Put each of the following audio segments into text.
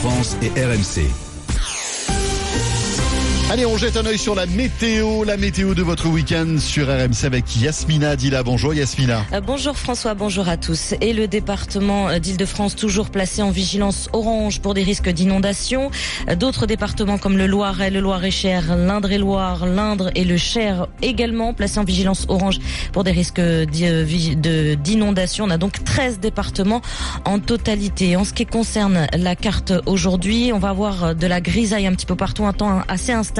France et RMC. Allez, on jette un œil sur la météo, la météo de votre week-end sur RMC avec Yasmina Dila. Bonjour Yasmina. Euh, bonjour François, bonjour à tous. Et le département euh, d'Île-de-France toujours placé en vigilance orange pour des risques d'inondation. Euh, d'autres départements comme le Loiret, le Loir-et-Cher, l'Indre-et-Loire, l'Indre et le Cher également placés en vigilance orange pour des risques d'inondation. On a donc 13 départements en totalité. En ce qui concerne la carte aujourd'hui, on va avoir de la grisaille un petit peu partout, un temps assez instable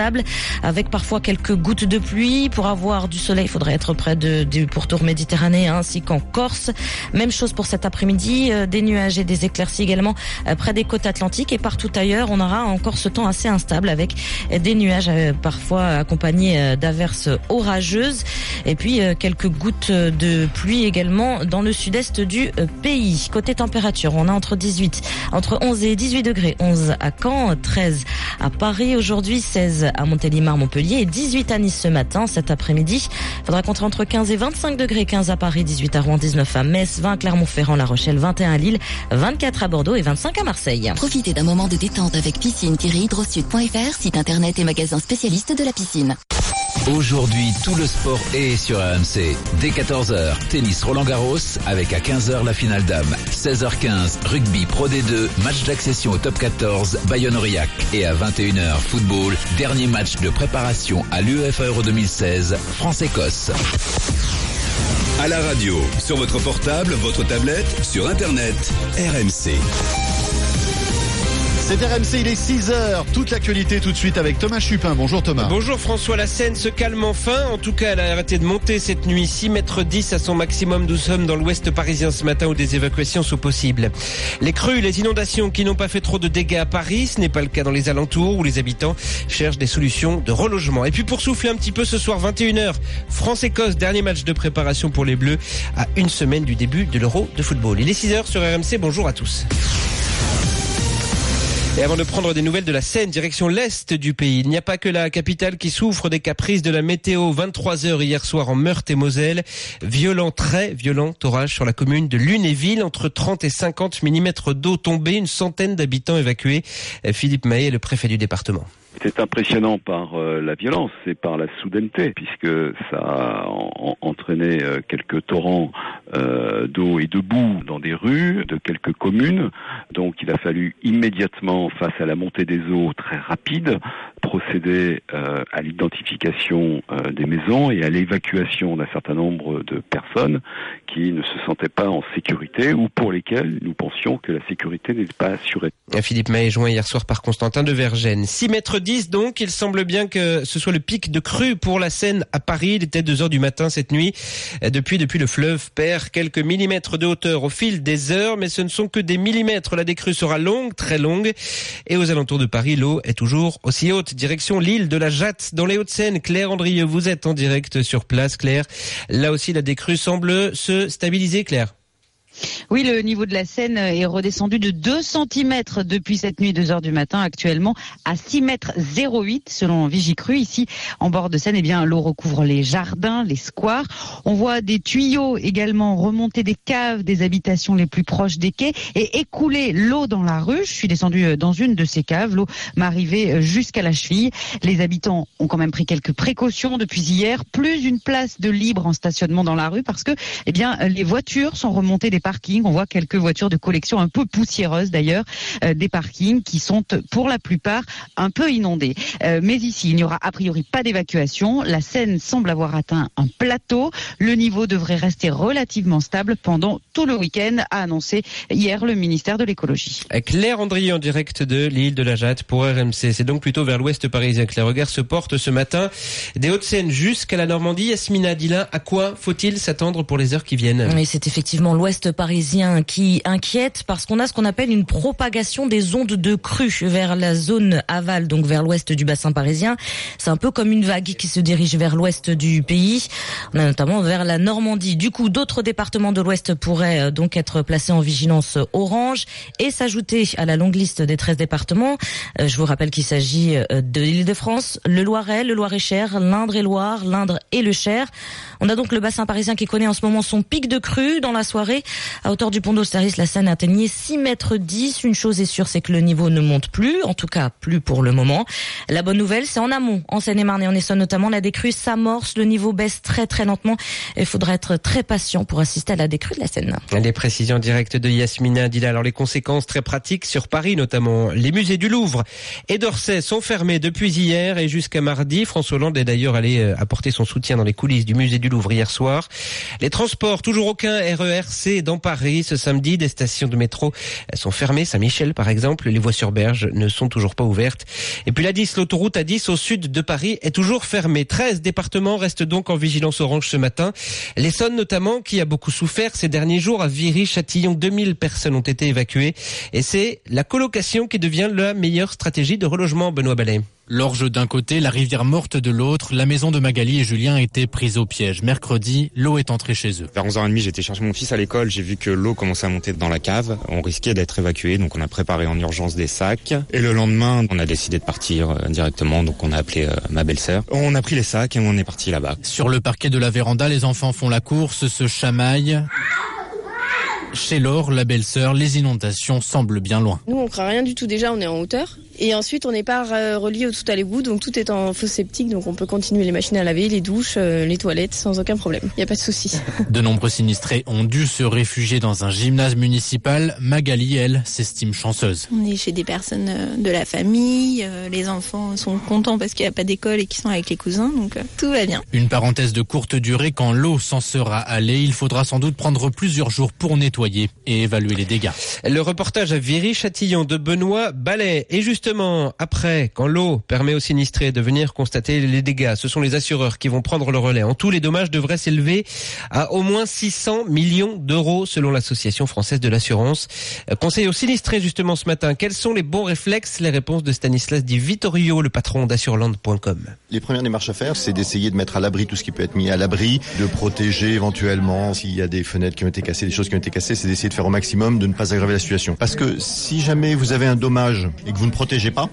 avec parfois quelques gouttes de pluie. Pour avoir du soleil, il faudrait être près du pourtour méditerranéen ainsi qu'en Corse. Même chose pour cet après-midi, euh, des nuages et des éclaircies également euh, près des côtes atlantiques et partout ailleurs, on aura encore ce temps assez instable avec des nuages euh, parfois accompagnés d'averses orageuses et puis quelques gouttes de pluie également dans le sud-est du pays. Côté température, on a entre 18, entre 11 et 18 degrés, 11 à Caen, 13 à Paris aujourd'hui, 16 à Montélimar, Montpellier et 18 à Nice ce matin. Cet après-midi, faudra compter entre 15 et 25 degrés, 15 à Paris, 18 à Rouen, 19 à Metz, 20 à Clermont-Ferrand, La Rochelle, 21 à Lille, 24 à Bordeaux et 25 à Marseille. Profitez d'un moment de détente avec piscine-hydrosud.fr, site internet et magasin spécialiste de la piscine. Aujourd'hui, tout le sport est sur RMC. Dès 14h, tennis Roland Garros avec à 15h la finale dame. 16h15, rugby Pro D2, match d'accession au top 14, Bayonne-Aurillac. Et à 21h, football, dernier match de préparation à l'UEFA Euro 2016, France-Écosse. À la radio, sur votre portable, votre tablette, sur Internet, RMC. C'est RMC, il est 6h. Toute l'actualité tout de suite avec Thomas Chupin. Bonjour Thomas. Bonjour François, la Seine se calme enfin. En tout cas, elle a arrêté de monter cette nuit. 6 mètres 10 à son maximum. Nous sommes dans l'ouest parisien ce matin où des évacuations sont possibles. Les crues, les inondations qui n'ont pas fait trop de dégâts à Paris. Ce n'est pas le cas dans les alentours où les habitants cherchent des solutions de relogement. Et puis pour souffler un petit peu ce soir, 21h, France-Écosse, dernier match de préparation pour les Bleus à une semaine du début de l'Euro de football. Il est 6h sur RMC. Bonjour à tous. Et avant de prendre des nouvelles de la Seine, direction l'Est du pays, il n'y a pas que la capitale qui souffre des caprices de la météo. 23 heures hier soir en Meurthe et Moselle. Violent, très violent orage sur la commune de Lunéville. Entre 30 et 50 mm d'eau tombée, une centaine d'habitants évacués. Philippe Maillet, le préfet du département. C'est impressionnant par euh, la violence et par la soudaineté, puisque ça a entraîné euh, quelques torrents euh, d'eau et de boue dans des rues de quelques communes. Donc il a fallu immédiatement, face à la montée des eaux très rapide, procéder à l'identification des maisons et à l'évacuation d'un certain nombre de personnes qui ne se sentaient pas en sécurité ou pour lesquelles nous pensions que la sécurité n'était pas assurée. Philippe May joint hier soir par Constantin de Vergennes. 6 mètres 10 donc, il semble bien que ce soit le pic de crue pour la Seine à Paris. Il était 2 heures du matin cette nuit. Depuis, depuis le fleuve perd quelques millimètres de hauteur au fil des heures, mais ce ne sont que des millimètres. La décrue sera longue, très longue. Et aux alentours de Paris, l'eau est toujours aussi haute. Direction l'île de la Jatte, dans les Hauts-de-Seine. Claire Andrieux, vous êtes en direct sur place, Claire. Là aussi, la décrue semble se stabiliser, Claire. Oui, le niveau de la Seine est redescendu de 2 cm depuis cette nuit, 2 heures du matin, actuellement à 6 mètres 08 selon Vigicru. Ici, en bord de Seine, eh bien, l'eau recouvre les jardins, les squares. On voit des tuyaux également remonter des caves des habitations les plus proches des quais et écouler l'eau dans la rue. Je suis descendue euh, dans une de ces caves. L'eau m'arrivait euh, jusqu'à la cheville. Les habitants ont quand même pris quelques précautions depuis hier. Plus une place de libre en stationnement dans la rue parce que, eh bien, les voitures sont remontées des parkings. On voit quelques voitures de collection un peu poussiéreuses d'ailleurs, euh, des parkings qui sont pour la plupart un peu inondés. Euh, mais ici, il n'y aura a priori pas d'évacuation. La Seine semble avoir atteint un plateau. Le niveau devrait rester relativement stable pendant tout le week-end, a annoncé hier le ministère de l'écologie. Claire Andrier en direct de l'île de la Jatte pour RMC. C'est donc plutôt vers l'ouest parisien que les regards se portent ce matin. Des Hauts-de-Seine jusqu'à la Normandie. Yasmina Dilin, à quoi faut-il s'attendre pour les heures qui viennent? Oui, c'est effectivement l'ouest parisien qui inquiète parce qu'on a ce qu'on appelle une propagation des ondes de crue vers la zone aval, donc vers l'ouest du bassin parisien. C'est un peu comme une vague qui se dirige vers l'ouest du pays, notamment vers la Normandie. Du coup, d'autres départements de l'ouest pourraient euh, donc être placés en vigilance orange et s'ajouter à la longue liste des 13 départements. Euh, je vous rappelle qu'il s'agit euh, de l'île de France, le Loiret, le Loir-et-Cher, l'Indre-et-Loire, l'Indre et le Cher. On a donc le bassin parisien qui connaît en ce moment son pic de crue dans la soirée À hauteur du pont d'Austerlitz, la Seine atteignait 6 mètres 10. Une chose est sûre, c'est que le niveau ne monte plus, en tout cas plus pour le moment. La bonne nouvelle, c'est en amont, en Seine-et-Marne et en Essonne notamment, la décrue s'amorce, le niveau baisse très très lentement. Il faudra être très patient pour assister à la décrue de la Seine. Les précisions directes de Yasmina Dila. Alors les conséquences très pratiques sur Paris notamment. Les musées du Louvre et d'Orsay sont fermés depuis hier et jusqu'à mardi. François Hollande est d'ailleurs allé euh, apporter son soutien dans les coulisses du musée du Louvre hier soir. Les transports, toujours aucun RERC dans Paris ce samedi. Des stations de métro sont fermées. Saint-Michel par exemple. Les voies sur berge ne sont toujours pas ouvertes. Et puis la 10, l'autoroute A10 au sud de Paris est toujours fermée. 13 départements restent donc en vigilance orange ce matin. L'Essonne notamment qui a beaucoup souffert ces derniers jours à Viry, Châtillon. 2000 personnes ont été évacuées. Et c'est la colocation qui devient la meilleure stratégie de relogement, Benoît Ballet. L'orge d'un côté, la rivière morte de l'autre, la maison de Magali et Julien étaient prise au piège. Mercredi, l'eau est entrée chez eux. Vers 11h30, j'étais chercher mon fils à l'école, j'ai vu que l'eau commençait à monter dans la cave. On risquait d'être évacué, donc on a préparé en urgence des sacs. Et le lendemain, on a décidé de partir euh, directement, donc on a appelé euh, ma belle-sœur. On a pris les sacs et on est parti là-bas. Sur le parquet de la véranda, les enfants font la course, se chamaillent. Chez Laure, la belle-sœur, les inondations semblent bien loin. Nous, on craint rien du tout. Déjà, on est en hauteur. Et ensuite, on n'est pas relié au tout à l'égout, donc tout est en fosse septique, donc on peut continuer les machines à laver, les douches, euh, les toilettes, sans aucun problème. Il n'y a pas de souci. De nombreux sinistrés ont dû se réfugier dans un gymnase municipal. Magali, elle, s'estime chanceuse. On est chez des personnes euh, de la famille, euh, les enfants sont contents parce qu'il n'y a pas d'école et qu'ils sont avec les cousins, donc tout va bien. Une parenthèse de courte durée, quand l'eau s'en sera allée, il faudra sans doute prendre plusieurs jours pour nettoyer et évaluer les dégâts. Le reportage à Viry-Châtillon de Benoît Ballet. Et justement, après, quand l'eau permet aux sinistrés de venir constater les dégâts, ce sont les assureurs qui vont prendre le relais. En tout, les dommages devraient s'élever à au moins 600 millions d'euros selon l'Association française de l'assurance. Euh, conseil aux sinistrés justement ce matin. Quels sont les bons réflexes? Les réponses de Stanislas Di Vittorio, le patron d'assureland.com. Les premières démarches à faire, c'est d'essayer de mettre à l'abri tout ce qui peut être mis à l'abri, de protéger éventuellement s'il y a des fenêtres qui ont été cassées, des choses qui ont été cassées c'est d'essayer de faire au maximum de ne pas aggraver la situation. Parce que si jamais vous avez un dommage et que vous ne protégez pas,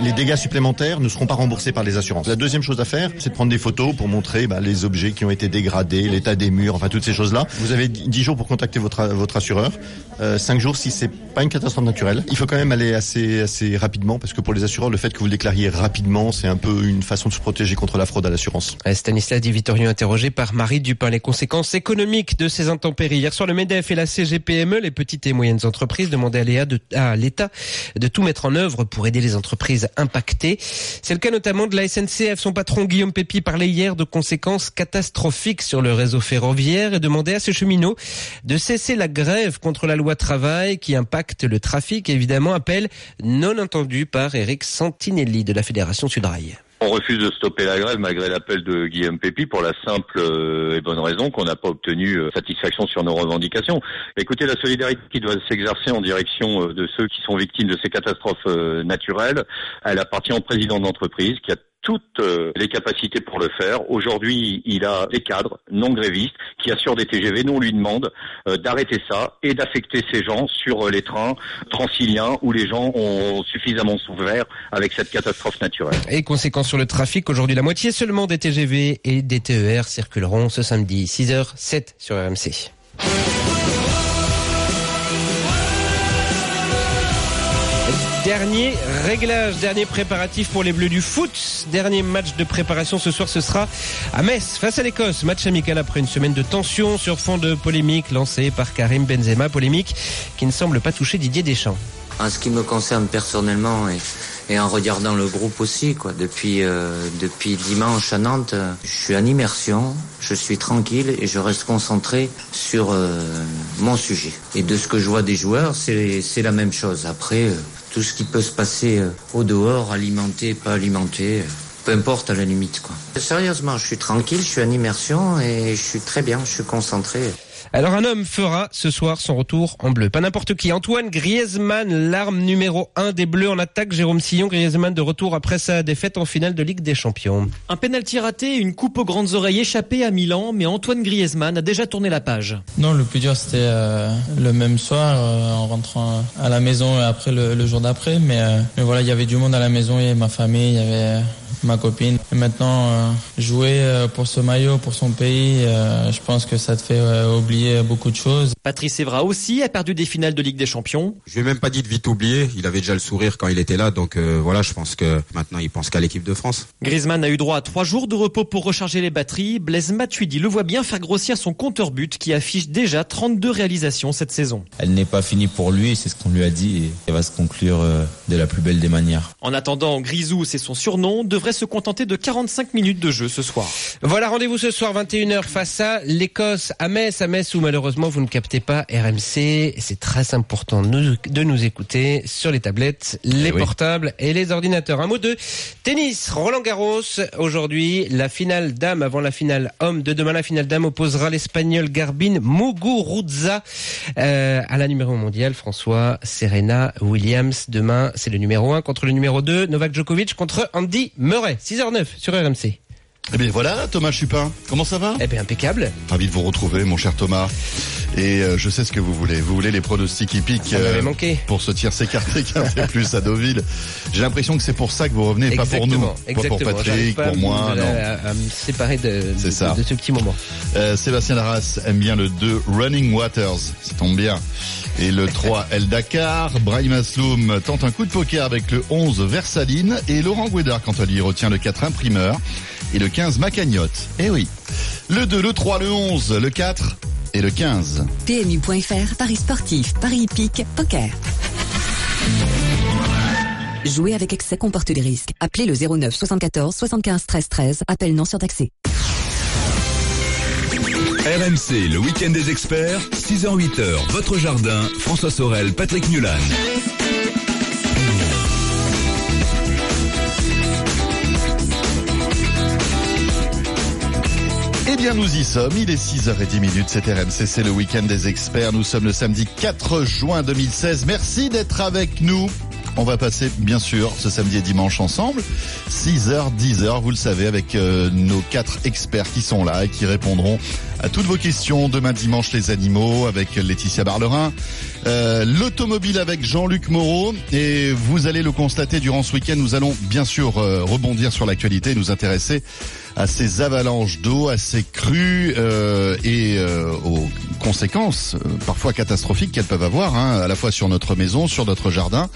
les dégâts supplémentaires ne seront pas remboursés par les assurances. La deuxième chose à faire, c'est de prendre des photos pour montrer bah, les objets qui ont été dégradés, l'état des murs, enfin toutes ces choses-là. Vous avez 10 jours pour contacter votre, votre assureur, euh, 5 jours si c'est pas une catastrophe naturelle. Il faut quand même aller assez, assez rapidement parce que pour les assureurs, le fait que vous le déclariez rapidement, c'est un peu une façon de se protéger contre la fraude à l'assurance. Stanislas Di Vittorio interrogé par Marie Dupin. Les conséquences économiques de ces intempéries. Hier soir, le MEDEF et la CGPME, les petites et moyennes entreprises, demandaient à l'État de tout mettre en œuvre pour aider les entreprises impactées. C'est le cas notamment de la SNCF. Son patron Guillaume Pépi parlait hier de conséquences catastrophiques sur le réseau ferroviaire et demandait à ses cheminots de cesser la grève contre la loi travail qui impacte le trafic. Évidemment, appel non entendu par Eric Santinelli de la Fédération Sudrail. On refuse de stopper la grève malgré l'appel de Guillaume Pépi pour la simple euh, et bonne raison qu'on n'a pas obtenu euh, satisfaction sur nos revendications. Écoutez, la solidarité qui doit s'exercer en direction euh, de ceux qui sont victimes de ces catastrophes naturelles, elle appartient au président d'entreprise qui a toutes euh, les capacités pour le faire. Aujourd'hui, il a des cadres non grévistes qui assurent des TGV. Nous, on lui demande euh, d'arrêter ça et d'affecter ces gens sur euh, les trains transiliens où les gens ont suffisamment souffert avec cette catastrophe naturelle. Et conséquence sur le trafic, aujourd'hui, la moitié seulement des TGV et des TER circuleront ce samedi 6h07 sur RMC. Dernier réglage, dernier préparatif pour les Bleus du foot. Dernier match de préparation ce soir, ce sera à Metz face à l'Écosse. Match amical après une semaine de tension sur fond de polémique lancée par Karim Benzema. Polémique qui ne semble pas toucher Didier Deschamps. En ce qui me concerne personnellement et, en regardant le groupe aussi, euh, depuis dimanche à Nantes, je suis en immersion, je suis tranquille et je reste concentré sur euh, mon sujet. Et de ce que je vois des joueurs, c'est la même chose. Après, euh, tout ce qui peut se passer euh, au dehors, alimenté, pas alimenté, euh, peu importe à la limite. Quoi. Sérieusement, je suis tranquille, je suis en immersion et je suis très bien, je suis concentré. Alors un homme fera ce soir son retour en bleu. Pas n'importe qui. Antoine Griezmann, l'arme numéro 1 des Bleus en attaque. Jérôme Sillon, Griezmann de retour après sa défaite en finale de Ligue des Champions. Un pénalty raté, une coupe aux grandes oreilles échappée à Milan, mais Antoine Griezmann a déjà tourné la page. Non, le plus dur c'était euh, le même soir euh, en rentrant à la maison et après le, jour d'après. Mais, euh, mais voilà, il y avait du monde à la maison, il y avait ma famille, il y avait ma copine. Et maintenant, euh, jouer euh, pour ce maillot, pour son pays, euh, je pense que ça te fait euh, oublier beaucoup de choses. Patrice Evra aussi a perdu des finales de Ligue des Champions. Je lui ai même pas dit de vite oublier. Il avait déjà le sourire quand il était là. Donc euh, voilà, je pense que maintenant il pense qu'à l'équipe de France. Griezmann a eu droit à trois jours de repos pour recharger les batteries. Blaise Matuidi le voit bien faire grossir son compteur but qui affiche déjà 32 réalisations cette saison. Elle n'est pas finie pour lui, c'est ce qu'on lui a dit et elle va se conclure de la plus belle des manières. En attendant, Grisou, c'est son surnom, devrait se contenter de 45 minutes de jeu ce soir. Voilà, rendez-vous ce soir 21h face à l'Écosse à Metz, à Metz où malheureusement vous ne captez pas RMC. C'est très important de nous, écouter sur les tablettes, les oui. portables et les ordinateurs. Un mot de tennis. Roland Garros. Aujourd'hui, la finale dame avant la finale homme de demain. La finale dame opposera l'Espagnol Garbine Muguruza euh, à la numéro mondiale François Serena Williams. Demain, c'est le numéro 1 contre le numéro 2, Novak Djokovic contre Andy Murray. 6h09 sur RMC. Eh bien voilà, Thomas Chupin, comment ça va? Eh bien impeccable. Ravi de vous retrouver, mon cher Thomas. Et euh, je sais ce que vous voulez. Vous voulez les pronostics hippiques m'avait manqué. pour ce tir s'écarter quintet plus à Deauville. J'ai l'impression que c'est pour ça que vous revenez, pas pour nous, Exactement, pas pour Patrick, pas pour moi. à, non. à- à me séparer de, C'est de- ça. de ce petit moment. Euh, Sébastien Larras aime bien le 2 Running Waters, ça tombe bien. Et le 3 El Dakar, Brahim Asloum tente un coup de poker avec le 11 Versaline et Laurent Guédard quant à lui retient le 4 Imprimeur et le 15 Macagnotte. Eh oui. Le 2, le 3, le 11, le 4 et le 15. PMU.fr, Paris sportif, Paris hippique, poker. Jouer avec excès comporte des risques. Appelez le 09 74 75 13 13. Appel non surtaxé. RMC, le week-end des experts, 6h-8h, votre jardin, François Sorel, Patrick Mulan. Eh bien, nous y sommes. Il est 6h10 minutes. C'est RMC, c'est le week-end des experts. Nous sommes le samedi 4 juin 2016. Merci d'être avec nous. On va passer, bien sûr, ce samedi et dimanche ensemble. 6h, 10h, vous le savez, avec euh, nos quatre experts qui sont là et qui répondront à toutes vos questions. Demain dimanche, les animaux avec Laetitia Barlerin. Euh, L'automobile avec Jean-Luc Moreau. Et vous allez le constater durant ce week-end, nous allons bien sûr euh, rebondir sur l'actualité et nous intéresser à ces avalanches d'eau, à ces crues euh, et euh, aux conséquences euh, parfois catastrophiques qu'elles peuvent avoir, hein, à la fois sur notre maison, sur notre jardin,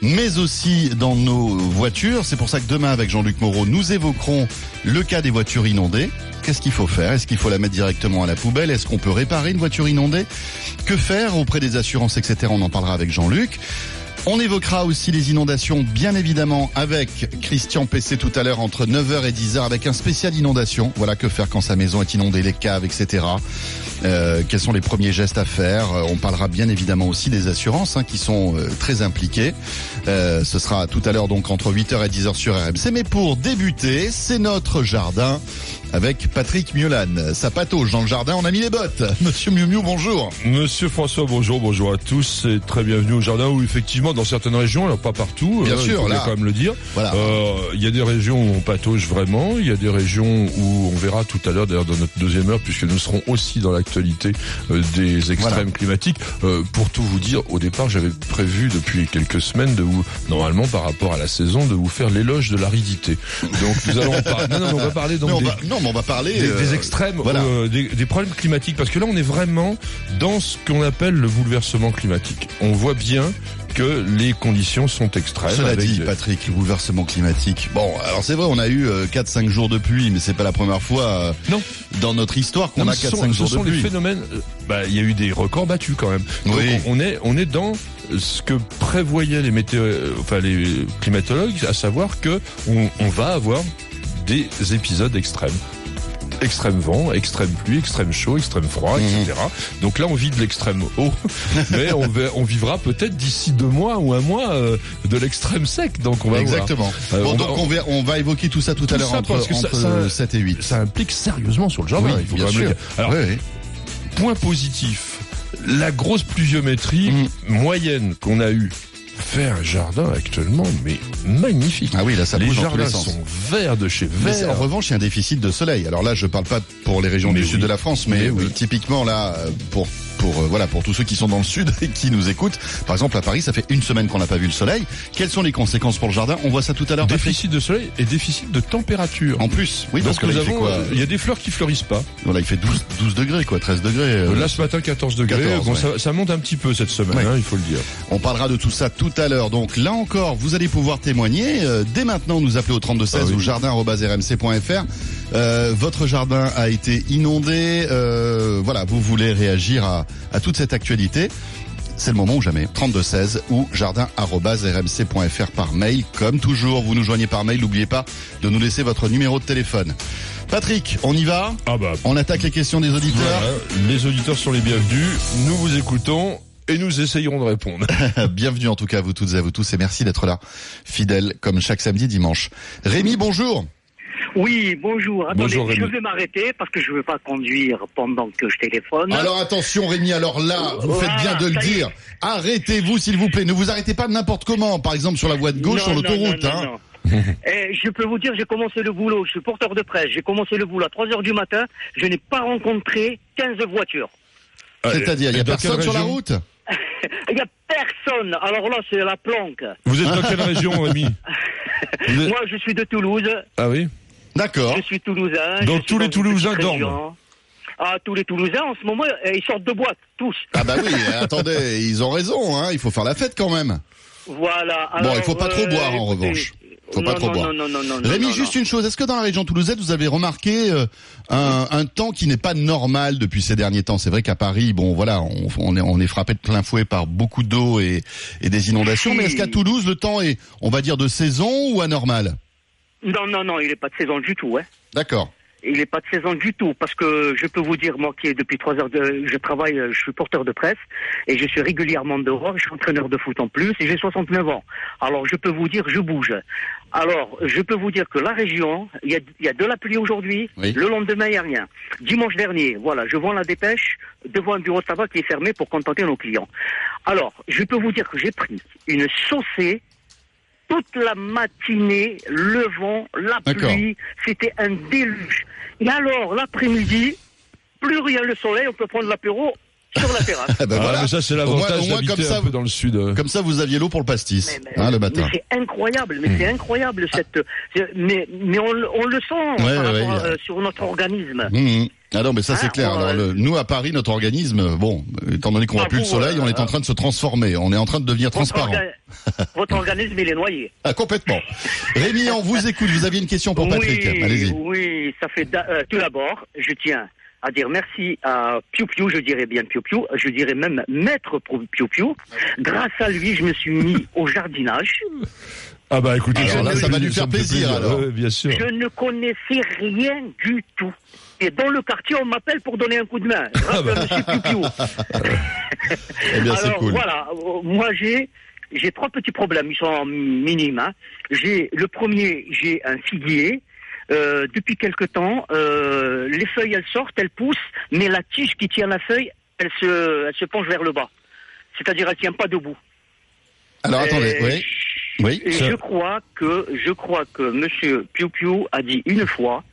mais aussi dans nos voitures. C'est pour ça que demain, avec Jean-Luc Moreau, nous évoquerons le cas des voitures inondées. Qu'est-ce qu'il faut faire? Est-ce qu'il faut la mettre directement à la poubelle? Est-ce qu'on peut réparer une voiture inondée? Que faire auprès des assurances, etc. On en parlera avec Jean-Luc. On évoquera aussi les inondations, bien évidemment, avec Christian PC tout à l'heure entre 9h et 10h avec un spécial inondation. Voilà que faire quand sa maison est inondée, les caves, etc. Euh, quels sont les premiers gestes à faire? Euh, On parlera bien évidemment aussi des assurances hein, qui sont euh, très impliquées. Euh, ce sera tout à l'heure donc entre 8h et 10h sur RMC. Mais pour débuter, c'est notre jardin avec Patrick Miolan. Ça patauge dans le jardin, on a mis les bottes. Monsieur Miu Miu, bonjour. Monsieur François, bonjour, bonjour à tous et très bienvenue au jardin où effectivement dans certaines régions, alors pas partout, Bien euh, sûr, il faut là. quand même le dire. Voilà. Euh, Il y a des régions où on patauge vraiment, il y a des régions où on verra tout à l'heure d'ailleurs dans notre deuxième heure puisque nous serons aussi dans l'actualité euh, des extrêmes Voilà. climatiques. Euh, pour tout vous dire, au départ j'avais prévu depuis quelques semaines de vous, normalement par rapport à la saison, de vous faire l'éloge de l'aridité. Donc nous allons parler. Non, non, mais on va parler donc Mais on des, va- non, mais on va parler des, euh, des extrêmes, voilà. euh, des, des problèmes climatiques, parce que là on est vraiment dans ce qu'on appelle le bouleversement climatique. On voit bien que les conditions sont extrêmes. Cela avec dit, Patrick, le bouleversement climatique. Bon, alors c'est vrai, on a eu 4-5 jours de pluie, mais c'est pas la première fois euh, Non. dans notre histoire qu'on a mais ce 4-5 sont, jours ce sont de les pluie. phénomènes. euh, Bah, il y a eu des records battus quand même. Donc Oui. on, est on est dans ce que prévoyaient les météo, euh, enfin les climatologues, à savoir que on, on va avoir des épisodes extrêmes. Extrême vent, extrême pluie, extrême chaud, extrême froid, Mhm. etc. Donc là, on vit de l'extrême haut, mais on, va- on vivra peut-être d'ici deux mois ou un mois euh, de l'extrême sec. Donc on va. Exactement. Euh, bon, on donc va- on va, on va évoquer tout ça tout, Tout à l'heure entre, parce que ça- entre ça- 7 et 8. ça implique sérieusement sur le jardin. Oui, il faut bien quand même le sûr. dire. Alors, Oui, oui. point positif, la grosse pluviométrie Mm. moyenne qu'on a eue fait un jardin actuellement, mais magnifique. Ah oui, là ça Les bouge dans tous jardins les sens. sont verts de chez Mais c'est- en revanche, il y a un déficit de soleil. Alors là, je parle pas pour les régions Mais du sud de la France, mais, Mais oui. euh, typiquement là, euh, pour pour euh, voilà pour tous ceux qui sont dans le sud et qui nous écoutent. Par exemple, à Paris, ça fait une semaine qu'on n'a pas vu le soleil. Quelles sont les conséquences pour le jardin? On voit ça tout à l'heure. Déficit de soleil et déficit de température. En plus, oui, parce que nous là, il fait avons, quoi euh, il y a des fleurs qui fleurissent pas. Voilà, il fait 12, 12 degrés, quoi, 13 degrés. euh, Là ce matin 14 degrés. 14, bon, ouais. ça, ça monte un petit peu cette semaine, Ouais. hein, il faut le dire. On parlera de tout ça tout à l'heure. Donc là encore, vous allez pouvoir témoigner. Dès maintenant, nous appeler au 3216 Ah oui. ou jardin@rmc.fr. Euh, votre jardin a été inondé. Euh, voilà, vous voulez réagir à, à toute cette actualité. C'est le moment ou jamais. 3216 ou jardin@rmc.fr par mail. Comme toujours, vous nous joignez par mail. N'oubliez pas de nous laisser votre numéro de téléphone. Patrick, on y va Ah bah. On attaque les questions des auditeurs. Voilà, les auditeurs sont les bienvenus. Nous vous écoutons et nous essayerons de répondre. Bienvenue en tout cas à vous toutes et à vous tous et merci d'être là, fidèles comme chaque samedi dimanche. Rémi, bonjour. Oui, bonjour. Attendez, Bonjour, je vais m'arrêter parce que je ne veux pas conduire pendant que je téléphone. Alors attention Rémi, alors là, vous faites bien de le dire. Arrêtez-vous s'il vous plaît, ne vous arrêtez pas n'importe comment, par exemple sur la voie de gauche, Non, sur l'autoroute. non, hein. non, Eh, je peux vous dire, j'ai commencé le boulot, je suis porteur de presse, j'ai commencé le boulot à 3 heures du matin, je n'ai pas rencontré 15 voitures. C'est-à-dire, il y a personne sur la route Il n'y a personne, alors là c'est la planque. Vous êtes dans quelle région, Rémi êtes- Moi je suis de Toulouse, Ah oui D'accord. je suis toulousain. Donc tous les Toulousains dorment. Ah, tous les Toulousains en ce moment, eh, ils sortent de boîte, tous. Ah bah oui, attendez, ils ont raison, hein, il faut faire la fête quand même. Voilà. bon, il faut pas trop euh, boire en écoutez, revanche. Faut non, pas trop non, boire. Non, non, non, non, Rémi, juste une chose, est-ce que dans la région toulousaine, vous avez remarqué euh, un, un temps qui n'est pas normal depuis ces derniers temps? C'est vrai qu'à Paris, bon voilà, on, on est, on est frappé de plein fouet par beaucoup d'eau et, et des inondations, mais est-ce qu'à Toulouse, le temps est, on va dire, de saison ou anormal? Non, non, non, il n'est pas de saison du tout, hein. D'accord. Il n'est pas de saison du tout, parce que je peux vous dire, moi qui depuis trois heures, de, je travaille, euh, je suis porteur de presse, et je suis régulièrement dehors, je suis entraîneur de foot en plus, et j'ai 69 ans. Alors je peux vous dire, je bouge. Alors, je peux vous dire que la région, il y a, y a de la pluie aujourd'hui, Oui. le lendemain, il n'y a rien. Dimanche dernier, voilà, je vends la dépêche devant un bureau de tabac qui est fermé pour contenter nos clients. Alors, je peux vous dire que j'ai pris une saucée toute la matinée, le vent, la pluie, c'était un déluge. Et alors, l'après-midi, plus rien le soleil, on peut prendre l'apéro sur la terrasse. Ah ben Ah, voilà. mais ça c'est l'avantage d'habiter comme ça, un peu dans le sud. euh. Comme ça, vous aviez l'eau pour le pastis, hein, le matin. Mais c'est incroyable, mais c'est incroyable cette. c'est- Mais, mais on, le- on le sent Ouais, par ouais, rapport, euh, sur notre organisme. Mmh. Ah non, mais ça c'est Ah, clair. Alors, euh, le- nous à Paris, notre organisme, bon, étant donné qu'on Ah, voit plus le soleil, euh, on est en train de se transformer. On est en train de devenir Votre, transparent. orga- votre organisme, il est noyé. Ah, complètement. Rémi, on vous écoute. Vous aviez une question pour Patrick. Oui, Allez-y. oui, ça fait. da- euh, tout d'abord, je tiens à dire merci à Piu Piu, je dirais bien Piu Piu, je dirais même Maître Piu Piu. Grâce à lui, je me suis mis au jardinage. Ah bah écoutez, Alors là, ça va lui faire plaisir, alors. Ouais, bien sûr. Je ne connaissais rien du tout. Et dans le quartier, on m'appelle pour donner un coup de main. Grâce à Monsieur Piu Piu. Eh bien, c'est Alors cool. voilà, moi j'ai j'ai trois petits problèmes, ils sont minimes. hein. J'ai le premier, j'ai un figuier. Euh, depuis quelque temps, euh, les feuilles elles sortent, elles poussent, mais la tige qui tient la feuille, elle se, elle se penche vers le bas. C'est-à-dire elle tient pas debout. Alors attendez, oui. Oui. Et ça- je crois que je crois que Monsieur Piu Piu a dit une fois,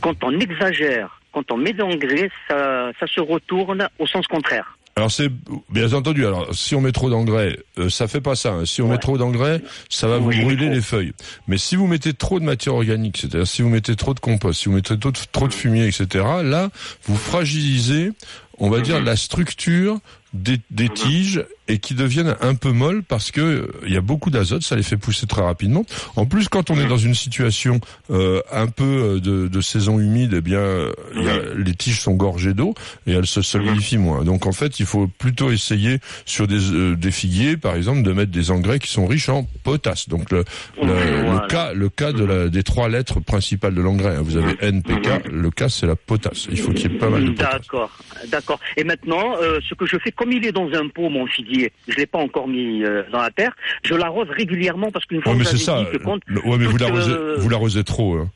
quand on exagère, quand on met d'engrais, ça, ça se retourne au sens contraire. Alors c'est bien entendu. Alors si on met trop d'engrais, euh, ça fait pas ça. hein. Si on met trop d'engrais, ça va vous Oui, brûler les feuilles. Mais si vous mettez trop de matière organique, c'est-à-dire si vous mettez trop de compost, si vous mettez trop de, trop de fumier, etc. Là, vous fragilisez, on va dire, la structure des, des tiges et qui deviennent un peu molles parce que euh, il y a beaucoup d'azote, ça les fait pousser très rapidement. En plus, quand on est dans une situation euh, un peu euh, de, de saison humide, eh bien, euh, y a- les tiges sont gorgées d'eau et elles se solidifient moins. Donc en fait, il faut plutôt essayer sur des, euh, des figuiers, par exemple, de mettre des engrais qui sont riches en potasse. Donc le, le, Voilà. le cas, le cas de la, des trois lettres principales de l'engrais. hein. Vous avez NPK, le cas c'est la potasse. Il faut qu'il y ait pas mal de potasse. D'accord, d'accord. Et maintenant, euh, ce que je fais, comme il est dans un pot, mon figuier, je l'ai pas encore mis euh, dans la terre, je l'arrose régulièrement parce qu'une fois Ouais, mais vous ça. dit que quand Ouais, mais vous l'arrosez, euh, vous l'arrosez trop. hein.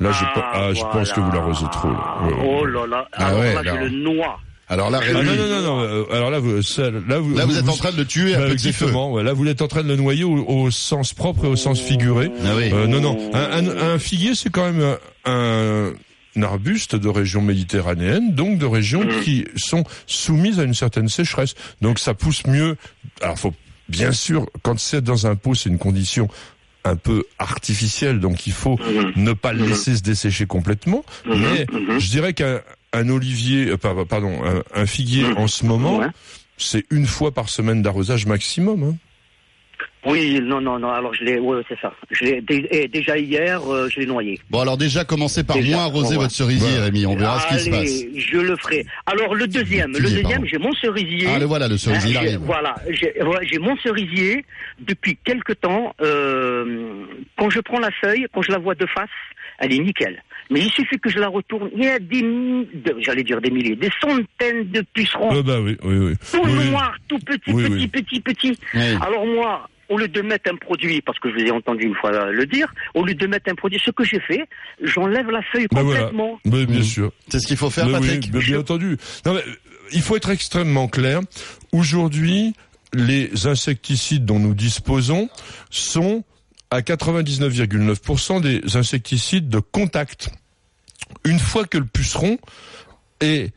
Là, je, Ah, ah, je pense que vous l'arrosez trop. là. Oh là là, Ah alors ouais, là, je le noie. Alors là, Ah, Rémi, non, non, non, non. euh, Alors là, vous, ça, là, vous, là vous êtes en train de le tuer à Bah, petit exactement. Là, vous êtes en train de le noyer au, au sens propre et au sens figuré. Ah oui. Euh, non, non. Un, un, un figuier, c'est quand même un, arbuste de régions méditerranéennes, donc de régions Mhm. qui sont soumises à une certaine sécheresse. Donc ça pousse mieux. Alors faut bien sûr, quand c'est dans un pot, c'est une condition un peu artificielle, donc il faut ne pas le laisser se dessécher complètement. Mais je dirais qu'un un olivier, euh, pardon, un, un figuier en ce moment, c'est une fois par semaine d'arrosage maximum. hein. Oui, non, non, non. Alors je l'ai, ouais, c'est ça. Je l'ai dé- et déjà hier, euh, je l'ai noyé. Bon, alors déjà, commencez par Déjà, moins arroser votre cerisier. Rémi. On verra ce qui se passe. Allez, je le ferai. Alors le deuxième, le deuxième, j'ai mon cerisier. Ah, le voilà, le cerisier, il Hein, arrive. Voilà, j'ai ouais, mon cerisier depuis quelque temps. euh, quand je prends la feuille, quand je la vois de face, elle est nickel. Mais il suffit que je la retourne. Il y a des, j'allais dire des milliers, des centaines de pucerons. Ah bah oui, oui, oui. tout Oui. noir, tout petit, Oui, petit, oui. petit, petit. Oui. Alors moi, au lieu de mettre un produit, parce que je vous ai entendu une fois le dire, au lieu de mettre un produit, ce que j'ai fait, j'enlève la feuille Bah voilà. complètement. Mais bien sûr. C'est ce qu'il faut faire, Mais oui, Patrick mais bien entendu. Non, mais, euh, il faut être extrêmement clair. Aujourd'hui, les insecticides dont nous disposons sont à 99,9% des insecticides de contact. Une fois que le puceron est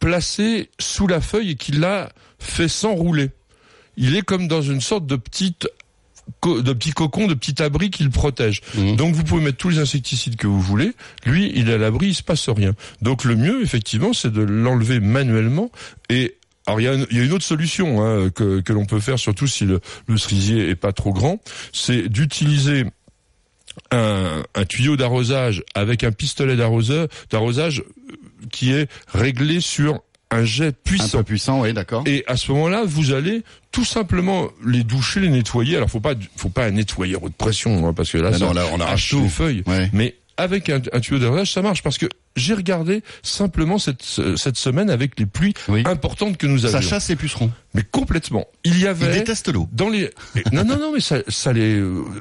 placé sous la feuille et qu'il l'a fait s'enrouler, il est comme dans une sorte de petite de petit cocon, de petit abri qui le protège. Donc vous pouvez mettre tous les insecticides que vous voulez. Lui, il est à l'abri, il se passe rien. Donc le mieux, effectivement, c'est de l'enlever manuellement. Et alors il y a une, il y a une autre solution hein, que, que l'on peut faire, surtout si le, le cerisier est pas trop grand, c'est d'utiliser un, un tuyau d'arrosage avec un pistolet d'arrosage euh, qui est réglé sur un jet puissant. Un peu puissant, oui, d'accord. Et à ce moment-là, vous allez tout simplement les doucher, les nettoyer. Alors, faut pas, faut pas un nettoyeur haute pression, hein, parce que là, ça non, là, on arrache les feuilles. Mais avec un, un tuyau d'arrosage, ça marche parce que j'ai regardé simplement cette, cette semaine avec les pluies importantes que nous avions. Ça chasse les pucerons. Mais complètement. Il y avait. Ils détestent l'eau. Dans les. Non, non, non, mais ça, ça les,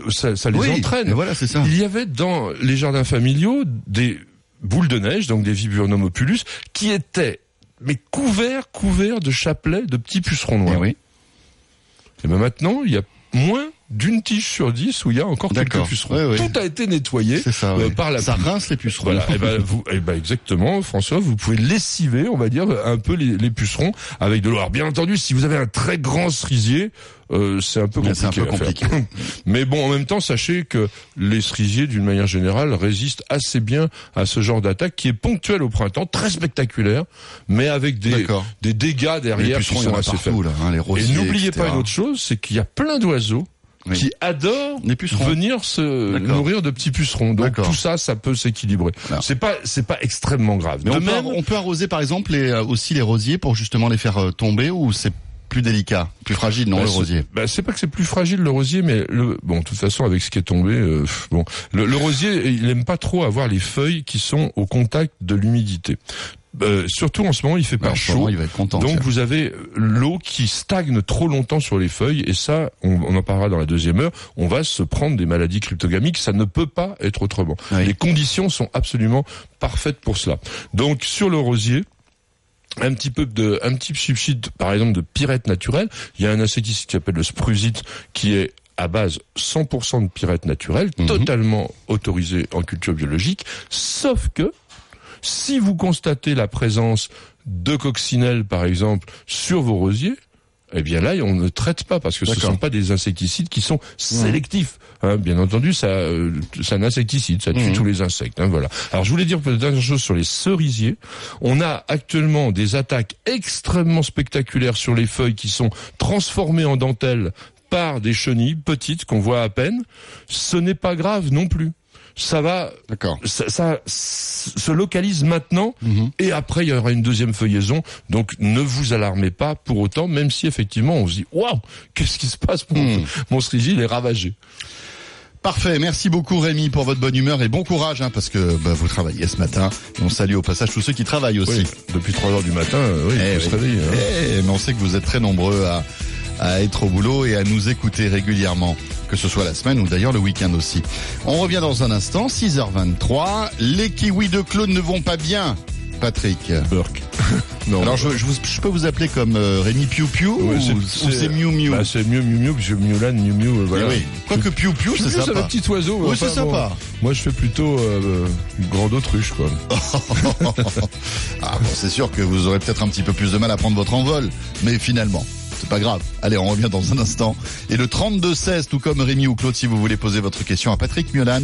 ça, ça les Oui, entraîne. voilà, c'est ça. Il y avait dans les jardins familiaux des boules de neige, donc des viburnum opulus, qui étaient mais couverts, couverts de chapelets de petits pucerons noirs. oui. Et ben maintenant, il y a moins d'une tige sur dix où il y a encore quelques pucerons. Ouais, ouais. Tout a été nettoyé ça, euh, ouais. par la Ça pluie. rince les pucerons. Voilà. Et ben, vous, eh ben, exactement, François, vous pouvez lessiver, on va dire, un peu les, les pucerons avec de l'eau. Alors, bien entendu, si vous avez un très grand cerisier, euh, c'est un peu compliqué. un peu. Mais bon, en même temps, sachez que les cerisiers, d'une manière générale, résistent assez bien à ce genre d'attaque qui est ponctuel au printemps, très spectaculaire, mais avec des, dégâts derrière qui sont assez faibles. hein, Et n'oubliez pas une autre chose, c'est qu'il y a plein d'oiseaux qui adorent venir se nourrir de petits pucerons. Donc tout ça, ça peut s'équilibrer. C'est pas, c'est pas extrêmement grave. Mais de on, peut, même, on peut arroser par exemple les, euh, aussi les rosiers pour justement les faire euh, tomber ou c'est plus délicat, plus fragile, non, Bah, le rosier bah, c'est pas que c'est plus fragile le rosier, mais le bon, de toute façon, avec ce qui est tombé, euh, bon, le, le rosier, il aime pas trop avoir les feuilles qui sont au contact de l'humidité. Euh, surtout en ce moment, il fait Bah, pas chaud. moment, il va être content, donc vous avez l'eau qui stagne trop longtemps sur les feuilles, et ça, on, on en parlera dans la deuxième heure. On va se prendre des maladies cryptogamiques. Ça ne peut pas être autrement. Les conditions sont absolument parfaites pour cela. Donc sur le rosier un petit peu de, un petit subside, par exemple, de pyrète naturelle. Il y a un insecticide qui s'appelle le sprusite, qui est à base 100% de pyrète naturel, totalement autorisé en culture biologique, sauf que si vous constatez la présence de coccinelles, par exemple, sur vos rosiers, eh bien là, on ne traite pas parce que ce ne sont pas des insecticides qui sont sélectifs. Hein, bien entendu, ça, euh, c'est un insecticide, ça tue Mhm. tous les insectes. hein, voilà. Alors, je voulais dire une dernière chose sur les cerisiers. On a actuellement des attaques extrêmement spectaculaires sur les feuilles qui sont transformées en dentelle par des chenilles petites qu'on voit à peine. Ce n'est pas grave non plus. Ça va, ça, ça se localise maintenant et après il y aura une deuxième feuillaison. Donc ne vous alarmez pas pour autant, même si effectivement on se dit waouh, qu'est-ce qui se passe? Mon, mon cerisier il est ravagé. Parfait, merci beaucoup Rémi pour votre bonne humeur et bon courage hein, parce que bah, vous travaillez ce matin. Et on salue au passage tous ceux qui travaillent aussi. Oui, depuis 3 heures du matin, euh, oui, se réveiller, hein. Eh, mais on sait que vous êtes très nombreux à, à être au boulot et à nous écouter régulièrement, que ce soit la semaine ou d'ailleurs le week-end aussi. On revient dans un instant, 6h23. Les kiwis de Claude ne vont pas bien, Patrick. Burke. Non. Alors je, je, vous- je peux vous appeler comme euh, Rémi Piu Piu Ouais, ou c'est Miu Miu bah, C'est Miu Miu Miu, parce que Miulan, Miu Miu, euh, voilà. Eh oui. Quoique Piu Piu, c'est sympa. un petit oiseau. Oui, c'est enfin, bon, sympa. moi, je fais plutôt euh, grande autruche, quoi. Ah bon, c'est sûr que vous aurez peut-être un petit peu plus de mal à prendre votre envol, mais finalement, c'est pas grave. Allez, on revient dans un instant. Et le 32-16, tout comme Rémi ou Claude, si vous voulez poser votre question à Patrick Miolan,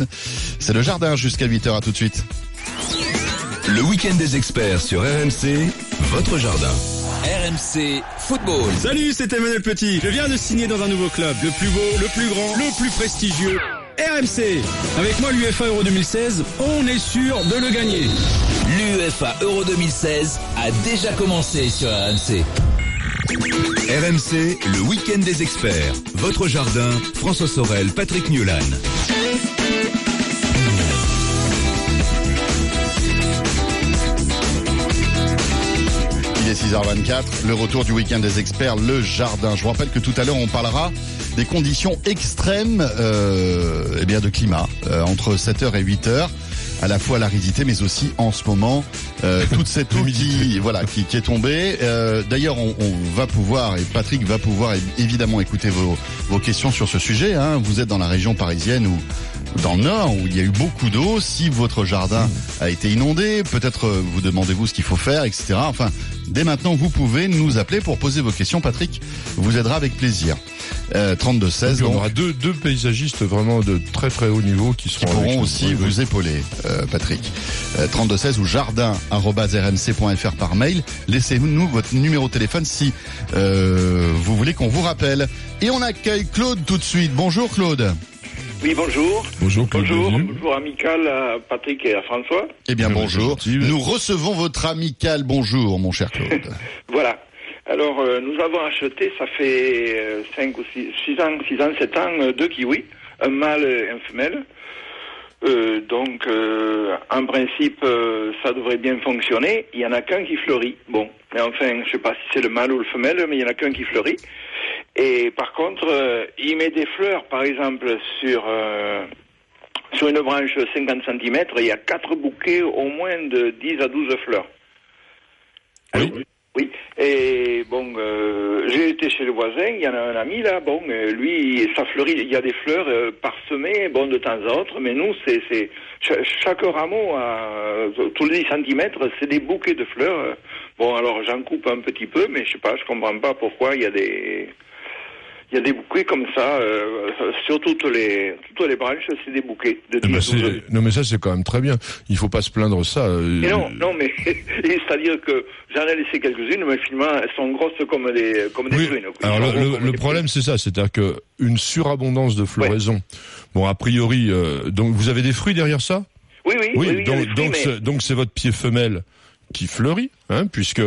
c'est le jardin jusqu'à 8h. À tout de suite. Le week-end des experts sur RMC, votre jardin. RMC Football. Salut, c'est Emmanuel Petit. Je viens de signer dans un nouveau club, le plus beau, le plus grand, le plus prestigieux. RMC. Avec moi, l'UFA Euro 2016, on est sûr de le gagner. L'UEFA Euro 2016 a déjà commencé sur RMC. RMC, le week-end des experts. Votre jardin, François Sorel, Patrick Newlan. Il est 6h24, le retour du week-end des experts, le jardin. Je vous rappelle que tout à l'heure, on parlera des conditions extrêmes euh, eh bien de climat euh, entre 7h et 8h. À la fois l'aridité, mais aussi en ce moment euh, toute cette eau qui voilà qui, qui est tombée. Euh, D'ailleurs, on, on va pouvoir et Patrick va pouvoir évidemment écouter vos, vos questions sur ce sujet. Hein. Vous êtes dans la région parisienne ou dans le nord où il y a eu beaucoup d'eau. Si votre jardin a été inondé, peut-être euh, vous demandez-vous ce qu'il faut faire, etc. Enfin, dès maintenant, vous pouvez nous appeler pour poser vos questions. Patrick vous aidera avec plaisir. Euh, 32 16. Puis on donc. aura deux, deux paysagistes vraiment de très très haut niveau qui seront qui pourront aussi oui. vous épauler, euh, Patrick. Euh, 3216 ou jardin@rmc.fr par mail. Laissez-nous votre numéro de téléphone si euh, vous voulez qu'on vous rappelle. Et on accueille Claude tout de suite. Bonjour Claude. Oui, bonjour. Bonjour Claude. Bonjour, amical à Patrick et à François. Eh bien bonjour. Nous recevons votre amical bonjour, mon cher Claude. Voilà. Alors, euh, nous avons acheté, ça fait 5 ou 6 ans, 6 ans, 7 ans, euh, deux kiwis, un mâle et un femelle. Euh, donc, euh, en principe, euh, ça devrait bien fonctionner. Il y en a qu'un qui fleurit. Bon, mais enfin, je sais pas si c'est le mâle ou le femelle, mais il y en a qu'un qui fleurit. Et par contre, euh, il met des fleurs, par exemple, sur euh, sur une branche 50 cm, il y a quatre bouquets au moins de 10 à 12 fleurs. Oui. Oui, et bon, euh, j'ai été chez le voisin, il y en a un ami là, bon, lui, ça fleurit, il y a des fleurs parsemées, bon, de temps à autre, mais nous, c'est, c'est, cha- chaque rameau, à, tous les 10 cm, c'est des bouquets de fleurs. Bon, alors j'en coupe un petit peu, mais je sais pas, je comprends pas pourquoi il y a des, il y a des bouquets comme ça, euh, sur toutes les, toutes les branches, c'est des bouquets de 10 à 12 c'est- non mais ça c'est quand même très bien. Il faut pas se plaindre ça. euh, Et non, non, mais c'est-à-dire que j'en ai laissé quelques-unes, mais finalement elles sont grosses comme des comme des Oui. prunes. quoi. Alors le, problème c'est ça, c'est-à-dire que une surabondance de floraison. Bon a priori, euh, donc vous avez des fruits derrière ça? Oui, oui, oui, fruits, mais- donc c'est votre pied femelle qui fleurit, hein, puisque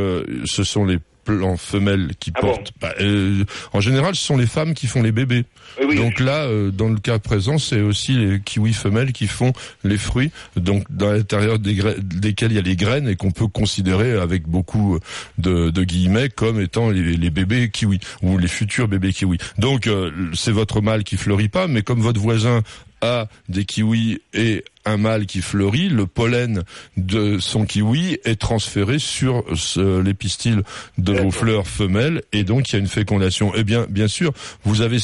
ce sont les plants femelles qui Ah bon bah, euh, en général, ce sont les femmes qui font les bébés. Oui, oui. donc là, euh, dans le cas présent, c'est aussi les kiwis femelles qui font les fruits. Donc dans l'intérieur desquels il y a les graines et qu'on peut considérer avec beaucoup de, de guillemets comme étant les, les bébés kiwis ou les futurs bébés kiwis. Donc euh, c'est votre mâle qui fleurit pas, mais comme votre voisin a des kiwis et un mâle qui fleurit, le pollen de son kiwi est transféré sur ce- les pistils de vos fleurs femelles et donc il y a une fécondation. Eh bien, bien sûr, vous avez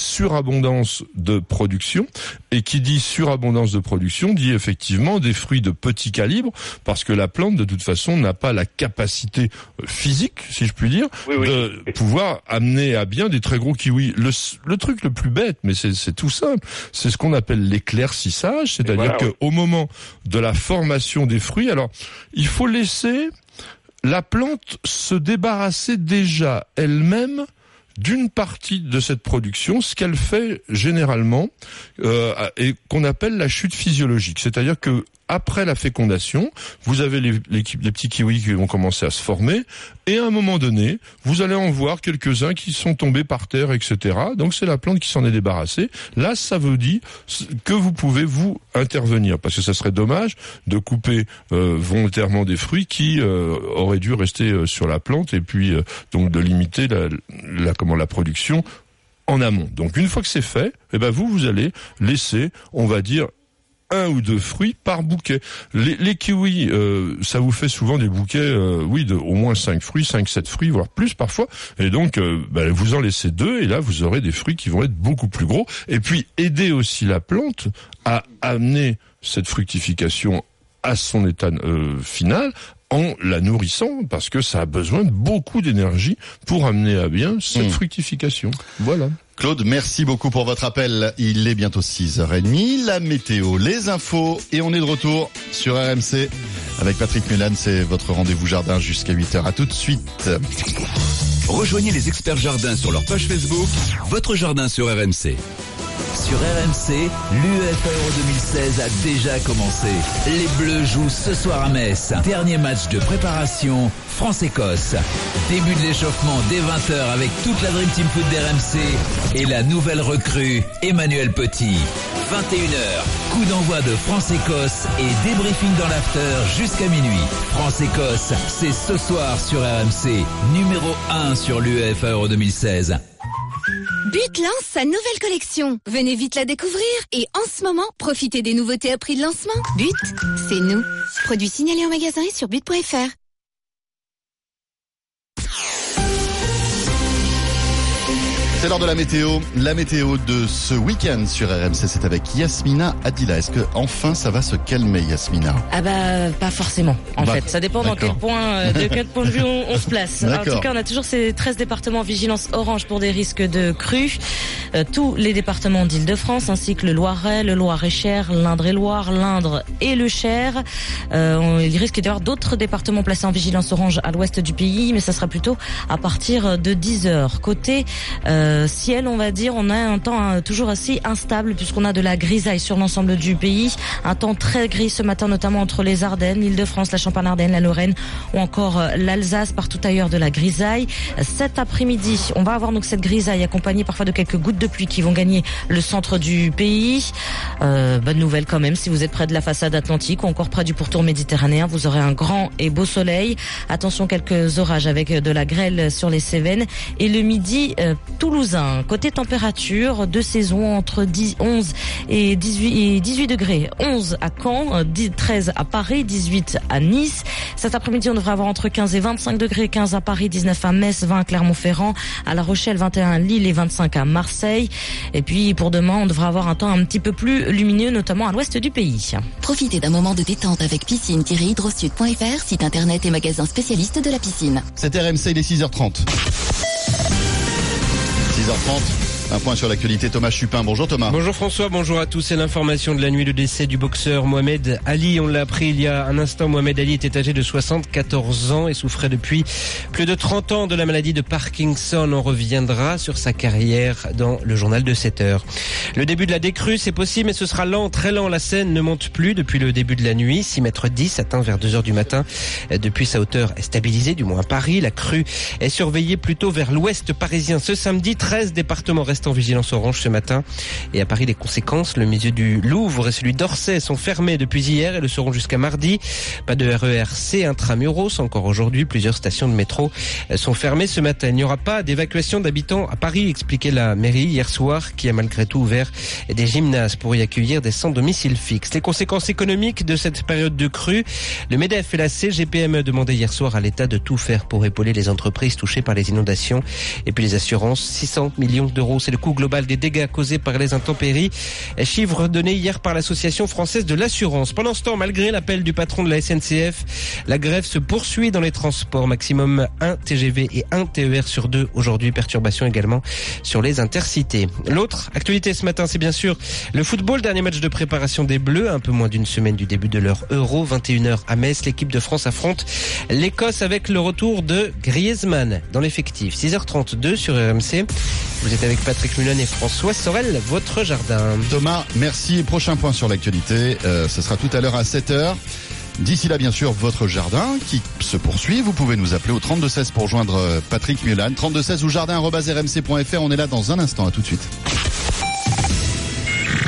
surabondance de production et qui dit surabondance de production dit effectivement des fruits de petit calibre parce que la plante de toute façon n'a pas la capacité euh, physique, si je puis dire, de pouvoir amener à bien des très gros kiwis. Le, truc le plus bête, mais c'est tout simple, c'est ce qu'on appelle l'éclaircissage, c'est-à-dire voilà, que ouais. au moment de la formation des fruits, alors il faut laisser la plante se débarrasser déjà elle-même d'une partie de cette production, ce qu'elle fait généralement euh, et qu'on appelle la chute physiologique, c'est-à-dire que après la fécondation, vous avez les, petits kiwis qui vont commencer à se former, et à un moment donné, vous allez en voir quelques-uns qui sont tombés par terre, etc. Donc c'est la plante qui s'en est débarrassée. Là, ça veut dire que vous pouvez vous intervenir, parce que ça serait dommage de couper euh, volontairement des fruits qui euh, auraient dû rester euh, sur la plante, et puis euh, donc de limiter la, la comment la production en amont. Donc une fois que c'est fait, eh ben vous vous allez laisser, on va dire un ou deux fruits par bouquet. Les, les kiwis, euh, ça vous fait souvent des bouquets, euh, oui, de au moins cinq fruits, cinq, sept fruits, voire plus parfois. Et donc, euh, bah, vous en laissez deux, et là, vous aurez des fruits qui vont être beaucoup plus gros. Et puis, aider aussi la plante à amener cette fructification à son état final en la nourrissant parce que ça a besoin de beaucoup d'énergie pour amener à bien cette Mm. fructification. Voilà. Claude, merci beaucoup pour votre appel. Il est bientôt 6h30, la météo, les infos et on est de retour sur RMC avec Patrick Mulan. C'est votre rendez-vous jardin jusqu'à 8h. À tout de suite. Rejoignez les experts jardins sur leur page Facebook, votre jardin sur RMC. Sur RMC, l'UEFA Euro 2016 a déjà commencé. Les Bleus jouent ce soir à Metz. Dernier match de préparation, France-Écosse. Début de l'échauffement dès 20h avec toute la Dream Team Foot d'RMC et la nouvelle recrue, Emmanuel Petit. 21h, coup d'envoi de France-Écosse et débriefing dans l'after jusqu'à minuit. France-Écosse, c'est ce soir sur RMC, numéro 1 sur l'UEFA Euro 2016. But lance sa nouvelle collection. Venez vite la découvrir et en ce moment, profitez des nouveautés à prix de lancement. But, c'est nous. Produit signalé en magasin et sur but.fr. C'est l'heure de la météo. La météo de ce week-end sur RMC, c'est avec Yasmina Adila. Est-ce que enfin ça va se calmer, Yasmina? Ah bah pas forcément en Bah, fait. Ça dépend dans quel point euh, de quel point de vue on, on se place. En tout cas, on a toujours ces 13 départements en vigilance orange pour des risques de crues. Euh, tous les départements d'Île-de-France ainsi que le Loiret, le Loir-et-Cher, l'Indre-et-Loire, l'Indre et le Cher. Euh, il risque d'y avoir d'autres départements placés en vigilance orange à l'ouest du pays, mais ça sera plutôt à partir de 10 heures. Côté euh, ciel, on va dire, on a un temps hein, toujours assez instable puisqu'on a de la grisaille sur l'ensemble du pays. Un temps très gris ce matin, notamment entre les Ardennes, l'Île-de-France, la Champagne-Ardenne, la Lorraine ou encore euh, l'Alsace, partout ailleurs de la grisaille. Cet après-midi, on va avoir donc cette grisaille accompagnée parfois de quelques gouttes de pluie qui vont gagner le centre du pays. Euh, bonne nouvelle quand même, si vous êtes près de la façade atlantique ou encore près du pourtour méditerranéen, vous aurez un grand et beau soleil. Attention, quelques orages avec de la grêle sur les Cévennes et le midi euh, toulousain. Côté température, deux saisons entre 10, 11 et 18, et 18 degrés. 11 à Caen, euh, 10, 13 à Paris, 18 à Nice. Cet après-midi, on devrait avoir entre 15 et 25 degrés, 15 à Paris, 19 à Metz, 20 à Clermont-Ferrand, à La Rochelle, 21 à Lille et 25 à Marseille. Et puis pour demain, on devrait avoir un temps un petit peu plus lumineux, notamment à l'ouest du pays. Profitez d'un moment de détente avec piscine-hydrosud.fr, site internet et magasin spécialiste de la piscine. C'est RMC, il est 6h30. 6h30. Un point sur l'actualité, Thomas Chupin. Bonjour Thomas. Bonjour François, bonjour à tous. C'est l'information de la nuit de décès du boxeur Mohamed Ali. On l'a appris il y a un instant. Mohamed Ali était âgé de 74 ans et souffrait depuis plus de 30 ans de la maladie de Parkinson. On reviendra sur sa carrière dans le journal de 7 heures. Le début de la décrue, c'est possible, mais ce sera lent, très lent. La Seine ne monte plus depuis le début de la nuit. 6 mètres 10 atteint vers 2 heures du matin. Depuis sa hauteur est stabilisée, du moins à Paris. La crue est surveillée plutôt vers l'ouest parisien. Ce samedi, 13 départements restent en vigilance orange ce matin. Et à Paris, les conséquences, le musée du Louvre et celui d'Orsay sont fermés depuis hier et le seront jusqu'à mardi. Pas de RERC intramuros encore aujourd'hui. Plusieurs stations de métro sont fermées ce matin. Il n'y aura pas d'évacuation d'habitants à Paris, expliquait la mairie hier soir, qui a malgré tout ouvert des gymnases pour y accueillir des sans domicile fixe. Les conséquences économiques de cette période de crue, le MEDEF et la CGPME demandaient hier soir à l'État de tout faire pour épauler les entreprises touchées par les inondations et puis les assurances. 600 millions d'euros, c'est le coût global des dégâts causés par les intempéries. Chiffre donné hier par l'Association française de l'assurance. Pendant ce temps, malgré l'appel du patron de la SNCF, la grève se poursuit dans les transports. Maximum un TGV et un TER sur deux aujourd'hui. Perturbation également sur les intercités. L'autre actualité ce matin, c'est bien sûr le football. Dernier match de préparation des Bleus, un peu moins d'une semaine du début de leur Euro. 21h à Metz, l'équipe de France affronte l'Écosse avec le retour de Griezmann dans l'effectif. 6h32 sur RMC. Vous êtes avec Patrick Mullen et François Sorel, votre jardin. Thomas, merci. Prochain point sur l'actualité, euh, ce sera tout à l'heure à 7h. D'ici là, bien sûr, votre jardin qui se poursuit. Vous pouvez nous appeler au 3216 pour joindre euh, Patrick Mulan. 3216 ou jardin.rmc.fr. On est là dans un instant. À tout de suite.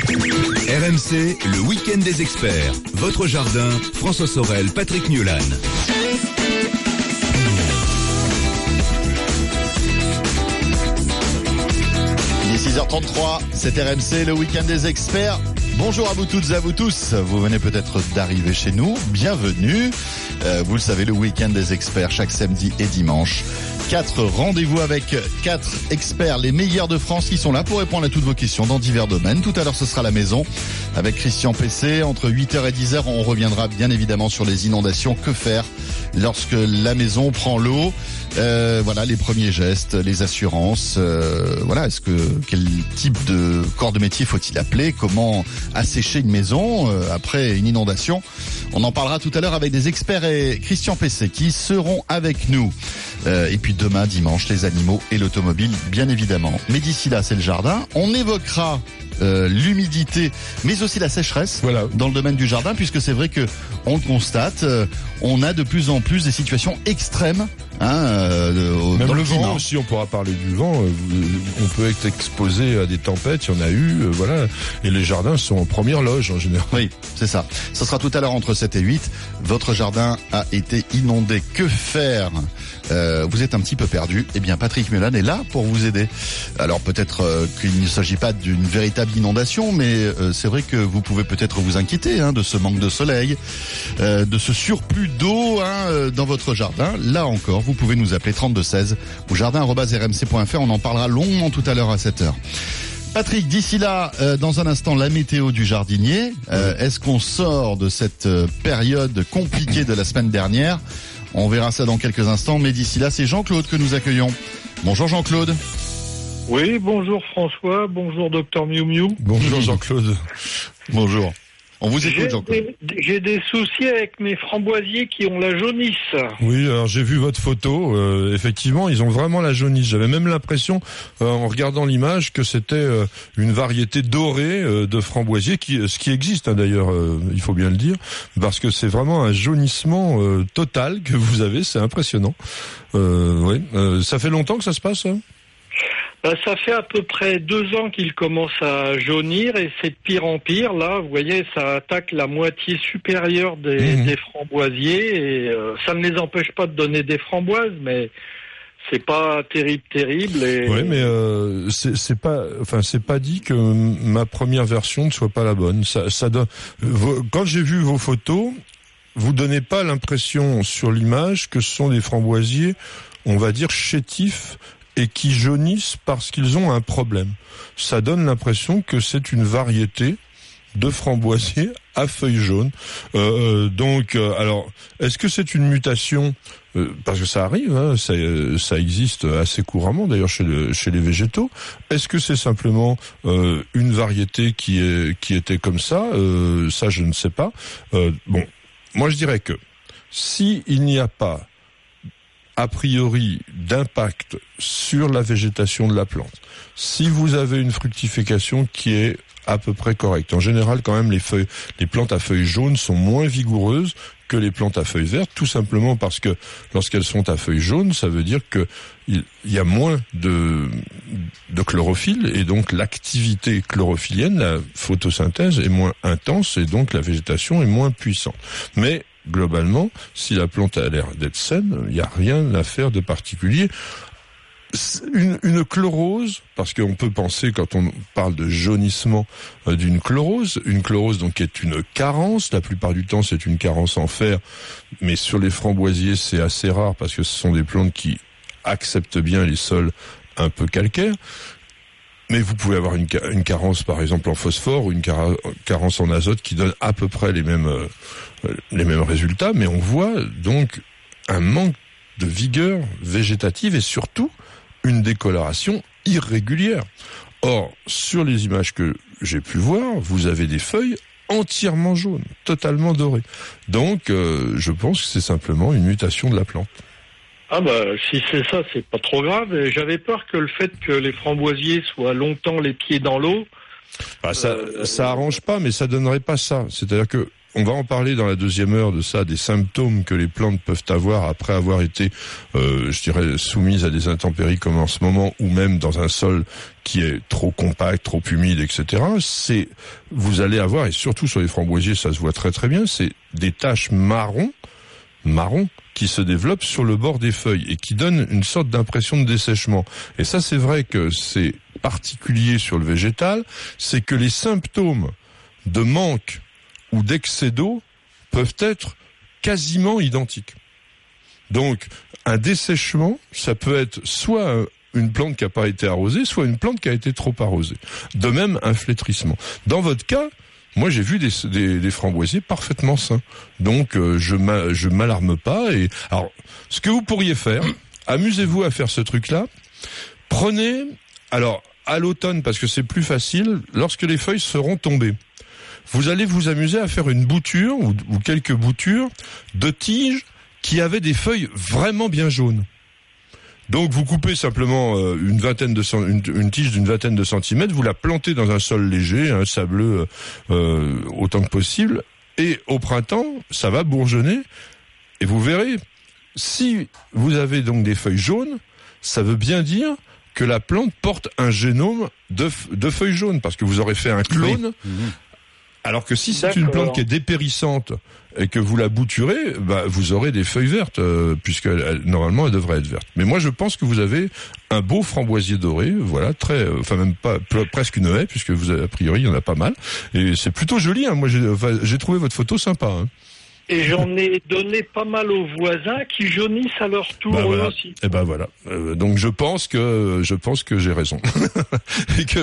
RMC, le week-end des experts. Votre jardin, François Sorel, Patrick Newlan. 6h33, c'est RMC, le week-end des experts. Bonjour à vous toutes et à vous tous. Vous venez peut-être d'arriver chez nous. Bienvenue. Euh, vous le savez, le week-end des experts chaque samedi et dimanche. Quatre rendez-vous avec quatre experts, les meilleurs de France qui sont là pour répondre à toutes vos questions dans divers domaines. Tout à l'heure, ce sera la maison avec Christian PC. Entre 8h et 10h, on reviendra bien évidemment sur les inondations. Que faire lorsque la maison prend l'eau? Euh, voilà les premiers gestes, les assurances. Euh, voilà, est-ce que quel type de corps de métier faut-il appeler? Comment assécher une maison euh, après une inondation? On en parlera tout à l'heure avec des experts et Christian PC qui seront avec nous. Euh, et puis demain, dimanche, les animaux et l'automobile, bien évidemment. Mais d'ici là, c'est le jardin. On évoquera euh, l'humidité, mais aussi la sécheresse voilà. dans le domaine du jardin, puisque c'est vrai que on le constate, euh, on a de plus en plus des situations extrêmes. Hein, euh, au- Même dans le le vent aussi, on pourra parler du vent. euh, On peut être exposé à des tempêtes, il y en a eu, euh, voilà. Et les jardins sont en première loge en général. Oui, c'est ça. Ce sera tout à l'heure entre 7 et 8. Votre jardin a été inondé. Que faire? Euh, Vous êtes un petit peu perdu. Eh bien, Patrick Mulan est là pour vous aider. Alors peut-être euh, qu'il ne s'agit pas d'une véritable inondation, mais euh, c'est vrai que vous pouvez peut-être vous inquiéter hein, de ce manque de soleil, euh, de ce surplus d'eau hein, euh, dans votre jardin. Là encore, vous pouvez nous appeler 3216 ou jardin@rmc.fr. On en parlera longuement tout à l'heure à 7 heures. Patrick, d'ici là, euh, dans un instant, la météo du jardinier. Euh, Est-ce qu'on sort de cette période compliquée de la semaine dernière? On verra ça dans quelques instants. Mais d'ici là, c'est Jean-Claude que nous accueillons. Bonjour Jean-Claude. Oui, bonjour François, bonjour docteur Miu Miu. Bonjour Jean-Claude. Bonjour. On vous écoute Jean-Claude. des, j'ai des soucis avec mes framboisiers qui ont la jaunisse. Oui, alors j'ai vu votre photo. euh, effectivement, ils ont vraiment la jaunisse. J'avais même l'impression, euh, en regardant l'image, que c'était euh, une variété dorée euh, de framboisier, qui, ce qui existe hein, d'ailleurs, euh, il faut bien le dire, parce que c'est vraiment un jaunissement euh, total que vous avez. C'est impressionnant. Euh, oui. Euh, ça fait longtemps que ça se passe. hein? Ça fait à peu près deux ans qu'ils commencent à jaunir et c'est de pire en pire. Là, vous voyez, ça attaque la moitié supérieure des, des framboisiers et euh, ça ne les empêche pas de donner des framboises, mais c'est pas terrible, terrible. Et... Oui, mais euh, c'est c'est pas, enfin c'est pas dit que ma première version ne soit pas la bonne. Ça, ça donne. vos- Quand j'ai vu vos photos, vous donnez pas l'impression sur l'image que ce sont des framboisiers, on va dire chétifs et qui jaunissent parce qu'ils ont un problème. Ça donne l'impression que c'est une variété de framboisiers à feuilles jaunes. Euh, euh, donc, euh, alors, est-ce que c'est une mutation Parce que ça arrive, hein, ça, existe assez couramment d'ailleurs chez, le- chez les végétaux. Est-ce que c'est simplement une variété qui, qui était comme ça Ça, je ne sais pas. Bon, moi je dirais que si n'y a pas a priori d'impact sur la végétation de la plante. Si vous avez une fructification qui est à peu près correcte. En général, quand même, les feuilles, les plantes à feuilles jaunes sont moins vigoureuses que les plantes à feuilles vertes, tout simplement parce que lorsqu'elles sont à feuilles jaunes, ça veut dire que il y a moins de, de chlorophylle et donc l'activité chlorophyllienne, la photosynthèse est moins intense et donc la végétation est moins puissante. Mais globalement, si la plante a l'air d'être saine, il n'y a rien à faire de particulier. Une chlorose, parce qu'on peut penser quand on parle de jaunissement euh, d'une chlorose, une chlorose donc est une carence, la plupart du temps c'est une carence en fer, mais sur les framboisiers c'est assez rare parce que ce sont des plantes qui acceptent bien les sols un peu calcaires. Mais vous pouvez avoir une, ca- une carence, par exemple, en phosphore ou une carence en azote qui donne à peu près les mêmes, euh, les mêmes résultats. Mais on voit donc un manque de vigueur végétative et surtout une décoloration irrégulière. Or, sur les images que j'ai pu voir, vous avez des feuilles entièrement jaunes, totalement dorées. Donc, euh, je pense que c'est simplement une mutation de la plante. Ah bah si c'est ça, c'est pas trop grave. J'avais peur que le fait que les framboisiers soient longtemps les pieds dans l'eau. Bah, ça, ça arrange pas, mais ça donnerait pas ça. C'est-à-dire que on va en parler dans la deuxième heure de ça, des symptômes que les plantes peuvent avoir après avoir été, euh, je dirais, soumises à des intempéries comme en ce moment, ou même dans un sol qui est trop compact, trop humide, etc. C'est, vous allez avoir, et surtout sur les framboisiers, ça se voit très très bien, c'est des taches marron, marron, qui se développent sur le bord des feuilles et qui donnent une sorte d'impression de dessèchement. Et ça, c'est vrai que c'est particulier sur le végétal, c'est que les symptômes de manque ou d'excès d'eau peuvent être quasiment identiques. Donc, un dessèchement, ça peut être soit une plante qui n'a pas été arrosée, soit une plante qui a été trop arrosée. De même, un flétrissement. Dans votre cas, moi, j'ai vu des, framboisiers parfaitement sains. Donc, euh, je je m'alarme pas. Et alors, ce que vous pourriez faire, amusez-vous à faire ce truc-là. Prenez, alors, à l'automne, parce que c'est plus facile, lorsque les feuilles seront tombées. Vous allez vous amuser à faire une bouture ou, ou quelques boutures de tiges qui avaient des feuilles vraiment bien jaunes. Donc vous coupez simplement euh, une vingtaine de cent- une, une tige d'une vingtaine de centimètres, vous la plantez dans un sol léger, un sableux euh, euh, autant que possible, et au printemps ça va bourgeonner, et vous verrez. Si vous avez donc des feuilles jaunes, ça veut bien dire que la plante porte un génome de, feuilles jaunes, parce que vous aurez fait un clone. Alors que si c'est une plante qui est dépérissante et que vous la bouturez, bah, vous aurez des feuilles vertes, euh, puisque elle- elle- normalement elle devrait être verte. Mais moi je pense que vous avez un beau framboisier doré, voilà, très, euh, enfin même pas pre- presque une haie, puisque vous avez, a priori il y en a pas mal, et c'est plutôt joli. Hein. Moi j'ai enfin, trouvé votre photo sympa. Hein. Et j'en ai donné pas mal aux voisins qui jaunissent à leur tour Bah, voilà. aussi. Et ben voilà. Euh, donc je pense que je pense que j'ai raison et que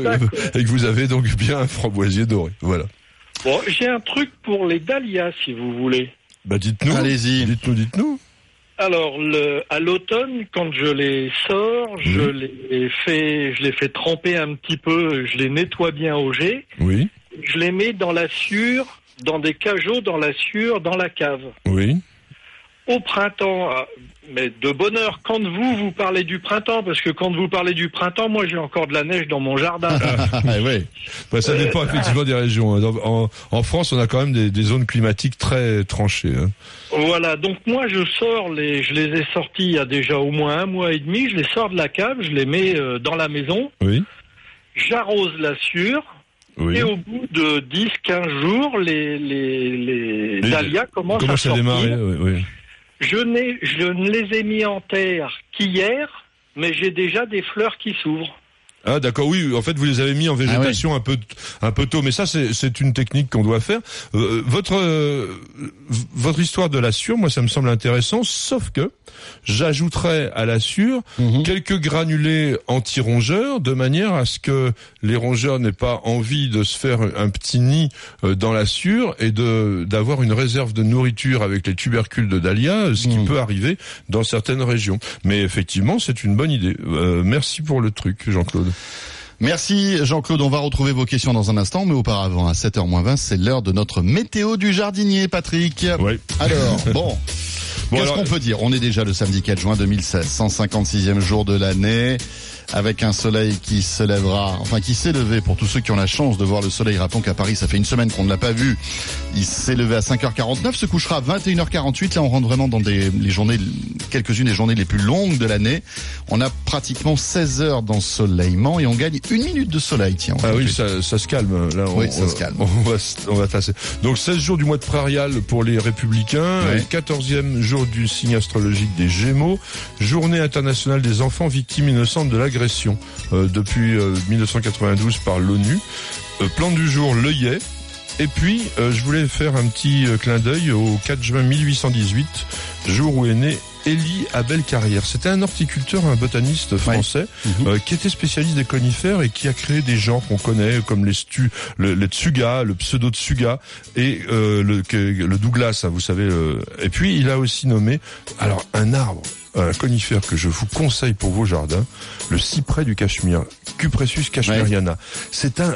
et que vous avez donc bien un framboisier doré. Voilà. Bon, j'ai un truc pour les dahlias, si vous voulez. Bah dites-nous. Allez-y. Dites-nous, dites-nous. Alors, le, à l'automne, quand je les sors, je les fais, je les fais tremper un petit peu, je les nettoie bien au jet, Oui. je les mets dans la sûre, dans des cajots, dans la sûre, dans la cave. Oui. Au printemps, mais de bonheur, quand vous, vous parlez du printemps, parce que quand vous parlez du printemps, moi j'ai encore de la neige dans mon jardin. Ah, ouais. Bah, ça dépend effectivement des régions. hein. En, en France, on a quand même des, des zones climatiques très tranchées. hein. Voilà, donc moi je sors les, je les ai sortis il y a déjà au moins un mois et demi, je les sors de la cave, je les mets euh, dans la maison, Oui. j'arrose la sûre, Oui. et au bout de 10-15 jours, les, les, les, dahlias commencent à ça sortir. démarrer oui, oui. Je, ne les ai mis en terre qu'hier, mais j'ai déjà des fleurs qui s'ouvrent. Ah d'accord, oui. En fait, vous les avez mis en végétation un peu un peu tôt, mais ça c'est une technique qu'on doit faire. Euh, votre euh, votre histoire de la sûre, moi ça me semble intéressant, sauf que j'ajouterais à la sûre quelques granulés anti-rongeurs, de manière à ce que les rongeurs n'aient pas envie de se faire un petit nid euh, dans la sûre et de d'avoir une réserve de nourriture avec les tubercules de dahlia, ce qui peut arriver dans certaines régions. Mais effectivement, c'est une bonne idée. Euh, merci pour le truc, Jean-Claude. Merci Jean-Claude, on va retrouver vos questions dans un instant, mais auparavant à 7h20, c'est l'heure de notre météo du jardinier, Patrick. Oui. Alors, bon, Bon, qu'est-ce qu'on peut dire? On est déjà le samedi 4 juin 2016, 156e jour de l'année, avec un soleil qui se lèvera, enfin qui s'est levé pour tous ceux qui ont la chance de voir le soleil. Rappelons qu'à Paris, ça fait une semaine qu'on ne l'a pas vu. Il s'est levé à 5h49, se couchera à 21h48. Là, on rentre vraiment dans des, les journées, quelques-unes des journées les plus longues de l'année. On a pratiquement 16 heures d'ensoleillement et on gagne une minute de soleil, tiens. Ah oui, ça, ça se calme. Là, Oui, ça se calme. On va, on va tasser. Donc 16 jours du mois de prairial pour les républicains, Ouais. et 14e jour du signe astrologique des Gémeaux, journée internationale des enfants victimes innocentes de l'agression euh, depuis euh, 1992 par l'ONU. Euh, plan du jour l'œillet. Et puis, euh, je voulais faire un petit euh, clin d'œil au 4 juin 1818, jour où est né Élie Abel Carrière. C'était un horticulteur, un botaniste français, euh, qui était spécialiste des conifères et qui a créé des genres qu'on connaît, comme les stu, le, les tsuga, le pseudo tsuga et euh, le, le Douglas, hein, vous savez. euh. et puis, il a aussi nommé, alors, un arbre, un conifère que je vous conseille pour vos jardins, le cyprès du Cachemire, Cupressus cashmeriana. C'est un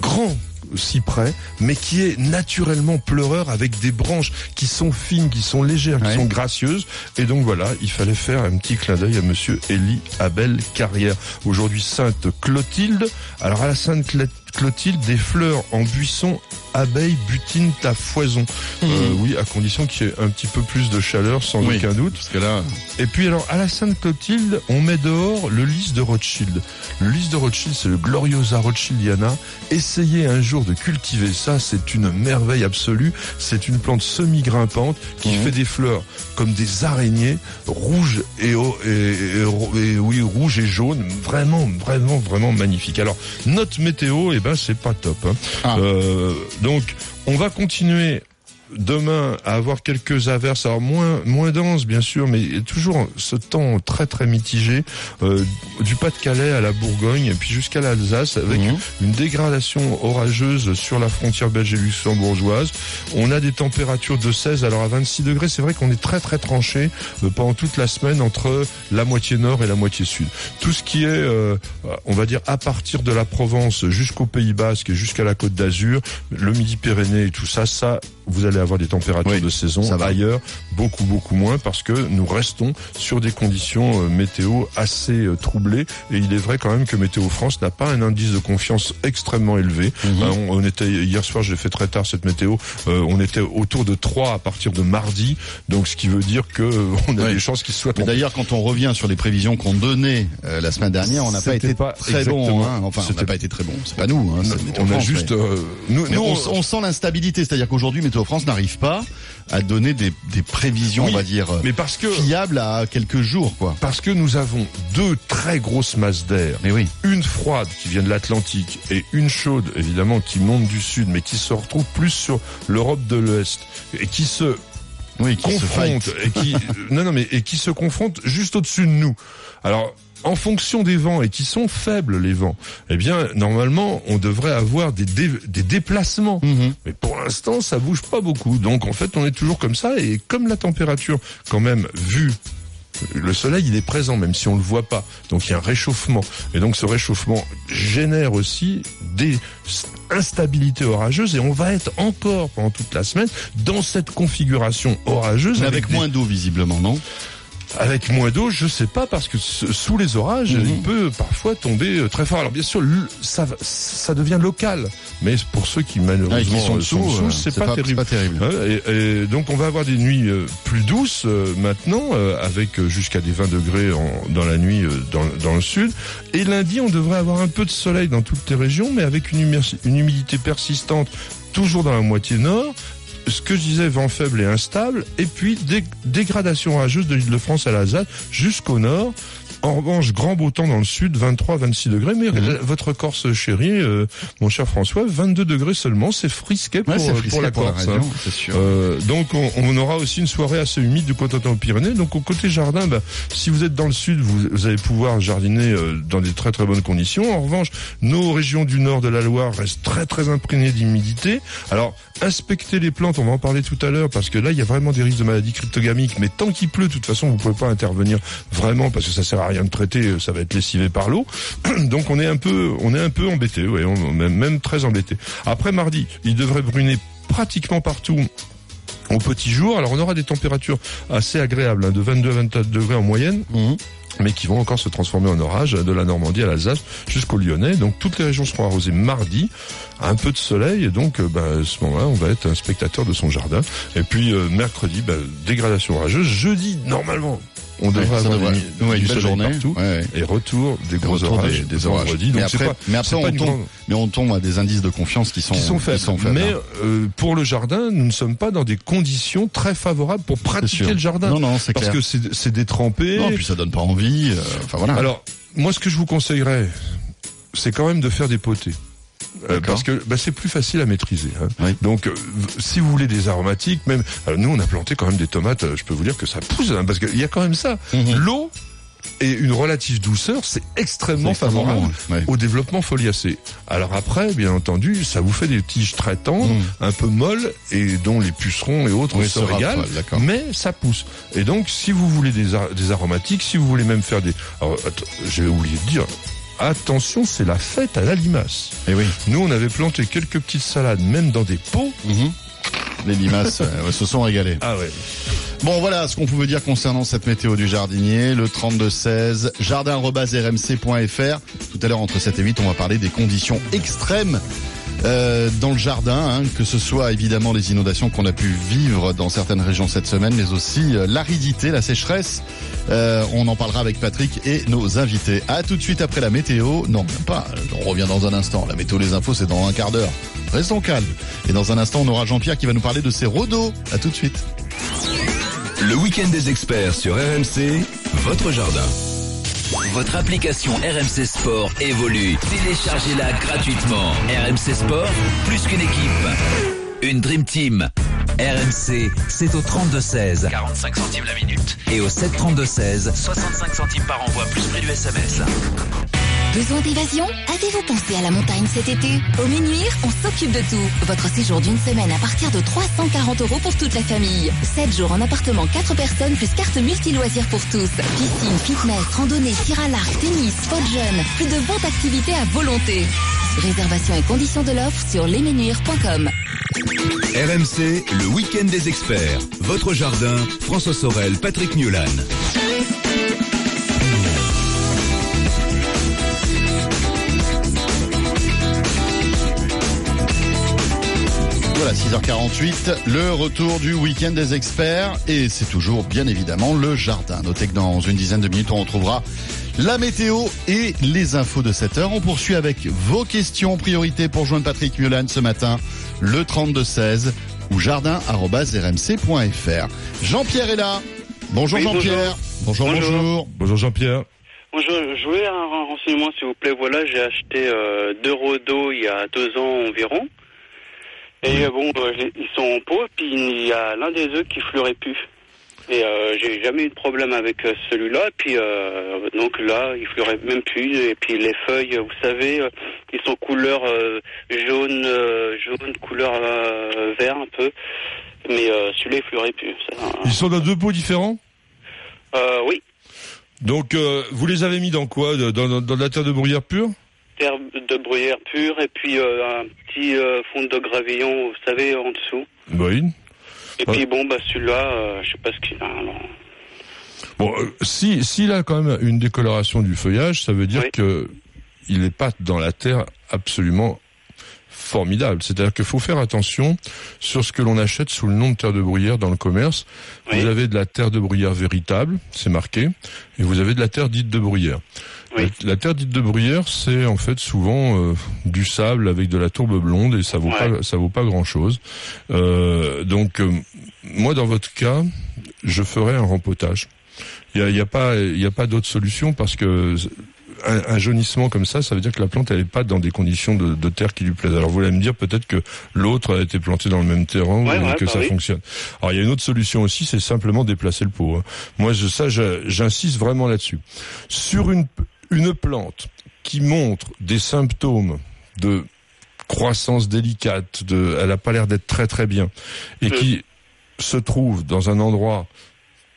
grand cyprès, mais qui est naturellement pleureur avec des branches qui sont fines, qui sont légères, qui sont gracieuses. Et donc voilà, il fallait faire un petit clin d'œil à monsieur Élie Abel Carrière. Aujourd'hui Sainte Clotilde. Alors à la Sainte Cla- Clotilde, des fleurs en buisson, abeilles butinent à foison. Euh, oui, à condition qu'il y ait un petit peu plus de chaleur, sans Oui, aucun doute. Parce que là, Et puis alors, à la Sainte Clotilde, on met dehors le lys de Rothschild. Le lys de Rothschild, c'est le Gloriosa Rothschildiana. Essayez un jour de cultiver ça, c'est une merveille absolue. C'est une plante semi-grimpante qui fait des fleurs comme des araignées, rouges et, et, et- et- oui, rouges et jaunes. Vraiment, vraiment, vraiment magnifique. Alors, notre météo, eh ben c'est pas top. hein. Ah. Euh, donc on va continuer demain à avoir quelques averses, alors moins moins denses bien sûr, mais toujours ce temps très très mitigé euh, du Pas-de-Calais à la Bourgogne et puis jusqu'à l'Alsace avec Mhm. une dégradation orageuse sur la frontière belge et luxembourgeoise. On a des températures de 16 alors à 26 degrés. C'est vrai qu'on est très très tranché euh, pendant toute la semaine entre la moitié nord et la moitié sud. Tout ce qui est, euh, on va dire, à partir de la Provence jusqu'au Pays Basque et jusqu'à la Côte d'Azur, le Midi-Pyrénées et tout ça, ça, vous allez avoir des températures de saison ça va. ailleurs beaucoup beaucoup moins parce que nous restons sur des conditions euh, météo assez euh, troublées et il est vrai quand même que Météo France n'a pas un indice de confiance extrêmement élevé. Mhm. Euh, on, on était hier soir, j'ai fait très tard cette météo, euh, on était autour de 3 à partir de mardi, donc ce qui veut dire que on a Ouais. des chances qu'il soit Mais d'ailleurs, quand on revient sur les prévisions qu'on donnait euh, la semaine dernière, on n'a pas été pas très bon. hein. Enfin, on n'a pas été très bon. C'est pas nous. Hein, On- on a France, juste, euh, nous- nous, on, on- on sent l'instabilité, c'est-à-dire qu'aujourd'hui, Météo France n'arrive pas à donner des, des prévisions, Oui, on va dire, euh, mais parce que fiables à quelques jours, quoi. Parce que nous avons deux très grosses masses d'air. Mais oui. Une froide qui vient de l'Atlantique et une chaude, évidemment, qui monte du sud, mais qui se retrouve plus sur l'Europe de l'Est et qui se Oui, qui se fight. et qui non non mais et qui se confrontent juste au-dessus de nous. Alors en fonction des vents et qui sont faibles les vents, eh bien normalement on devrait avoir des, dé- des déplacements. Mhm. Mais pour l'instant ça bouge pas beaucoup. Donc en fait on est toujours comme ça et comme la température quand même vue le soleil, il est présent, même si on le voit pas. Donc il y a un réchauffement. Et donc ce réchauffement génère aussi des instabilités orageuses et on va être encore pendant toute la semaine dans cette configuration orageuse. Mais avec des- moins d'eau, visiblement, non? Avec moins d'eau, je sais pas parce que sous les orages, il peut parfois tomber euh, très fort. Alors bien sûr, ça devient local, mais pour ceux qui malheureusement Ah, qui sont euh, dessous, euh, c'est pas, terrible. pas terrible. Ouais, et, et donc on va avoir des nuits euh, plus douces euh, maintenant, euh, avec euh, jusqu'à des 20 degrés en- dans la nuit euh, dans, dans le sud. Et lundi, on devrait avoir un peu de soleil dans toutes les régions, mais avec une humidité persistante toujours dans la moitié nord ce que je disais, vent faible et instable, et puis dé- dégradation orageuse de l'île de France à l'Alsace jusqu'au nord. En revanche, grand beau temps dans le sud, 23-26 degrés, mais Mhm. votre Corse chérie, euh, mon cher François, 22 degrés seulement, c'est frisqué pour, Ouais, euh, frisqué pour la pour la Corse. hein. sûr. Euh, donc on, on aura aussi une soirée assez humide du côté aux Pyrénées. Donc au côté jardin, bah, si vous êtes dans le sud, vous, vous allez pouvoir jardiner euh, dans des très très bonnes conditions. En revanche, nos régions du nord de la Loire restent très très imprégnées d'humidité. Alors inspectez les plantes, on va en parler tout à l'heure parce que là il y a vraiment des risques de maladies cryptogamiques. Mais tant qu'il pleut, de toute façon, vous pouvez pas intervenir vraiment parce que ça sert à rien de traiter, euh, ça va être lessivé par l'eau. Donc on est un peu, on est un peu embêté, ouais, on, même, même très embêté. Après mardi, il devrait bruner pratiquement partout au petit jour. Alors on aura des températures assez agréables, hein, de 22 à 24 degrés en moyenne. Mais qui vont encore se transformer en orage de la Normandie à l'Alsace jusqu'au Lyonnais. Donc toutes les régions seront arrosées mardi, un peu de soleil, et donc euh, bah, à ce moment-là, on va être un spectateur de son jardin. Et puis euh, mercredi, bah, dégradation orageuse. Jeudi, normalement, on devrait avoir devrait. Ouais, une belle journée. partout, et retour des gros Retour orages des, des orages. vendredi. mais Donc après, pas, mais c'est après pas on tombe, grande- mais on tombe à des indices de confiance qui sont, qui sont faibles. faibles, mais hein. euh, pour le jardin, nous ne sommes pas dans des conditions très favorables pour pratiquer le jardin. Non, non, c'est Parce clair. que c'est détrempé. Non, puis ça donne pas envie. euh, voilà. Alors, moi, ce que je vous conseillerais, c'est quand même de faire des potées. Euh, parce que bah, c'est plus facile à maîtriser. hein. Donc, euh, si vous voulez des aromatiques, même alors, nous, on a planté quand même des tomates. euh, Je peux vous dire que ça pousse, hein, parce qu'il y a quand même ça. L'eau et une relative douceur, c'est extrêmement favorable ouais. au développement foliacé. Alors après, bien entendu, ça vous fait des tiges très tendres, un peu molles et dont les pucerons et autres. Oui, se régalent. Mais ça pousse. Et donc, si vous voulez des, ar- des aromatiques, si vous voulez même faire des... Alors, att- j'ai oublié de dire... Attention, c'est la fête à la limace. Et Eh oui. Nous, on avait planté quelques petites salades, même dans des pots. Les limaces euh, se sont régalées. Ah ouais. Bon, voilà ce qu'on pouvait dire concernant cette météo du jardinier, le 32-16, jardin-rmc.fr. Tout à l'heure, entre 7 et 8, on va parler des conditions extrêmes euh, dans le jardin, hein, que ce soit évidemment les inondations qu'on a pu vivre dans certaines régions cette semaine, mais aussi euh, l'aridité, la sécheresse. Euh, on en parlera avec Patrick et nos invités. À tout de suite après la météo. Non, même pas. On revient dans un instant. La météo, les infos, c'est dans un quart d'heure. Restons calmes. Et dans un instant, on aura Jean-Pierre qui va nous parler de ses rhodos. À tout de suite. Le week-end des experts sur RMC, votre jardin. Votre application RMC Sport évolue. Téléchargez-la gratuitement. RMC Sport, plus qu'une équipe. Une Dream Team. RMC, c'est au 32-16. 45 centimes la minute. Et au 732-16. 65 centimes par envoi, plus prix du SMS. Besoin d'évasion Avez-vous pensé à la montagne cet été Au Ménuire, on s'occupe de tout. Votre séjour d'une semaine à partir de 340 euros pour toute la famille. 7 jours en appartement 4 personnes plus carte multi-loisirs pour tous. Piscine, fitness, randonnée, tir à l'arc, tennis, spot jeune. Plus de 20 activités à volonté. Réservation et conditions de l'offre sur lesmenuires.com. RMC, le week-end des experts. Votre jardin, François Sorel, Patrick Newlan. Voilà, 6h48, le retour du week-end des experts. Et c'est toujours, bien évidemment, le jardin. Notez que dans une dizaine de minutes, on retrouvera la météo et les infos de cette heure. On poursuit avec vos questions. Priorité pour joindre Patrick Mulan ce matin, le 32-16 ou jardin.rmc.fr. Jean-Pierre est là. Bonjour Oui, Jean-Pierre. Bonjour, Bonjour. bonjour. Bonjour Jean-Pierre. Bonjour, je voulais un renseignement s'il vous plaît. Voilà, j'ai acheté euh, deux rhodos il y a deux ans environ. Et euh, bon, euh, ils sont en pot, puis il y a l'un des œufs qui fleurait plus. Et euh, j'ai jamais eu de problème avec celui-là. Puis euh, donc là, il fleurait même plus. Et puis les feuilles, vous savez, ils sont couleur euh, jaune, jaune, couleur vert un peu. Mais celui-là, il fleurait plus. Ça, Ils sont dans deux pots différents? Euh, oui, Donc, vous les avez mis dans quoi? Dans, dans- dans de la terre de bruyère pure? Terre de bruyère pure et puis euh, un petit euh, fond de gravillon, vous savez, en dessous. Oui. Et puis bon, bah celui-là, euh, je sais pas ce qu'il a. alors. Bon, si s'il a quand même une décoloration du feuillage, ça veut dire Oui. que il n'est pas dans la terre absolument formidable. C'est-à-dire qu'il faut faire attention sur ce que l'on achète sous le nom de terre de bruyère dans le commerce. Vous avez de la terre de bruyère véritable, c'est marqué, et vous avez de la terre dite de bruyère. La, la terre dite de bruyère, c'est en fait souvent euh, du sable avec de la tourbe blonde et ça vaut pas ça vaut pas grand chose. donc euh, moi dans votre cas, je ferais un rempotage. Il y a, y a pas il y a pas d'autre solution parce que un, un jaunissement comme ça, ça veut dire que la plante elle est pas dans des conditions de, de terre qui lui plaisent. Alors vous allez me dire peut-être que l'autre a été planté dans le même terrain Ouais, et ouais, que bah ça oui. fonctionne. Alors il y a une autre solution aussi, c'est simplement déplacer le pot. hein. Moi je, ça j'insiste vraiment là-dessus. Sur une une plante qui montre des symptômes de croissance délicate, de, elle a pas l'air d'être très très bien, et qui se trouve dans un endroit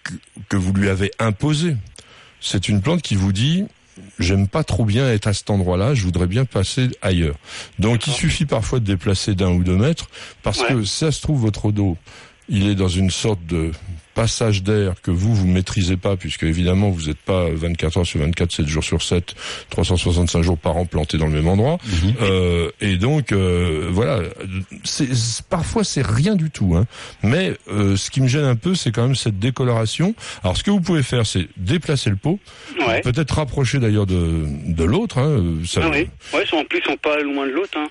que, que vous lui avez imposé. C'est une plante qui vous dit j'aime pas trop bien être à cet endroit-là, je voudrais bien passer ailleurs. Donc il suffit parfois de déplacer d'un ou deux mètres parce que si ça se trouve votre dos, il est dans une sorte de passage d'air que vous vous maîtrisez pas puisque évidemment vous n'êtes pas 24 heures sur 24, 7 jours sur 7, 365 jours par an planté dans le même endroit. Euh, et donc euh, voilà, c'est c'est- parfois c'est rien du tout. Hein. Mais euh, ce qui me gêne un peu, c'est quand même cette décoloration. Alors ce que vous pouvez faire, c'est déplacer le pot, Ouais. peut-être rapprocher d'ailleurs de, de l'autre. Hein. Ça, Ah oui. Ouais, en plus, ils sont pas loin de l'autre. Hein.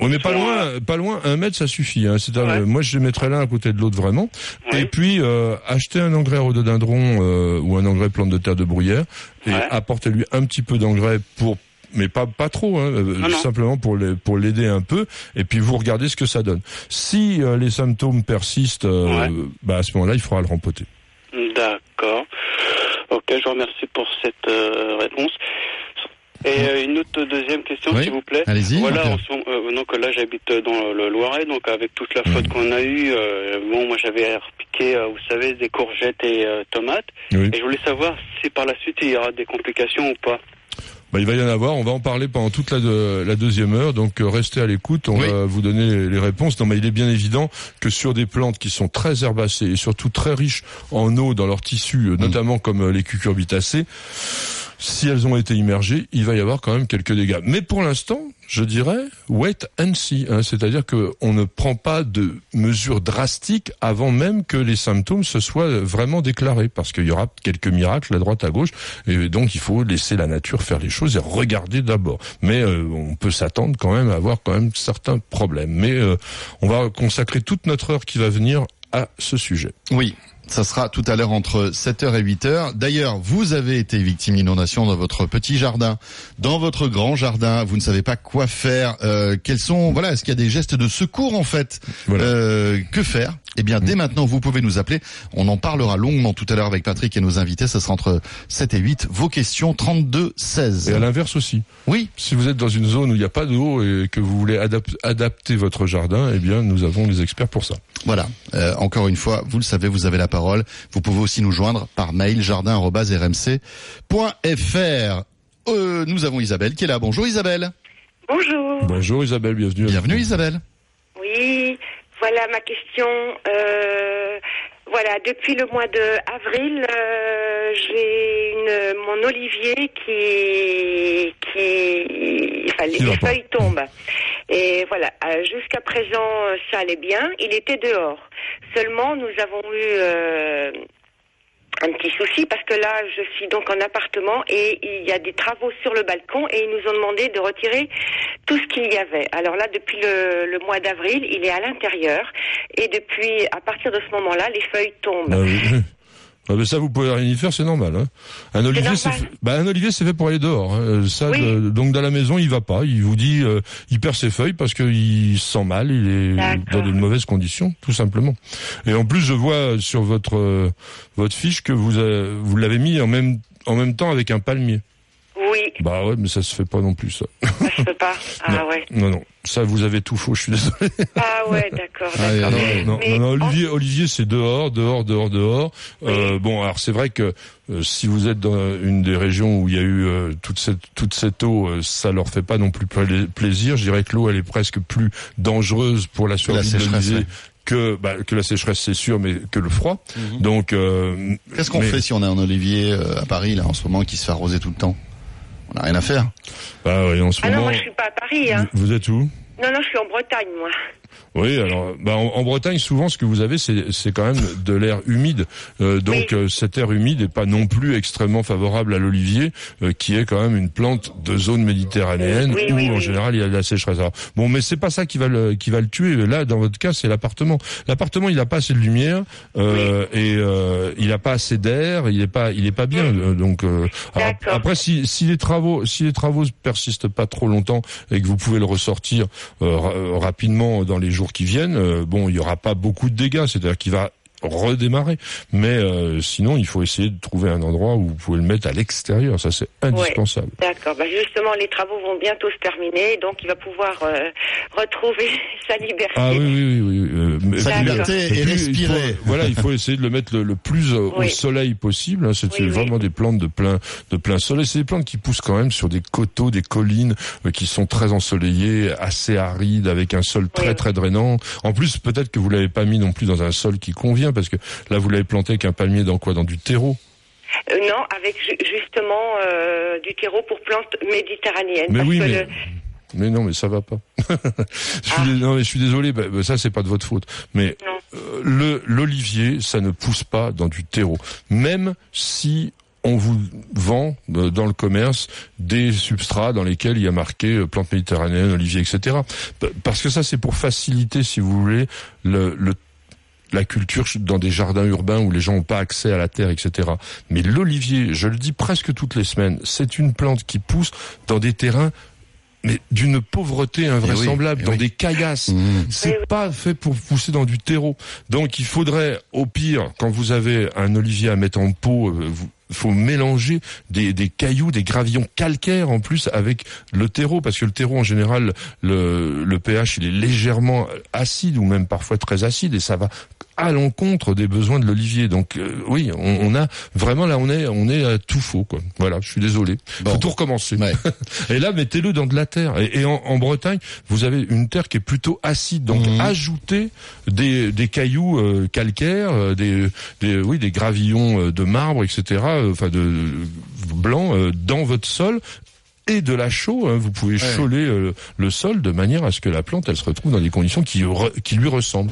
On n'est pas loin, pas loin. Un mètre, ça suffit. Hein. C'est un- Moi, je les mettrais l'un à côté de l'autre vraiment. Et puis euh, acheter un engrais rhododendron euh, ou un engrais plante de terre de bruyère et apportez-lui un petit peu d'engrais pour mais pas pas trop, hein, euh, Non, non. simplement pour les, pour l'aider un peu, et puis vous regardez ce que ça donne. Si euh, les symptômes persistent, euh, bah à ce moment-là, il faudra le rempoter. D'accord. Ok, je vous remercie pour cette euh, réponse. Et euh, une autre deuxième question, Oui. s'il vous plaît. Allez-y, Voilà, euh, donc là j'habite dans le Loiret, donc avec toute la faute qu'on a eue, euh, bon moi j'avais repiqué, euh, vous savez, des courgettes et euh, tomates. Oui. Et je voulais savoir si par la suite il y aura des complications ou pas. Bah, il va y en avoir. On va en parler pendant toute la, de- la deuxième heure. Donc euh, restez à l'écoute. On va vous donner les, les réponses. Non, mais il est bien évident que sur des plantes qui sont très herbacées et surtout très riches en eau dans leur tissu, euh, notamment comme euh, les cucurbitacées, si elles ont été immergées, il va y avoir quand même quelques dégâts. Mais pour l'instant, je dirais wait and see. hein. C'est-à-dire que on ne prend pas de mesures drastiques avant même que les symptômes se soient vraiment déclarés, parce qu'il y aura quelques miracles à droite à gauche, et donc il faut laisser la nature faire les choses et regarder d'abord. Mais euh, on peut s'attendre quand même à avoir quand même certains problèmes. Mais euh, on va consacrer toute notre heure qui va venir à ce sujet. Oui. Ça sera tout à l'heure entre 7h et 8h. D'ailleurs, vous avez été victime d'inondation dans votre petit jardin, dans votre grand jardin. Vous ne savez pas quoi faire. Euh, quels sont, voilà, est-ce qu'il y a des gestes de secours en fait? Euh, Que faire? Eh bien, dès maintenant, vous pouvez nous appeler. On en parlera longuement tout à l'heure avec Patrick et nos invités. Ça sera entre 7 et 8. Vos questions 32 16. Et à l'inverse aussi. Oui. Si vous êtes dans une zone où il n'y a pas d'eau et que vous voulez adap- adapter votre jardin, eh bien, nous avons les experts pour ça. Voilà. Euh, encore une fois, vous le savez, vous avez la parole. Vous pouvez aussi nous joindre par mail jardin@rmc.fr. Euh, nous avons Isabelle qui est là. Bonjour Isabelle. Bonjour. Bonjour Isabelle, bienvenue. Bienvenue Isabelle. Oui, voilà ma question. Euh, voilà, depuis le mois de avril, euh, j'ai une mon olivier qui qui enfin les, feuilles tombent. Et voilà, euh, jusqu'à présent ça allait bien. Il était dehors. Seulement nous avons eu euh, un petit souci parce que là, je suis donc en appartement et il y a des travaux sur le balcon et ils nous ont demandé de retirer tout ce qu'il y avait. Alors là, depuis le, mois d'avril, il est à l'intérieur et depuis, à partir de ce moment-là, les feuilles tombent. Ah. Ah ben ça, vous pouvez rien y faire, c'est normal. Hein. Un olivier, c'est fait, bah, un olivier, c'est fait pour aller dehors. hein. Euh, Ça, Oui. de- donc dans la maison, il va pas. Il vous dit, euh, il perd ses feuilles parce qu'il se sent mal. Il est dans de mauvaises conditions, tout simplement. Et en plus, je vois sur votre euh, votre fiche que vous avez- vous l'avez mis en même en même temps avec un palmier. Oui, Bah ouais, mais ça se fait pas non plus ça. bah, je peux pas. Ah non, ouais. non, non, ça vous avez tout faux. Je suis désolé. Ah ouais, d'accord, Ah, d'accord. non, non, Mais non, non, Olivier, Olivier, c'est dehors, dehors, dehors, dehors. Euh, bon, alors c'est vrai que euh, si vous êtes dans une des régions où il y a eu euh, toute cette toute cette eau, euh, ça leur fait pas non plus pla- plaisir. Je dirais que l'eau, elle est presque plus dangereuse pour la survie de que bah, que la sécheresse, c'est sûr, mais que le froid. Donc, euh, Mhm. Qu'est-ce qu'on mais- fait si on a un olivier euh, à Paris là en ce moment qui se fait arroser tout le temps? On n'a rien à faire. Bah oui, en ce Ah non, moi je suis pas à Paris. Hein. vous êtes où? Non, non, je suis en Bretagne, moi. Oui, alors bah, en, en Bretagne, souvent, ce que vous avez, c'est quand même de l'air humide. Euh, donc, euh, cet air humide n'est pas non plus extrêmement favorable à l'olivier, euh, qui est quand même une plante de zone méditerranéenne Oui, où, oui, en oui. général, il y a de la sécheresse. Alors, bon, mais c'est pas ça qui va le qui va le tuer. Là, dans votre cas, c'est l'appartement. L'appartement, il a pas assez de lumière euh, et euh, il a pas assez d'air. Il est pas il est pas bien. euh, Donc, euh, alors, après, si si les travaux si les travaux persistent pas trop longtemps et que vous pouvez le ressortir ra- rapidement dans les jours qui viennent, euh, bon, il y aura pas beaucoup de dégâts. C'est-à-dire qu'il va redémarrer. Mais euh, sinon, il faut essayer de trouver un endroit où vous pouvez le mettre à l'extérieur. Ça, c'est indispensable. D'accord. Bah justement, les travaux vont bientôt se terminer, donc il va pouvoir euh, retrouver sa liberté. Ah oui, oui, oui. oui. euh, mais- Sa liberté et respirer. il faut- voilà, il faut essayer de le mettre le, le plus euh, au soleil possible. hein. C'est Oui, c'est oui. vraiment des plantes de plein de plein soleil. C'est des plantes qui poussent quand même sur des coteaux, des collines euh, qui sont très ensoleillées, assez arides, avec un sol très très drainant. En plus, peut-être que vous l'avez pas mis non plus dans un sol qui convient, parce que là, vous l'avez planté avec un palmier dans quoi Dans du terreau. Euh, non, avec ju- justement euh, du terreau pour plantes méditerranéennes. Mais parce oui, que mais- le- Mais non, mais ça va pas. je suis dés- non, mais je suis désolé. bah, bah, ça, c'est pas de votre faute. Mais euh, le l'olivier, ça ne pousse pas dans du terreau, même si on vous vend dans le commerce des substrats dans lesquels il y a marqué euh, plante méditerranéenne, olivier, etc. Parce que ça, c'est pour faciliter, si vous voulez, le, le la culture dans des jardins urbains où les gens n'ont pas accès à la terre, etc. Mais l'olivier, je le dis presque toutes les semaines, c'est une plante qui pousse dans des terrains mais d'une pauvreté invraisemblable, eh dans oui. des caillasses. C'est pas fait pour pousser dans du terreau. Donc il faudrait, au pire, quand vous avez un olivier à mettre en pot, euh, vous faut mélanger des, cailloux, des gravillons calcaires en plus avec le terreau, parce que le terreau en général, le, le pH il est légèrement acide ou même parfois très acide et ça va à l'encontre des besoins de l'olivier. Donc euh, oui, on, on a vraiment là on est on est à tout faux quoi. Voilà, je suis désolé. Faut tout recommencer. et là mettez-le dans de la terre. Et, et en, en Bretagne, vous avez une terre qui est plutôt acide. Donc ajoutez des, des cailloux euh, calcaires, euh, des, des oui des gravillons euh, de marbre, etc. euh, Enfin de, blanc euh, dans votre sol et de la chaux. hein. vous pouvez choler euh, le sol de manière à ce que la plante elle se retrouve dans des conditions qui qui lui ressemblent.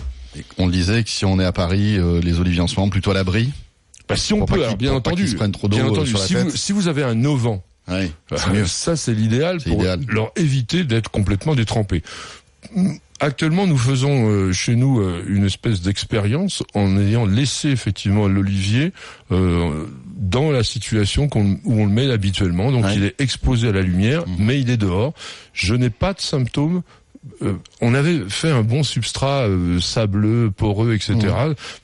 On le disait que si on est à Paris, euh, les oliviers en ce moment plutôt à l'abri. Bah, si on peut, alors, bien entendu, se trop bien euh, entendu, sur la si, vous, si vous avez un auvent, euh, ça c'est l'idéal pour leur éviter d'être complètement détrempés. Actuellement, nous faisons euh, chez nous euh, une espèce d'expérience en ayant laissé effectivement l'olivier euh, dans la situation où on le met habituellement. Donc, il est exposé à la lumière, mais il est dehors. Je n'ai pas de symptômes. Euh, on avait fait un bon substrat euh, sableux, poreux, etc.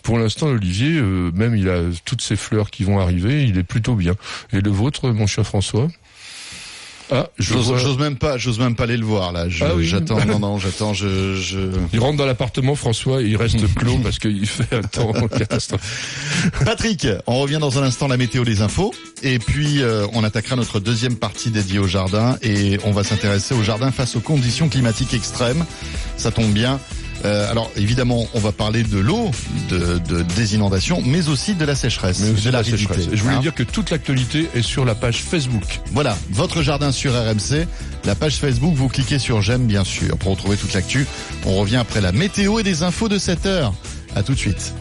Pour l'instant, l'olivier, euh, même il a toutes ces fleurs qui vont arriver, il est plutôt bien. Et le vôtre, mon cher François? Ah, J'ose même pas, j'ose même pas aller le voir là. Je- Ah oui. J'attends, non, non, j'attends. Je, je... Il rentre dans l'appartement, François, et il reste clos parce qu'il fait un temps catastrophique. Patrick, on revient dans un instant la météo des infos et puis euh, on attaquera notre deuxième partie dédiée au jardin et on va s'intéresser au jardin face aux conditions climatiques extrêmes. Ça tombe bien. Euh, alors évidemment, on va parler de l'eau, de, de- des inondations, mais aussi de la sécheresse, Mais aussi de la sécheresse. Je voulais hein. dire que toute l'actualité est sur la page Facebook. Voilà, votre jardin sur RMC, la page Facebook, vous cliquez sur j'aime bien sûr pour retrouver toute l'actu. On revient après la météo et des infos de 7 heure. À tout de suite.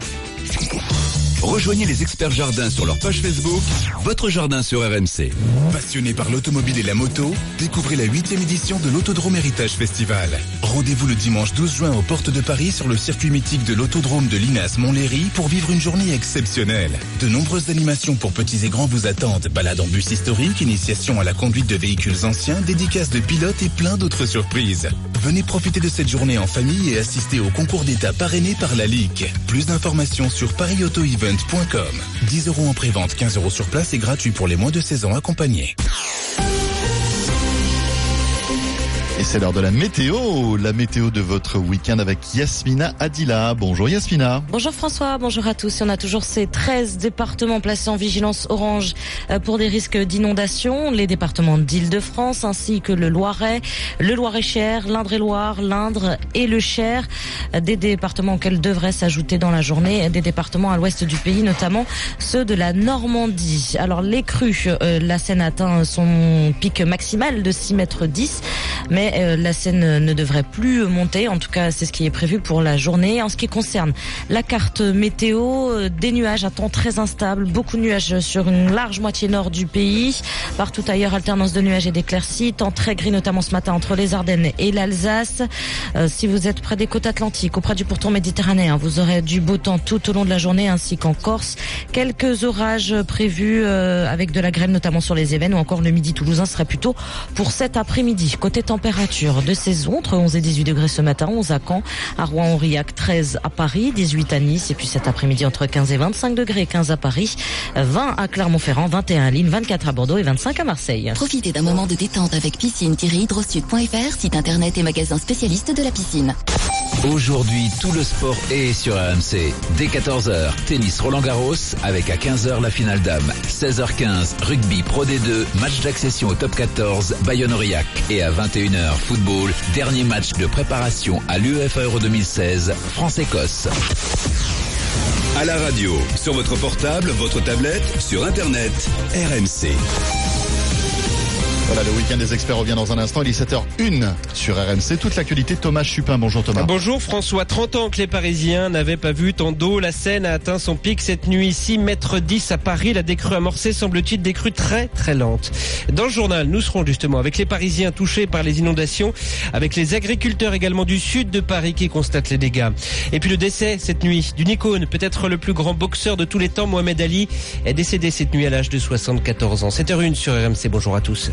Rejoignez les experts jardins sur leur page Facebook, votre jardin sur RMC. Passionné par l'automobile et la moto, découvrez la huitième édition de l'Autodrome Héritage Festival. Rendez-vous le dimanche 12 juin aux portes de Paris sur le circuit mythique de l'Autodrome de Linas Montlhéry pour vivre une journée exceptionnelle. De nombreuses animations pour petits et grands vous attendent. Balades en bus historique, initiation à la conduite de véhicules anciens, dédicaces de pilotes et plein d'autres surprises. Venez profiter de cette journée en famille et assister au concours d'État parrainé par la Ligue. Plus d'informations sur parisautoevent.com. 10 euros en prévente, 15 euros sur place et gratuit pour les moins de 16 ans accompagnés. Et c'est l'heure de la météo, la météo de votre week-end avec Yasmina Adila. Bonjour Yasmina. Bonjour François, bonjour à tous. On a toujours ces 13 départements placés en vigilance orange euh, pour des risques d'inondation. Les départements d'Île-de-France ainsi que le Loiret, le Loir-et-Cher, l'Indre-et-Loire, l'Indre et le Cher. Euh, Des départements auxquels devraient s'ajouter dans la journée des départements à l'ouest du pays, notamment ceux de la Normandie. Alors les crues, euh, la Seine atteint son pic maximal de 6 mètres 10, mais euh, la Seine ne devrait plus monter. En tout cas, c'est ce qui est prévu pour la journée. En ce qui concerne la carte météo, euh, des nuages à temps très instable, beaucoup de nuages sur une large moitié nord du pays. Partout ailleurs, alternance de nuages et d'éclaircies. Temps très gris, notamment ce matin entre les Ardennes et l'Alsace. Euh, si vous êtes près des côtes atlantiques, auprès du pourtour méditerranéen, vous aurez du beau temps tout au long de la journée, ainsi qu'en Corse. Quelques orages prévus avec de la grêle, notamment sur les Évennes ou encore le midi toulousain serait plutôt pour cet après-midi. Côté température de saison, entre 11 et 18 degrés ce matin, 11 à Caen, à Rouen-Aurillac, 13 à Paris, 18 à Nice, et puis cet après-midi entre 15 et 25 degrés, 15 à Paris, 20 à Clermont-Ferrand, 21 à Lille, 24 à Bordeaux et 25 à Marseille. Profitez d'un moment de détente avec piscine-hydrosud.fr, site internet et magasin spécialiste de la piscine. Aujourd'hui, tout le sport est sur RMC. Dès 14h, tennis Roland Garros avec à 15h la finale dame. 16h15, rugby Pro D2, match d'accession au top 14, Bayonne-Aurillac. Et à 21h, football, dernier match de préparation à l'UEFA Euro 2016, France-Écosse. À la radio, sur votre portable, votre tablette, sur Internet, RMC. Voilà, le week-end des experts revient dans un instant. Il est 7h01 sur RMC. Toute l'actualité, Thomas Chupin. Bonjour Thomas. Bonjour François, 30 ans que les Parisiens n'avaient pas vu tant d'eau. La Seine a atteint son pic cette nuit, 6 mètres 10 à Paris. La décrue amorcée semble-t-il des crues très très lentes. Dans le journal, nous serons justement avec les Parisiens touchés par les inondations, avec les agriculteurs également du sud de Paris qui constatent les dégâts. Et puis le décès cette nuit d'une icône, peut-être le plus grand boxeur de tous les temps, Mohamed Ali, est décédé cette nuit à l'âge de 74 ans. 7h01 sur RMC, bonjour à tous.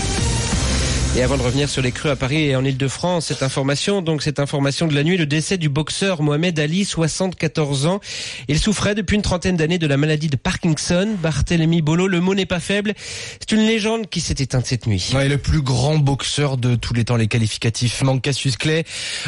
Et avant de revenir sur les crues à Paris et en Ile-de-France, cette information, donc cette information de la nuit, le décès du boxeur Mohamed Ali, 74 ans. Il souffrait depuis une trentaine d'années de la maladie de Parkinson. Barthélemy Bolo, le mot n'est pas faible. C'est une légende qui s'est éteinte cette nuit. Ouais, le plus grand boxeur de tous les temps, les qualificatifs manquent Cassius Clay,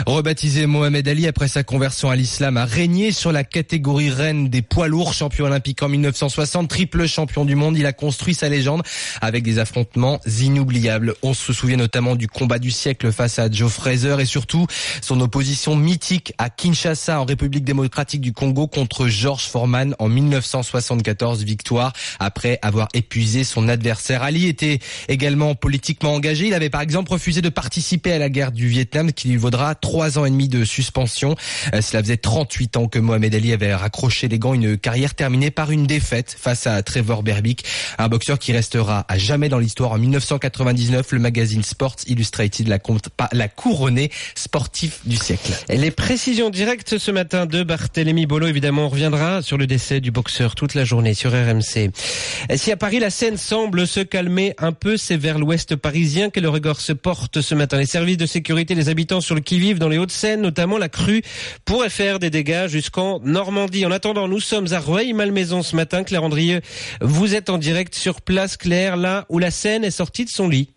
rebaptisé Mohamed Ali après sa conversion à l'islam, a régné sur la catégorie reine des poids lourds, champion olympique en 1960, triple champion du monde. Il a construit sa légende avec des affrontements inoubliables. On se souvient notamment du combat du siècle face à Joe Fraser et surtout son opposition mythique à Kinshasa en République démocratique du Congo contre George Foreman en 1974, victoire après avoir épuisé son adversaire. Ali était également politiquement engagé. Il avait par exemple refusé de participer à la guerre du Vietnam qui lui vaudra trois ans et demi de suspension. Euh, Cela faisait 38 ans que Mohamed Ali avait raccroché les gants, une carrière terminée par une défaite face à Trevor Berbick, un boxeur qui restera à jamais dans l'histoire. En 1999, le magazine Sports Illustrated la, la couronnée sportif du siècle. Les précisions directes ce matin de Barthélémy Bolo, évidemment, on reviendra sur le décès du boxeur toute la journée sur RMC. Si à Paris la scène semble se calmer un peu, c'est vers l'ouest parisien que le regard se porte ce matin. Les services de sécurité, les habitants sur le qui-vive dans les Hauts-de-Seine, notamment la crue, pourraient faire des dégâts jusqu'en Normandie. En attendant, nous sommes à Rueil-Malmaison ce matin. Claire Andrieux, vous êtes en direct sur place, Claire, là où la Seine est sortie de son lit.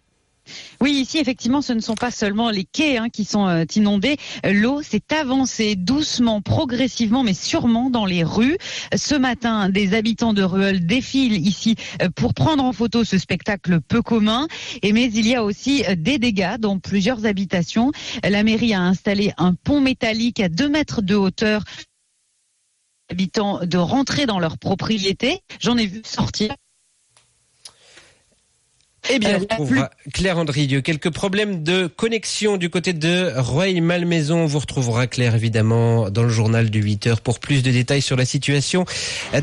Oui, ici, effectivement, ce ne sont pas seulement les quais hein, qui sont euh, inondés. L'eau s'est avancée doucement, progressivement, mais sûrement dans les rues. Ce matin, des habitants de Rueil défilent ici euh, pour prendre en photo ce spectacle peu commun. Mais il y a aussi euh, des dégâts dans plusieurs habitations. La mairie a installé un pont métallique à 2 mètres de hauteur habitants de rentrer dans leur propriété. J'en ai vu sortir eh bien, on retrouvera Claire Andrieux. Quelques problèmes de connexion du côté de Rueil-Malmaison. On vous retrouvera Claire, évidemment, dans le journal du 8 heures pour plus de détails sur la situation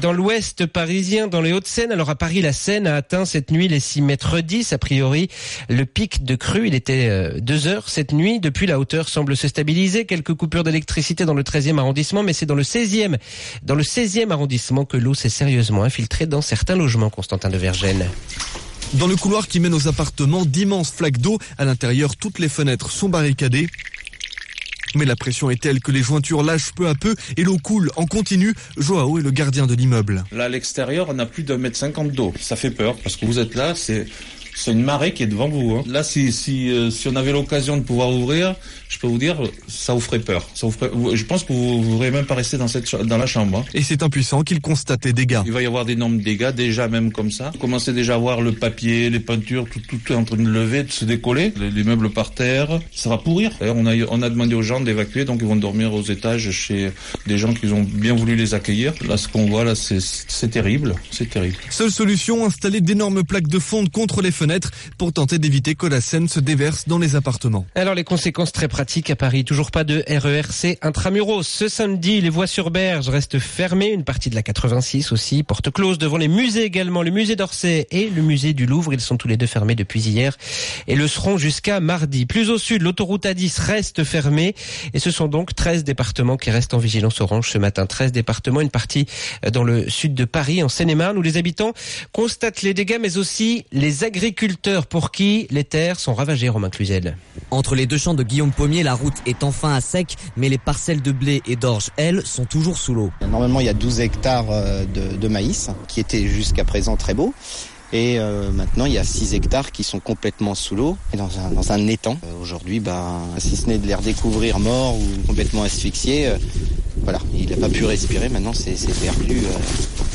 dans l'ouest parisien, dans les Hauts-de-Seine. Alors, à Paris, la Seine a atteint cette nuit les 6 mètres 10. A priori, le pic de crue, il était 2 heures cette nuit. Depuis, la hauteur semble se stabiliser. Quelques coupures d'électricité dans le 13e arrondissement, mais c'est dans le 16e, dans le 16e arrondissement que l'eau s'est sérieusement infiltrée dans certains logements, Constantin de Vergène. Dans le couloir qui mène aux appartements, d'immenses flaques d'eau. À l'intérieur, toutes les fenêtres sont barricadées. Mais la pression est telle que les jointures lâchent peu à peu et l'eau coule en continu. Joao est le gardien de l'immeuble. Là, à l'extérieur, on a plus d'un mètre cinquante d'eau. Ça fait peur parce que vous êtes là, c'est c'est une marée qui est devant vous. Hein. Là, si, si, euh, si on avait l'occasion de pouvoir ouvrir, je peux vous dire, ça vous ferait peur. Ça vous ferait, je pense que vous ne voudriez même pas rester dans, cette, dans la chambre. Hein. Et c'est impuissant qu'il constate les dégâts. Il va y avoir d'énormes dégâts, déjà même comme ça. Vous commencez déjà à voir le papier, les peintures, tout, tout est en train de lever, de se décoller. Les, les meubles par terre, ça va pourrir. D'ailleurs, on a, on a demandé aux gens d'évacuer, donc ils vont dormir aux étages chez des gens qui ont bien voulu les accueillir. Là, ce qu'on voit là, c'est terrible. C'est terrible. Seule solution, installer d'énormes plaques de fonte contre les fenêtres pour tenter d'éviter que la Seine se déverse dans les appartements. Alors les conséquences très pratiques à Paris, toujours pas de RERC intramuros. Ce samedi, les voies sur berge restent fermées, une partie de la 86 aussi, porte close devant les musées également, le musée d'Orsay et le musée du Louvre, ils sont tous les deux fermés depuis hier et le seront jusqu'à mardi. Plus au sud, l'autoroute A10 reste fermée et ce sont donc 13 départements qui restent en vigilance orange ce matin. 13 départements, une partie dans le sud de Paris, en Seine-et-Marne, où les habitants constatent les dégâts mais aussi les agriculteurs pour qui les terres sont ravagées, Romain Cluzel. Entre les deux champs de Guillaume Pommier, la route est enfin à sec, mais les parcelles de blé et d'orge, elles, sont toujours sous l'eau. Normalement, il y a 12 hectares euh, de, de maïs qui étaient jusqu'à présent très beaux. Et euh, maintenant, il y a 6 hectares qui sont complètement sous l'eau et dans un, dans un étang. Euh, Aujourd'hui, bah, si ce n'est de les redécouvrir morts ou complètement asphyxiés, euh, voilà, il n'a pas pu respirer. Maintenant, c'est perdu,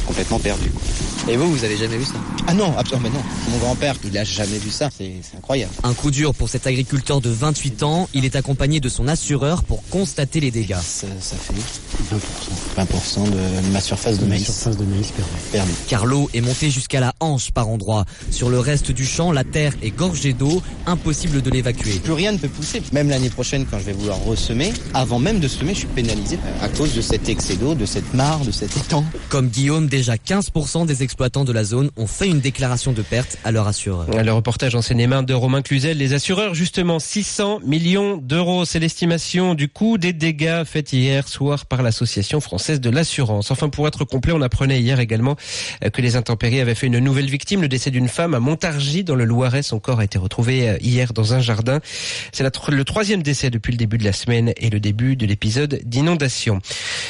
complètement perdu. Et vous, vous avez jamais vu ça? Ah non, absolument non. Mon grand-père, il a jamais vu ça. C'est incroyable. Un coup dur pour cet agriculteur de 28 ans. Il est accompagné de son assureur pour constater les dégâts. Ça, ça fait 20%, 20 de ma surface de maïs. surface de maïs perdue. Perdu. Car l'eau est montée jusqu'à la hanche par endroit. Sur le reste du champ, la terre est gorgée d'eau. Impossible de l'évacuer. Plus rien ne peut pousser. Même l'année prochaine, quand je vais vouloir ressemer, avant même de semer, je suis pénalisé à cause de cet excès d'eau, de cette mare, de cet étang. Comme Guillaume, déjà 15% des exploitants de la zone ont fait une déclaration de perte à leur assureur. Le reportage en Seine-et-Marne de Romain Cluzel. Les assureurs, justement, 600 millions d'euros. C'est l'estimation du coût des dégâts faits hier soir par l'Association française de l'assurance. Enfin, pour être complet, on apprenait hier également que les intempéries avaient fait une nouvelle victime, le décès d'une femme à Montargis dans le Loiret. Son corps a été retrouvé hier dans un jardin. C'est le troisième décès depuis le début de la semaine et le début de l'épisode d'inondation.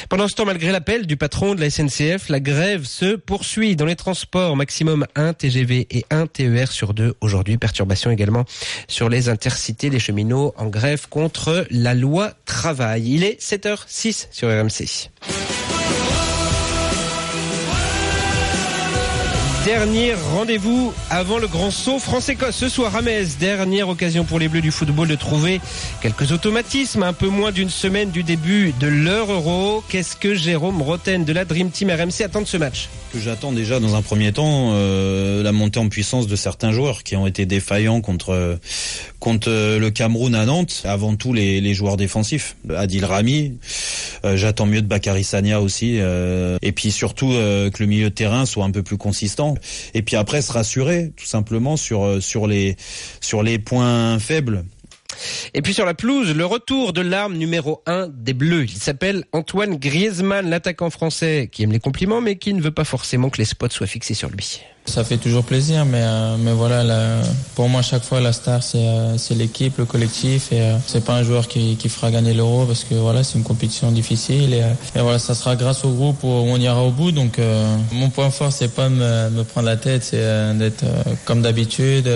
Pendant ce temps, malgré l'appel du patron de la SNCF, la grève se poursuit dans les transports. Maximum un TGV et un TER sur deux aujourd'hui. Perturbation également sur les intercités. Les cheminots en grève contre la loi travail. Il est 7h06 sur RMC. Dernier rendez-vous avant le grand saut France-Écosse ce soir à Metz. Dernière occasion pour les Bleus du football de trouver quelques automatismes. Un peu moins d'une semaine du début de leur euro. Qu'est-ce que Jérôme Roten de la Dream Team RMC attend de ce match? Que j'attends déjà dans un premier temps euh, la montée en puissance de certains joueurs qui ont été défaillants contre contre le Cameroun à Nantes. Avant tout les, joueurs défensifs. Adil Rami, euh, j'attends mieux de Bakary Sania aussi. euh, et puis surtout euh, que le milieu de terrain soit un peu plus consistant. Et puis après se rassurer tout simplement sur euh, sur les sur les points faibles. Et puis sur la pelouse, le retour de l'arme numéro 1 des Bleus. Il s'appelle Antoine Griezmann, l'attaquant français qui aime les compliments mais qui ne veut pas forcément que les spots soient fixés sur lui. Ça fait toujours plaisir, mais, euh, mais voilà, pour moi, chaque fois, la star, c'est euh, l'équipe, le collectif, et euh, c'est pas un joueur qui, qui fera gagner l'euro, parce que voilà, c'est une compétition difficile, et, voilà, ça sera grâce au groupe où on ira au bout. Donc, mon point fort, c'est pas me, me prendre la tête, c'est d'être comme d'habitude.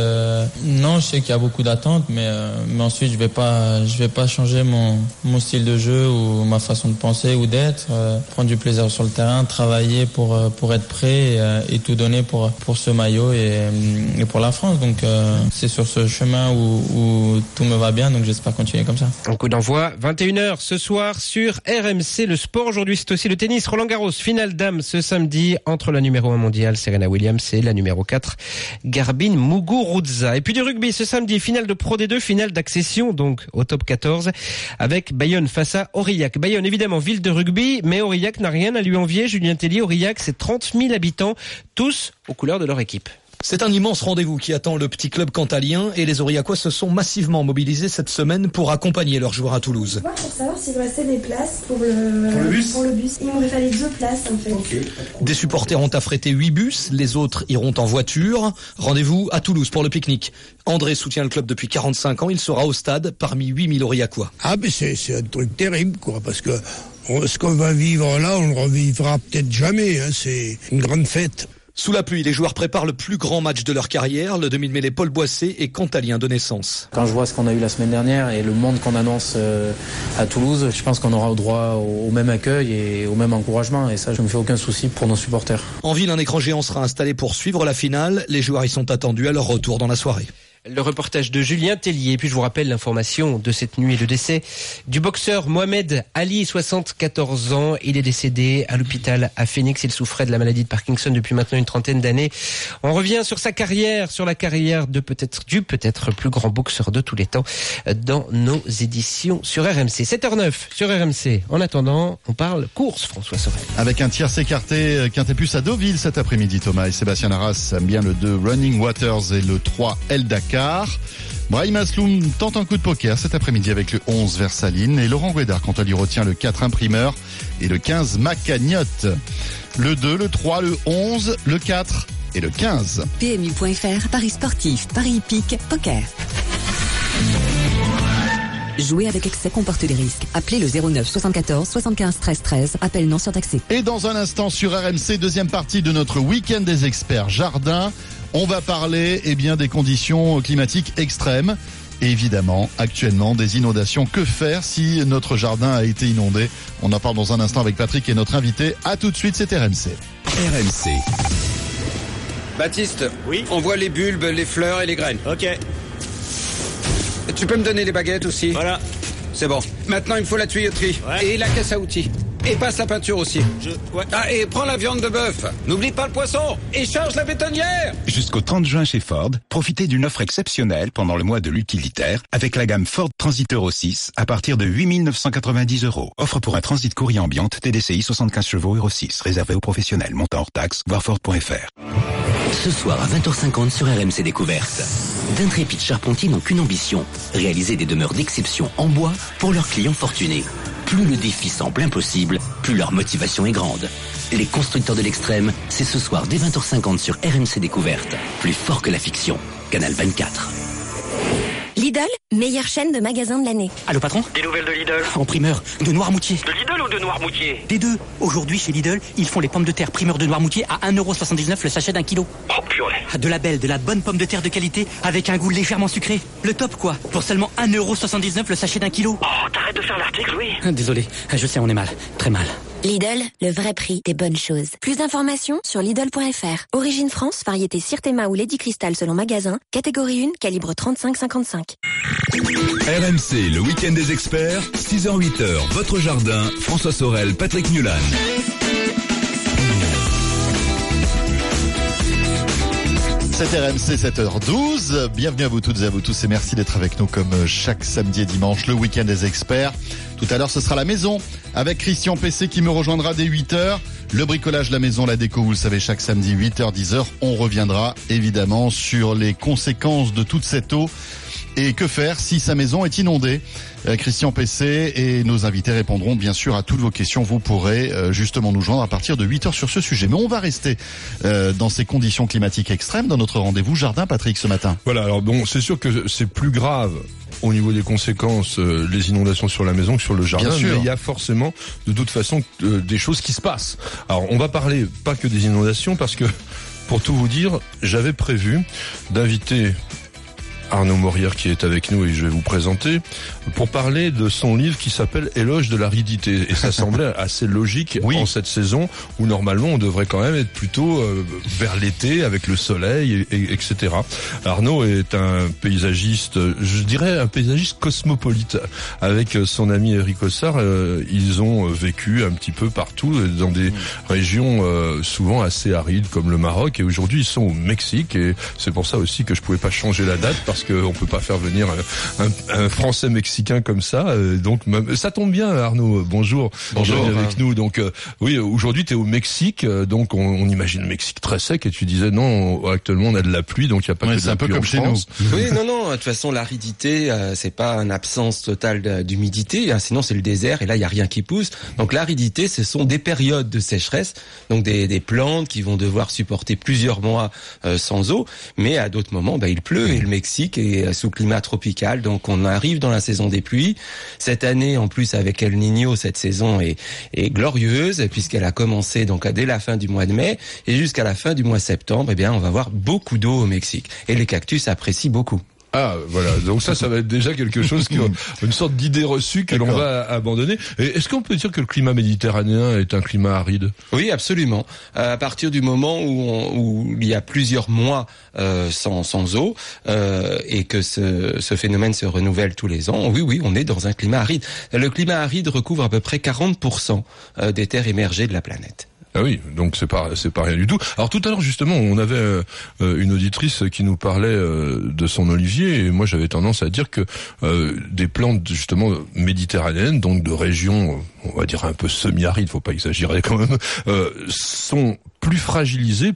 non, je sais qu'il y a beaucoup d'attentes, mais, mais ensuite, je vais pas, je vais pas changer mon, mon style de jeu ou ma façon de penser ou d'être. prendre du plaisir sur le terrain, travailler pour pour être prêt et tout donner pour pour ce maillot et, euh, et pour la France. Donc euh, c'est sur ce chemin où, où tout me va bien. Donc j'espère continuer comme ça. Un coup d'envoi, 21h ce soir sur RMC. Le sport aujourd'hui, c'est aussi le tennis. Roland Garros, finale dame ce samedi entre la numéro 1 mondiale Serena Williams et la numéro 4 Garbine Muguruza. Et puis du rugby ce samedi, finale de Pro D2, finale d'accession donc au top 14 avec Bayonne face à Aurillac. Bayonne évidemment ville de rugby, mais Aurillac n'a rien à lui envier. Julien Tellier, Aurillac, c'est 30 000 habitants, tous aux couleurs de leur équipe. C'est un immense rendez-vous qui attend le petit club cantalien et les Aurillacois se sont massivement mobilisés cette semaine pour accompagner leurs joueurs à Toulouse. Moi, pour savoir s'il restait des places pour le, Pour le bus pour le bus. Il m'aurait fallu deux places en fait. Des supporters ont affrété 8 bus, les autres iront en voiture. Rendez-vous à Toulouse pour le pique-nique. André soutient le club depuis 45 ans, il sera au stade parmi 8000 Aurillacois. Ah, mais c'est c'est un truc terrible, quoi, parce que on- ce qu'on va vivre là, on le revivra peut-être jamais. hein, c'est une grande fête. Sous la pluie, les joueurs préparent le plus grand match de leur carrière. Le demi-mêlée Paul Boissé est cantalien de naissance. Quand je vois ce qu'on a eu la semaine dernière et le monde qu'on annonce euh, à Toulouse, je pense qu'on aura au droit au, au même accueil et au même encouragement. Et ça, je ne me fais aucun souci pour nos supporters. En ville, un écran géant sera installé pour suivre la finale. Les joueurs y sont attendus à leur retour dans la soirée. Le reportage de Julien Tellier. Et puis je vous rappelle l'information de cette nuit, le décès du boxeur Mohamed Ali, 74 ans. Il est décédé à l'hôpital à Phoenix. Il souffrait de la maladie de Parkinson depuis maintenant une trentaine d'années. On revient sur sa carrière, sur la carrière de peut-être du peut-être plus grand boxeur de tous les temps dans nos éditions sur RMC. 7h09 sur RMC. En attendant, on parle course, François Sorel. Avec un tierce écarté, euh, Quintet Plus à Deauville cet après-midi, Thomas et Sébastien Arras aiment bien le 2 Running Waters et le 3 El Dakar. Brahim Asloum tente un coup de poker cet après-midi avec le 11 Versaline et Laurent Guédard quant à lui retient le 4 Imprimeur et le 15 Macagnotte. Le 2, le 3, le 11, le 4 et le 15. PMU.fr, Paris sportif, Paris hippique, poker. Jouer avec excès comporte des risques. Appelez le 09 74 75 13 13. Appel non surtaxé. Et dans un instant sur RMC, deuxième partie de notre week-end des experts jardin, on va parler eh bien, des conditions climatiques extrêmes. Et évidemment, actuellement, des inondations. Que faire si notre jardin a été inondé? On en parle dans un instant avec Patrick et notre invité. À tout de suite, c'est RMC. RMC. Baptiste, oui on voit les bulbes, les fleurs et les graines. Ok. Tu peux me donner les baguettes aussi? Voilà. C'est bon. Maintenant, il me faut la tuyauterie. Et la caisse à outils. Et passe la peinture aussi. Ah, et prends la viande de bœuf. N'oublie pas le poisson. Et charge la bétonnière. Jusqu'au 30 juin chez Ford, profitez d'une offre exceptionnelle pendant le mois de l'utilitaire avec la gamme Ford Transit Euro 6 à partir de 8 990 euros. Offre pour un transit courrier ambiante TDCI 75 chevaux Euro 6 réservé aux professionnels. Montant hors taxe, voir Ford.fr. Ce soir à 20h50 sur RMC Découverte. D'intrépides charpentiers n'ont qu'une ambition, réaliser des demeures d'exception en bois pour leurs clients fortunés. Plus le défi semble impossible, plus leur motivation est grande. Les constructeurs de l'extrême, c'est ce soir dès 20h50 sur RMC Découverte. Plus fort que la fiction. Canal 24. Lidl, meilleure chaîne de magasins de l'année. Allô patron Des nouvelles de Lidl En primeur, de Noirmoutier. De Lidl ou de Noirmoutier Des deux. Aujourd'hui, chez Lidl, ils font les pommes de terre primeur de Noirmoutier à 1,79€ le sachet d'un kilo. Oh purée De la belle, de la bonne pomme de terre de qualité avec un goût légèrement sucré. Le top quoi Pour seulement 1,79€ le sachet d'un kilo. Oh, t'arrêtes de faire l'article, oui Désolé, je sais, on est mal. Très mal. Lidl, le vrai prix des bonnes choses. Plus d'informations sur Lidl.fr. Origine France, variété Sirtema ou Lady Crystal selon magasin. Catégorie 1, calibre 35-55. RMC, le week-end des experts, 6h-8h, votre jardin, François Sorel, Patrick Mulan. C'est RMC 7h12. Bienvenue à vous toutes et à vous tous et merci d'être avec nous comme chaque samedi et dimanche, le week-end des experts. Tout à l'heure, ce sera la maison avec Christian PC qui me rejoindra dès 8h. Le bricolage, la maison, la déco, vous le savez, chaque samedi 8h, 10h. On reviendra évidemment sur les conséquences de toute cette eau et que faire si sa maison est inondée? Euh, Christian PC et nos invités répondront bien sûr à toutes vos questions. Vous pourrez euh, justement nous joindre à partir de 8 heures sur ce sujet. Mais on va rester euh, dans ces conditions climatiques extrêmes dans notre rendez-vous jardin, Patrick, ce matin. Voilà, alors bon, c'est sûr que c'est plus grave au niveau des conséquences, euh, les inondations sur la maison que sur le jardin, Bien sûr. mais il y a forcément de toute façon euh, des choses qui se passent. Alors on va parler pas que des inondations parce que pour tout vous dire, j'avais prévu d'inviter Arnaud Morière qui est avec nous et je vais vous présenter pour parler de son livre qui s'appelle Éloge de l'aridité. Et ça semblait assez logique en cette saison où normalement on devrait quand même être plutôt euh, vers l'été avec le soleil et, et- etc. Arnaud est un paysagiste, je dirais un paysagiste cosmopolite. Avec son ami Eric Ossard. euh, ils ont vécu un petit peu partout dans des régions euh, souvent assez arides comme le Maroc. Et aujourd'hui ils sont au Mexique. Et c'est pour ça aussi que je pouvais pas changer la date parce qu'on peut pas faire venir un Français mexicain comme ça. euh, donc même- ça tombe bien Arnaud. Bonjour. Bonjour. Avec nous. Donc euh, oui, aujourd'hui tu es au Mexique, euh, donc on, on imagine le Mexique très sec et tu disais non, on- actuellement on a de la pluie donc il y a pas Ouais, que de la un peu en comme chez nous. France. Oui, non, non. De toute façon, l'aridité, euh, c'est pas une absence totale d'humidité. hein, sinon, c'est le désert et là, il y a rien qui pousse. Donc, l'aridité, ce sont des périodes de sécheresse, donc des, des plantes qui vont devoir supporter plusieurs mois euh, sans eau. Mais à d'autres moments, bah, il pleut et le Mexique est euh, sous climat tropical. Donc, on arrive dans la saison des pluies. Cette année, en plus, avec El Niño, cette saison est, est glorieuse puisqu'elle a commencé donc dès la fin du mois de mai et jusqu'à la fin du mois de septembre. Eh bien, on va avoir beaucoup d'eau au Mexique et les cactus apprécient beaucoup. Ah voilà, donc ça, ça va être déjà quelque chose qui une sorte d'idée reçue que l'on va abandonner. Est-ce qu'on peut dire que le climat méditerranéen est un climat aride? Oui, absolument. Euh, à partir du moment où, on- où il y a plusieurs mois euh, sans, sans eau euh, et que ce, ce phénomène se renouvelle tous les ans, oui, oui, on est dans un climat aride. Le climat aride recouvre à peu près 40% euh, des terres émergées de la planète. Ah oui, donc c'est pas c'est pas rien du tout. Alors tout à l'heure justement, on avait euh, une auditrice qui nous parlait euh, de son olivier et moi j'avais tendance à dire que euh, des plantes justement méditerranéennes, donc de régions, on va dire un peu semi-arides, faut pas exagérer quand même, sont plus fragilisées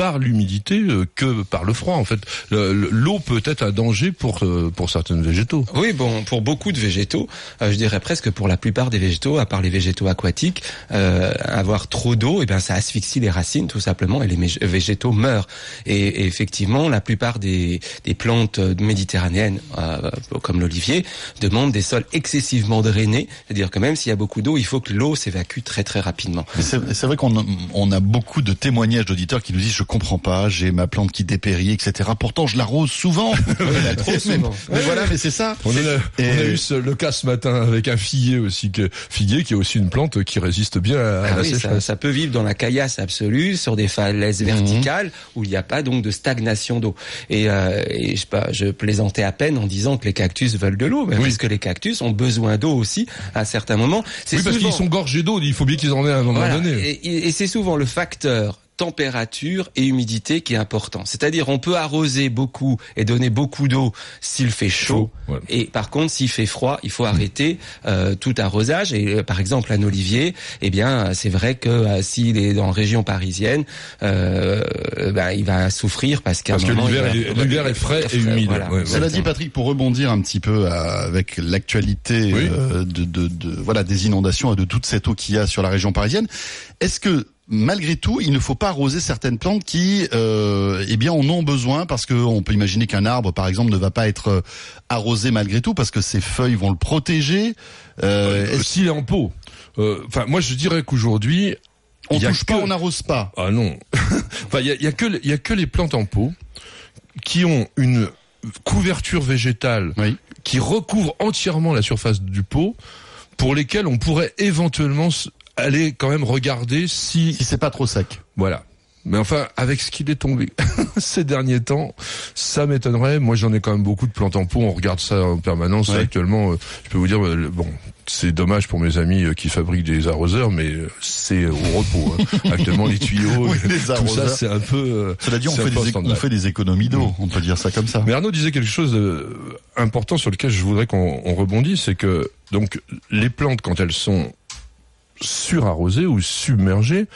par l'humidité euh, que par le froid en fait. Le- le- L'eau peut être un danger pour euh, pour certains végétaux. Oui, bon, pour beaucoup de végétaux, euh, je dirais presque pour la plupart des végétaux, à part les végétaux aquatiques, euh, avoir trop d'eau, eh bien, ça asphyxie les racines tout simplement, et les végétaux meurent. Et, et effectivement, la plupart des, des plantes méditerranéennes, euh, comme l'olivier, demandent des sols excessivement drainés, c'est-à-dire que même s'il y a beaucoup d'eau, il faut que l'eau s'évacue très très rapidement. Mais C'est c'est vrai qu'on on a beaucoup de témoignages d'auditeurs qui nous disent je comprends pas, j'ai ma plante qui dépérit, etc. Pourtant je l'arrose souvent. trop mais, souvent. mais voilà, mais c'est ça. On, a, on a Et- eu ce- le cas ce matin avec un figuier aussi, que, figuier qui est aussi une plante qui résiste bien à, à Ah la oui, ça, sécheresse. ça peut vivre dans la caillasse absolue, sur des falaises verticales où il n'y a pas donc de stagnation d'eau. Et, euh, et je, sais pas, je plaisantais à peine en disant que les cactus veulent de l'eau, mais parce que les cactus ont besoin d'eau aussi à certains moments. C'est Oui, parce qu'ils sont gorgés d'eau, il faut bien qu'ils en aient à un moment voilà. donné. Et, et- et c'est souvent le facteur température et humidité qui est important. C'est-à-dire on peut arroser beaucoup et donner beaucoup d'eau s'il fait chaud. Et par contre, s'il fait froid, il faut arrêter euh, tout arrosage. Et euh, par exemple, un olivier, eh bien, c'est vrai que euh, s'il est en région parisienne, ben, il va souffrir parce qu'à un Parce que moment, l'hiver est- frais et humide. Voilà. Ouais, Cela dit, Patrick, pour rebondir un petit peu à- avec l'actualité euh, de, de, de- voilà des inondations et de toute cette eau qu'il y a sur la région parisienne, est-ce que malgré tout, il ne faut pas arroser certaines plantes qui, euh, eh bien, en ont besoin parce qu'on peut imaginer qu'un arbre, par exemple, ne va pas être euh, arrosé malgré tout parce que ses feuilles vont le protéger. Euh, Euh, S'il est en pot. Euh, Enfin, moi je dirais qu'aujourd'hui, On touche pas, on n'arrose pas. Ah non. enfin, il y a, il y a que il y a que les plantes en pot qui ont une couverture végétale qui recouvre entièrement la surface du pot, pour lesquelles on pourrait éventuellement aller quand même regarder si si c'est pas trop sec. Voilà. Mais enfin, avec ce qu'il est tombé ces derniers temps, ça m'étonnerait. Moi, j'en ai quand même beaucoup de plantes en pot. On regarde ça en permanence Ouais. actuellement. euh, Je peux vous dire, euh, bon, c'est dommage pour mes amis euh, qui fabriquent des arroseurs, mais c'est au repos. Hein. Actuellement, les tuyaux, Oui, les tout ça, c'est un peu. Cela dit, on fait, des, on fait des économies d'eau, on peut dire ça comme ça. Mais Arnaud disait quelque chose d'important sur lequel je voudrais qu'on on rebondisse, c'est que donc les plantes quand elles sont surarrosées ou submergées,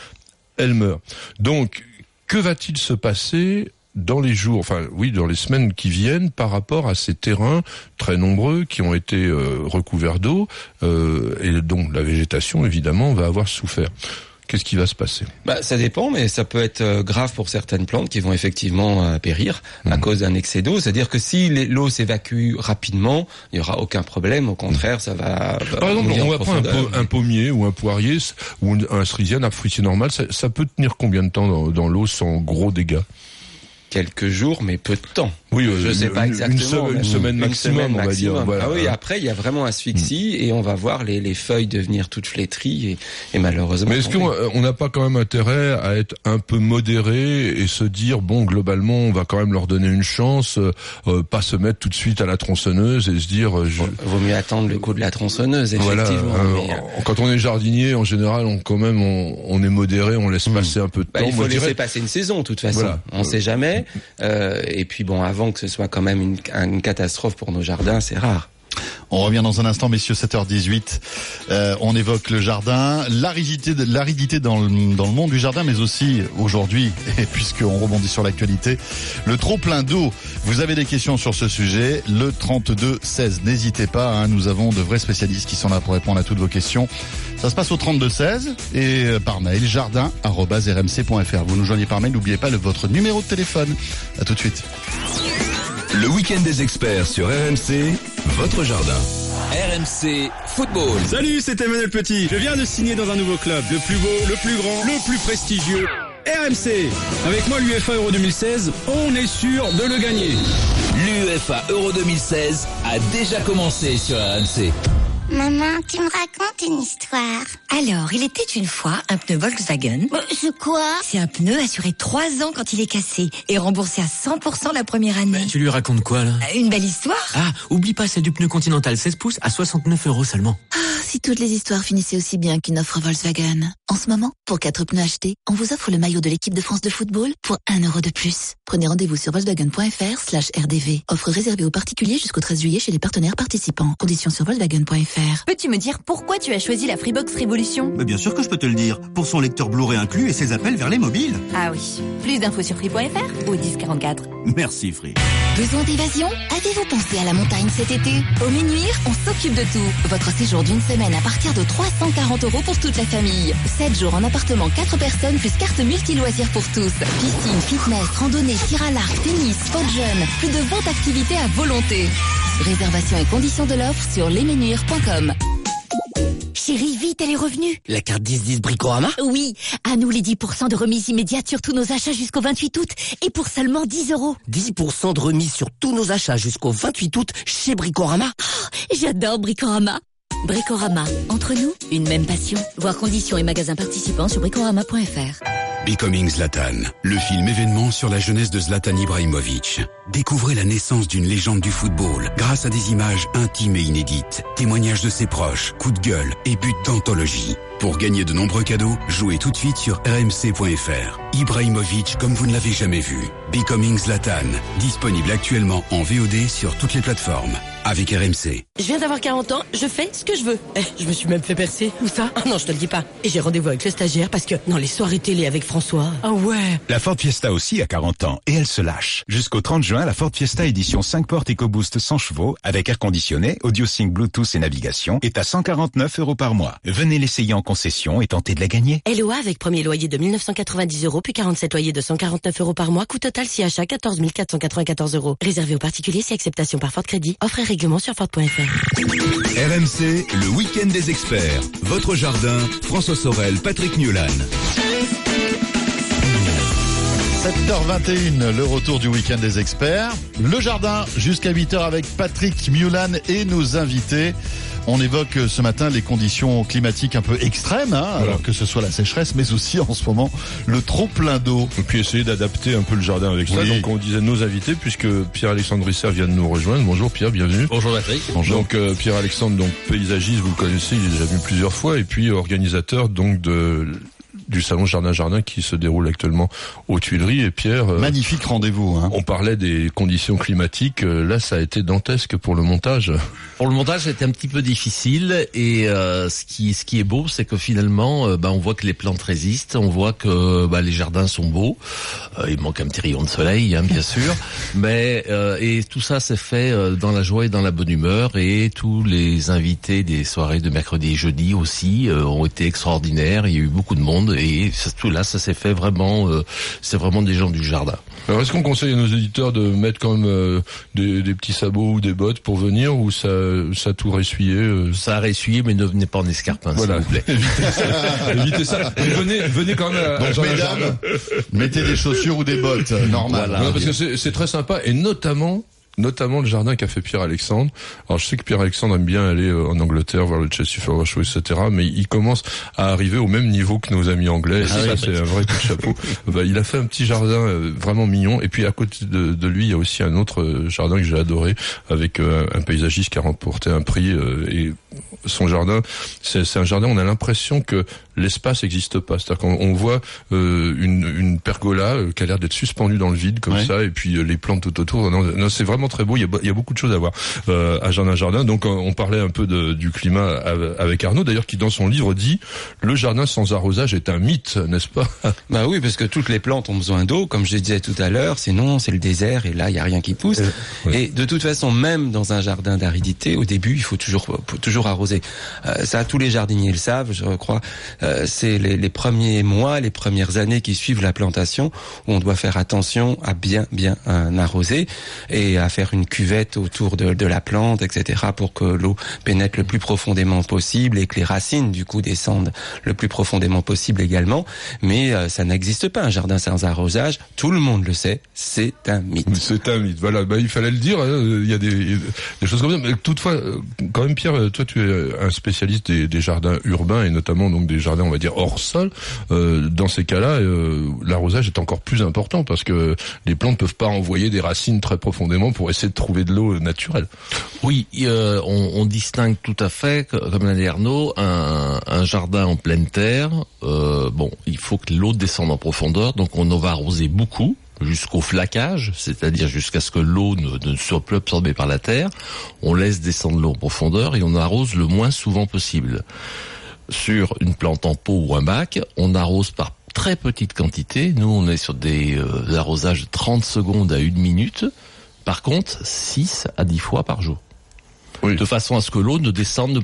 elles meurent. Donc que va-t-il se passer dans les jours, enfin oui, dans les semaines qui viennent par rapport à ces terrains très nombreux qui ont été euh, recouverts d'eau euh, et donc la végétation évidemment va avoir souffert. Qu'est-ce qui va se passer? Bah, ça dépend, mais ça peut être euh, grave pour certaines plantes qui vont effectivement euh, périr Mhm. à cause d'un excès d'eau. C'est-à-dire que si l'eau s'évacue rapidement, il y aura aucun problème. Au contraire, ça va. va Par exemple, on va prendre un, pommier ou un poirier ou un- un cerisier, un arbre fruitier normal, ça, ça peut tenir combien de temps dans, dans l'eau sans gros dégâts? Quelques jours, mais peu de temps. Oui, euh, je sais une- pas exactement. Une, semaine, mais- une semaine une maximum, semaine on va dire. maximum. Voilà. Ah oui, après, il y a vraiment asphyxie et on va voir les, les feuilles devenir toutes flétries et, et malheureusement. Mais est-ce qu'on on n'a pas quand même intérêt à être un peu modéré et se dire bon globalement on va quand même leur donner une chance, euh, euh, pas se mettre tout de suite à la tronçonneuse et se dire euh, je, Vaut mieux attendre le coup de la tronçonneuse, voilà. effectivement. euh, mais, euh, quand on est jardinier en général on quand même on, on est modéré, on laisse passer un peu de Bah, temps. il faut laisser passer une saison, de toute façon. Voilà. On sait jamais. Euh, et puis bon, avant que ce soit quand même une, catastrophe pour nos jardins, c'est rare. On revient dans un instant, messieurs, 7h18. Euh, on évoque le jardin, l'aridité, dans le, monde du jardin, mais aussi aujourd'hui, et puisqu'on rebondit sur l'actualité, le trop plein d'eau. Vous avez des questions sur ce sujet, le 32 16. N'hésitez pas, hein, nous avons de vrais spécialistes qui sont là pour répondre à toutes vos questions. Ça se passe au 32 16 et euh, par mail jardin@rmc.fr. Vous nous joignez par mail, n'oubliez pas votre numéro de téléphone. À tout de suite. Le week-end des experts sur RMC, votre jardin. RMC Football. Salut, c'est Emmanuel Petit. Je viens de signer dans un nouveau club. Le plus beau, le plus grand, le plus prestigieux. RMC. Avec moi, l'UFA Euro 2016, on est sûr de le gagner. L'UEFA Euro 2016 a déjà commencé sur RMC. Maman, tu me racontes une histoire. Alors, il était une fois un pneu Volkswagen. C'est quoi? C'est un pneu assuré 3 ans quand il est cassé et remboursé à 100% la première année. Tu lui racontes quoi là? Une belle histoire Ah, oublie pas, c'est du pneu Continental 16 pouces à 69 euros seulement. Ah, Si toutes les histoires finissaient aussi bien qu'une offre Volkswagen. En ce moment, pour 4 pneus achetés, on vous offre le maillot de l'équipe de France de football pour 1 euro de plus. Prenez rendez-vous sur volkswagen.fr slash rdv. Offre réservée aux particuliers jusqu'au 13 juillet chez les partenaires participants. Conditions sur volkswagen.fr. Peux-tu me dire pourquoi tu as choisi la Freebox Révolution Mais bien sûr que je peux te le dire. Pour son lecteur Blu-ray inclus et ses appels vers les mobiles. Ah oui. Plus d'infos sur free.fr ou 1044. Merci Free. Besoin d'évasion? Avez-vous pensé à la montagne cet été? Au Ménuire, on s'occupe de tout. Votre séjour d'une semaine à partir de 340 euros pour toute la famille. 7 jours en appartement 4 personnes plus carte multi-loisirs pour tous. Piscine, fitness, randonnée, tir à l'arc, tennis, sport jeune. Plus de 20 activités à volonté. Réservation et conditions de l'offre sur lesménuires.com. Chérie, vite, elle est revenue. La carte 10-10 Bricorama? Oui, à nous les 10% de remise immédiate sur tous nos achats jusqu'au 28 août et pour seulement 10 euros. 10% de remise sur tous nos achats jusqu'au 28 août chez Bricorama? J'adore Bricorama. Bricorama, entre nous, une même passion. Voir conditions et magasins participants sur bricorama.fr. Becoming Zlatan, le film événement sur la jeunesse de Zlatan Ibrahimovic. Découvrez la naissance d'une légende du football grâce à des images intimes et inédites, témoignages de ses proches, coups de gueule et buts d'anthologie. Pour gagner de nombreux cadeaux, jouez tout de suite sur rmc.fr. Ibrahimovic comme vous ne l'avez jamais vu. Becoming Zlatan, disponible actuellement en VOD sur toutes les plateformes. Avec RMC. Je viens d'avoir 40 ans, je fais ce que je veux. Eh, je me suis même fait percer. Où ça? Ah non, je te le dis pas. Et j'ai rendez-vous avec le stagiaire parce que, non, les soirées télé avec François. Ah ouais. La Ford Fiesta aussi a 40 ans et elle se lâche. Jusqu'au 30 juin, la Ford Fiesta édition 5 portes EcoBoost 100 chevaux avec air conditionné, audio sync Bluetooth et navigation est à 149 euros par mois. Venez l'essayer en concession et tenter de la gagner. LOA avec premier loyer de 1990 euros puis 47 loyers de 149 euros par mois. Coût total si achat 14 494 euros. Réservé aux particuliers si acceptation par Ford Crédit. Offre et règlement sur Ford.fr. RMC, le week-end des experts. Votre jardin, François Sorel, Patrick Newlan. 7h21, le retour du week-end des experts. Le jardin jusqu'à 8h avec Patrick Mulan et nos invités. On évoque euh, ce matin les conditions climatiques un peu extrêmes, hein, alors que ce soit la sécheresse, mais aussi en ce moment le trop plein d'eau. Et puis essayer d'adapter un peu le jardin avec ça. Donc on disait nos invités, puisque Pierre-Alexandre Risser vient de nous rejoindre. Bonjour Pierre, bienvenue. Bonjour Patrick. Donc euh, Pierre-Alexandre, donc paysagiste, vous le connaissez, il est déjà venu plusieurs fois, et puis organisateur donc de du salon Jardin Jardin qui se déroule actuellement aux Tuileries. Et Pierre, euh, Magnifique rendez-vous. Hein. on parlait des conditions climatiques. euh, Là, ça a été dantesque pour le montage. Pour le montage, c'était un petit peu difficile et euh, ce qui ce qui est beau, c'est que finalement, euh, bah, on voit que les plantes résistent, on voit que bah, les jardins sont beaux. Euh, il manque un petit rayon de soleil, hein, bien sûr, mais euh, et tout ça s'est fait euh, dans la joie et dans la bonne humeur et tous les invités des soirées de mercredi et jeudi aussi euh, ont été extraordinaires. Il y a eu beaucoup de monde et ça- tout là, ça s'est fait vraiment. euh, c'est vraiment des gens du jardin. Alors, est-ce qu'on conseille à nos éditeurs de mettre quand même euh, des, des petits sabots ou des bottes pour venir, ou ça, ça a tout ressuyé euh? Ça a ressuyé, mais ne venez pas en escarpin, Voilà. s'il vous plaît. Évitez ça. Évitez ça. Venez, venez quand même à, à Donc mesdames, mettez des chaussures ou des bottes, euh, normal. Non, parce que c'est c'est très sympa et notamment notamment le jardin qu'a fait Pierre Alexandre. Alors je sais que Pierre Alexandre aime bien aller euh, en Angleterre voir le Chelsea Flower Show, etc. Mais il commence à arriver au même niveau que nos amis anglais. Et Ah ça, c'est un vrai coup de chapeau. Bah, il a fait un petit jardin euh, vraiment mignon. Et puis à côté de, de lui, il y a aussi un autre euh, jardin que j'ai adoré avec euh, un paysagiste qui a remporté un prix. euh, et son jardin, c'est c'est un jardin. On a l'impression que l'espace n'existe pas. C'est-à-dire qu'on on voit euh, une, une pergola euh, qui a l'air d'être suspendue dans le vide comme Ouais. ça, et puis euh, les plantes tout autour. Non, non, c'est vraiment très beau. Il y, a, il y a beaucoup de choses à voir euh, à Jardin Jardin. Donc euh, on parlait un peu de, du climat av- avec Arnaud, d'ailleurs, qui dans son livre dit le jardin sans arrosage est un mythe, n'est-ce pas? Bah oui, parce que toutes les plantes ont besoin d'eau, comme je disais tout à l'heure. Sinon, c'est le désert et là, il y a rien qui pousse. Et de toute façon, même dans un jardin d'aridité, au début, il faut toujours faut toujours arroser. Euh, ça, tous les jardiniers le savent, je crois. Euh, c'est les, les premiers mois, les premières années qui suivent la plantation où on doit faire attention à bien bien euh, arroser et à faire une cuvette autour de, de la plante, etc., pour que l'eau pénètre le plus profondément possible et que les racines du coup descendent le plus profondément possible également. Mais euh, ça n'existe pas un jardin sans arrosage. Tout le monde le sait, c'est un mythe. C'est un mythe. Voilà, bah, il fallait le dire. hein. Il y a des, des choses comme ça. Mais toutefois, euh, quand même, Pierre, toi, tu es un spécialiste des, des jardins urbains et notamment donc des jardins, on va dire hors sol. Euh, dans ces cas-là, euh, l'arrosage est encore plus important parce que les plantes peuvent pas envoyer des racines très profondément pour essayer de trouver de l'eau naturelle. Oui, euh, on, distingue tout à fait, comme l'a dit Arnaud, un, jardin en pleine terre. bon, il faut que l'eau descende en profondeur, donc on en va arroser beaucoup jusqu'au flacage, c'est-à-dire jusqu'à ce que l'eau ne, ne soit plus absorbée par la terre. On laisse descendre l'eau en profondeur et on arrose le moins souvent possible. Sur une plante en pot ou un bac, on arrose par très petite quantité. Nous, on est sur des euh, arrosages de 30 secondes à une minute. Par contre, 6 à 10 fois par jour. De façon à ce que l'eau ne descende, ne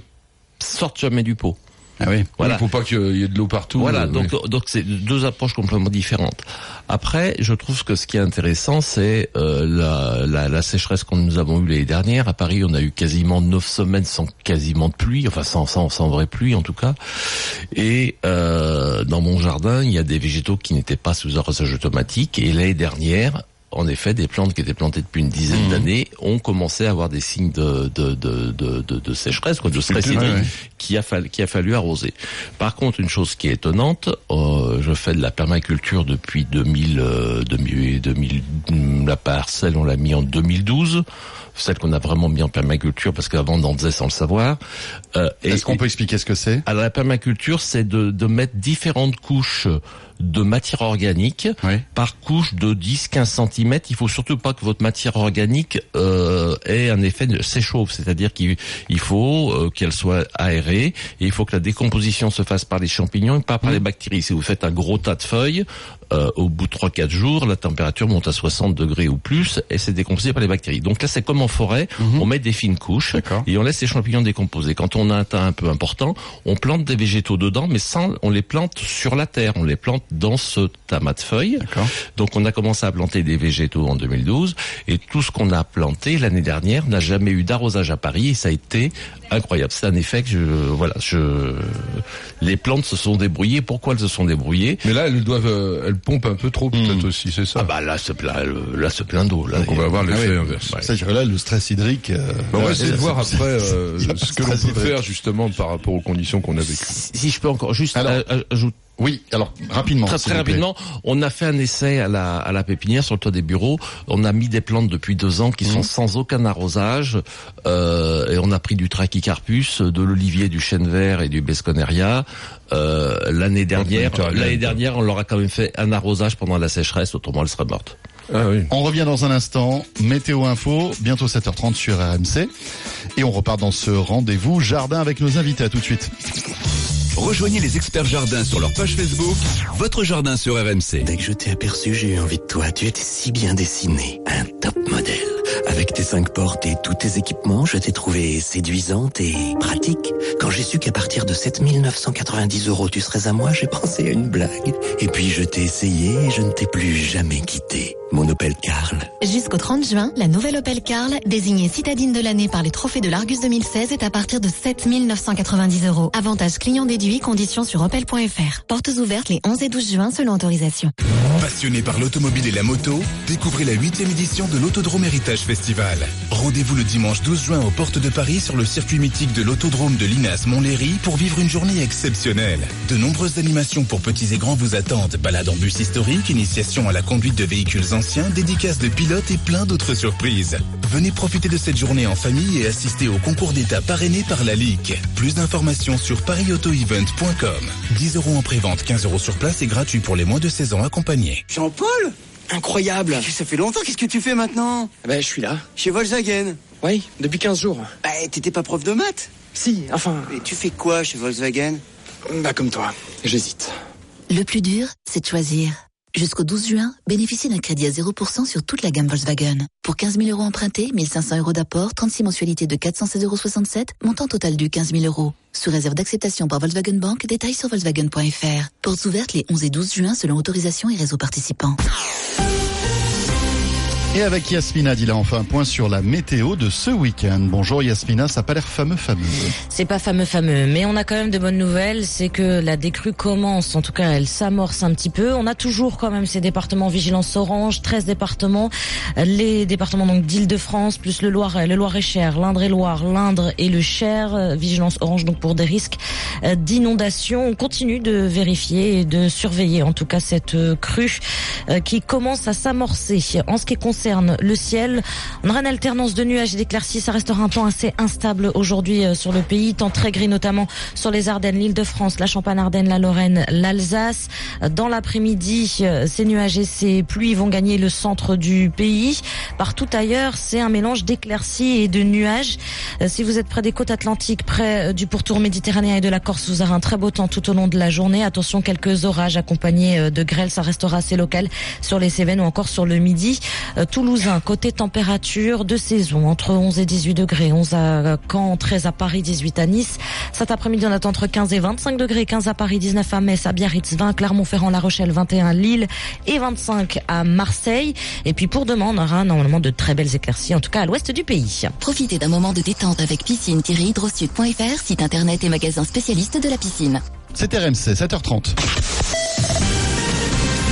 sorte jamais du pot. Ah oui. Voilà. Il faut pas qu'il y ait de l'eau partout. Voilà, Euh, donc donc c'est deux approches complètement différentes. Après, je trouve que ce qui est intéressant, c'est euh, la, la, la sécheresse que nous avons eue l'année dernière. À Paris, on a eu quasiment neuf semaines sans quasiment de pluie, enfin sans, sans, sans vraie pluie en tout cas. Et euh, dans mon jardin, il y a des végétaux qui n'étaient pas sous arrosage automatique. Et l'année dernière, en effet, des plantes qui étaient plantées depuis une dizaine d'années ont commencé à avoir des signes de, de, de, de, de, sécheresse, quoi, de stress Ouais, ouais. qui a fallu, qui a fallu arroser. Par contre, une chose qui est étonnante, euh, je fais de la permaculture depuis 2000, euh, 2000, 2000 la parcelle on l'a mis en 2012, celle qu'on a vraiment mis en permaculture parce qu'avant on en faisait sans le savoir. Euh, Est-ce qu'on peut expliquer ce que c'est? Alors la permaculture, c'est de, de mettre différentes couches de matière organique par couche de 10-15 cm. Il faut surtout pas que votre matière organique euh, ait un effet de s'échauffe, c'est-à-dire qu'il il faut euh, qu'elle soit aérée et il faut que la décomposition se fasse par les champignons et pas par les bactéries. Si vous faites un gros tas de feuilles, euh, au bout de 3-4 jours, la température monte à 60 degrés ou plus et c'est décomposé par les bactéries. Donc là, c'est comme en forêt, on met des fines couches et on laisse les champignons décomposer. Quand on a un tas un peu important, on plante des végétaux dedans, mais sans, on les plante sur la terre, on les plante dans ce tamas de feuilles. Donc on a commencé à planter des végétaux en 2012 et tout ce qu'on a planté l'année dernière n'a jamais eu d'arrosage à Paris et ça a été incroyable. C'est un effet que je, voilà, je, les plantes se sont débrouillées. Pourquoi elles se sont débrouillées? Mais là, elles doivent, euh, elles pompent un peu trop peut-être aussi, c'est ça? Ah bah là, c'est plein, là, c'est plein d'eau. Là, Donc on va avoir l'effet Ah oui. inverse. C'est-à-dire que là, le stress hydrique. euh, Bah, on va essayer de voir après euh, ce que l'on peut hydrique. faire justement par rapport aux conditions qu'on a vécues. Si je peux encore juste Alors, euh, ajouter. Oui, alors rapidement. Très très rapidement, on a fait un essai à la, à la pépinière sur le toit des bureaux. On a mis des plantes depuis deux ans qui Mhm. sont sans aucun arrosage euh, et on a pris du trachycarpus, de l'olivier, du chêne vert et du besconeria. Euh, l'année dernière, l'année dernière, on leur a quand même fait un arrosage pendant la sécheresse, autrement elle serait morte. Ah oui. On revient dans un instant. Météo info, bientôt 7h30 sur RMC. Et on repart dans ce rendez-vous jardin avec nos invités. À tout de suite. Rejoignez les experts jardins sur leur page Facebook, votre jardin sur RMC. Dès que je t'ai aperçu, j'ai eu envie de toi. Tu étais si bien dessiné. Un top modèle. Avec tes cinq portes et tous tes équipements, je t'ai trouvé séduisante et pratique. Quand j'ai su qu'à partir de 7990 euros, tu serais à moi, j'ai pensé à une blague. Et puis je t'ai essayé et je ne t'ai plus jamais quitté. Mon Opel Carl. Jusqu'au 30 juin, la nouvelle Opel Carl, désignée citadine de l'année par les trophées de l'Argus 2016, est à partir de 7 990 euros. Avantage client déduit, conditions sur opel.fr. Portes ouvertes les 11 et 12 juin selon autorisation. Passionné par l'automobile et la moto, découvrez la huitième édition de l'Autodrome Héritage Festival. Rendez-vous le dimanche 12 juin aux portes de Paris sur le circuit mythique de l'Autodrome de Linas Montlhéry pour vivre une journée exceptionnelle. De nombreuses animations pour petits et grands vous attendent. Balades en bus historique, initiation à la conduite de véhicules anciens, dédicaces de pilotes et plein d'autres surprises. Venez profiter de cette journée en famille et assister au concours d'État parrainé par la LIC. Plus d'informations sur parisautoevent.com. 10 euros en prévente, 15 euros sur place et gratuit pour les moins de 16 ans accompagnés. Jean-Paul Incroyable Ça fait longtemps, qu'est-ce que tu fais maintenant Ben, je suis là. Chez Volkswagen Oui, depuis 15 jours. Bah, t'étais pas prof de maths Si, enfin. Et tu fais quoi chez Volkswagen Bah, comme toi. J'hésite. Le plus dur, c'est de choisir. Jusqu'au 12 juin, bénéficiez d'un crédit à 0% sur toute la gamme Volkswagen. Pour 15 000 euros empruntés, 1500 euros d'apport, 36 mensualités de 416,67 euros, montant total du 15 000 euros. Sous réserve d'acceptation par Volkswagen Bank, détails sur Volkswagen.fr. Portes ouvertes les 11 et 12 juin selon autorisation et réseau participants. Et avec Yasmina Dila, enfin un point sur la météo de ce week-end. Bonjour Yasmina, ça n'a pas l'air fameux fameux. C'est pas fameux fameux, mais on a quand même de bonnes nouvelles, c'est que la décrue commence, en tout cas elle s'amorce un petit peu. On a toujours quand même ces départements vigilance orange, 13 départements, les départements donc d'Île-de-France plus le Loiret, le Loir-et-Cher, l'Indre-et-Loire, l'Indre et le Cher, euh, vigilance orange donc pour des risques euh, d'inondation. On continue de vérifier et de surveiller en tout cas cette euh, crue qui commence à s'amorcer. En ce qui le ciel, on aura une alternance de nuages et d'éclaircies. Ça restera un temps assez instable aujourd'hui euh, sur le pays, temps très gris notamment sur les Ardennes, l'Île-de-France, la Champagne-Ardenne, la Lorraine, l'Alsace. Dans l'après-midi, euh, ces nuages et ces pluies vont gagner le centre du pays. Partout ailleurs, c'est un mélange d'éclaircies et de nuages. Euh, Si vous êtes près des côtes atlantiques, près du pourtour méditerranéen et de la Corse, vous aurez un très beau temps tout au long de la journée. Attention, quelques orages accompagnés de grêle, ça restera assez local sur les Cévennes ou encore sur le midi. Toulousain, côté température de saison, entre 11 et 18 degrés. 11 à Caen, 13 à Paris, 18 à Nice. Cet après-midi, on attend entre 15 et 25 degrés. 15 à Paris, 19 à Metz, à Biarritz, 20 à Clermont-Ferrand, La Rochelle, 21 à Lille et 25 à Marseille. Et puis pour demain, on aura normalement de très belles éclaircies, en tout cas à l'ouest du pays. Profitez d'un moment de détente avec piscine-hydrosud.fr, site internet et magasin spécialiste de la piscine. C'est RMC, 7h30.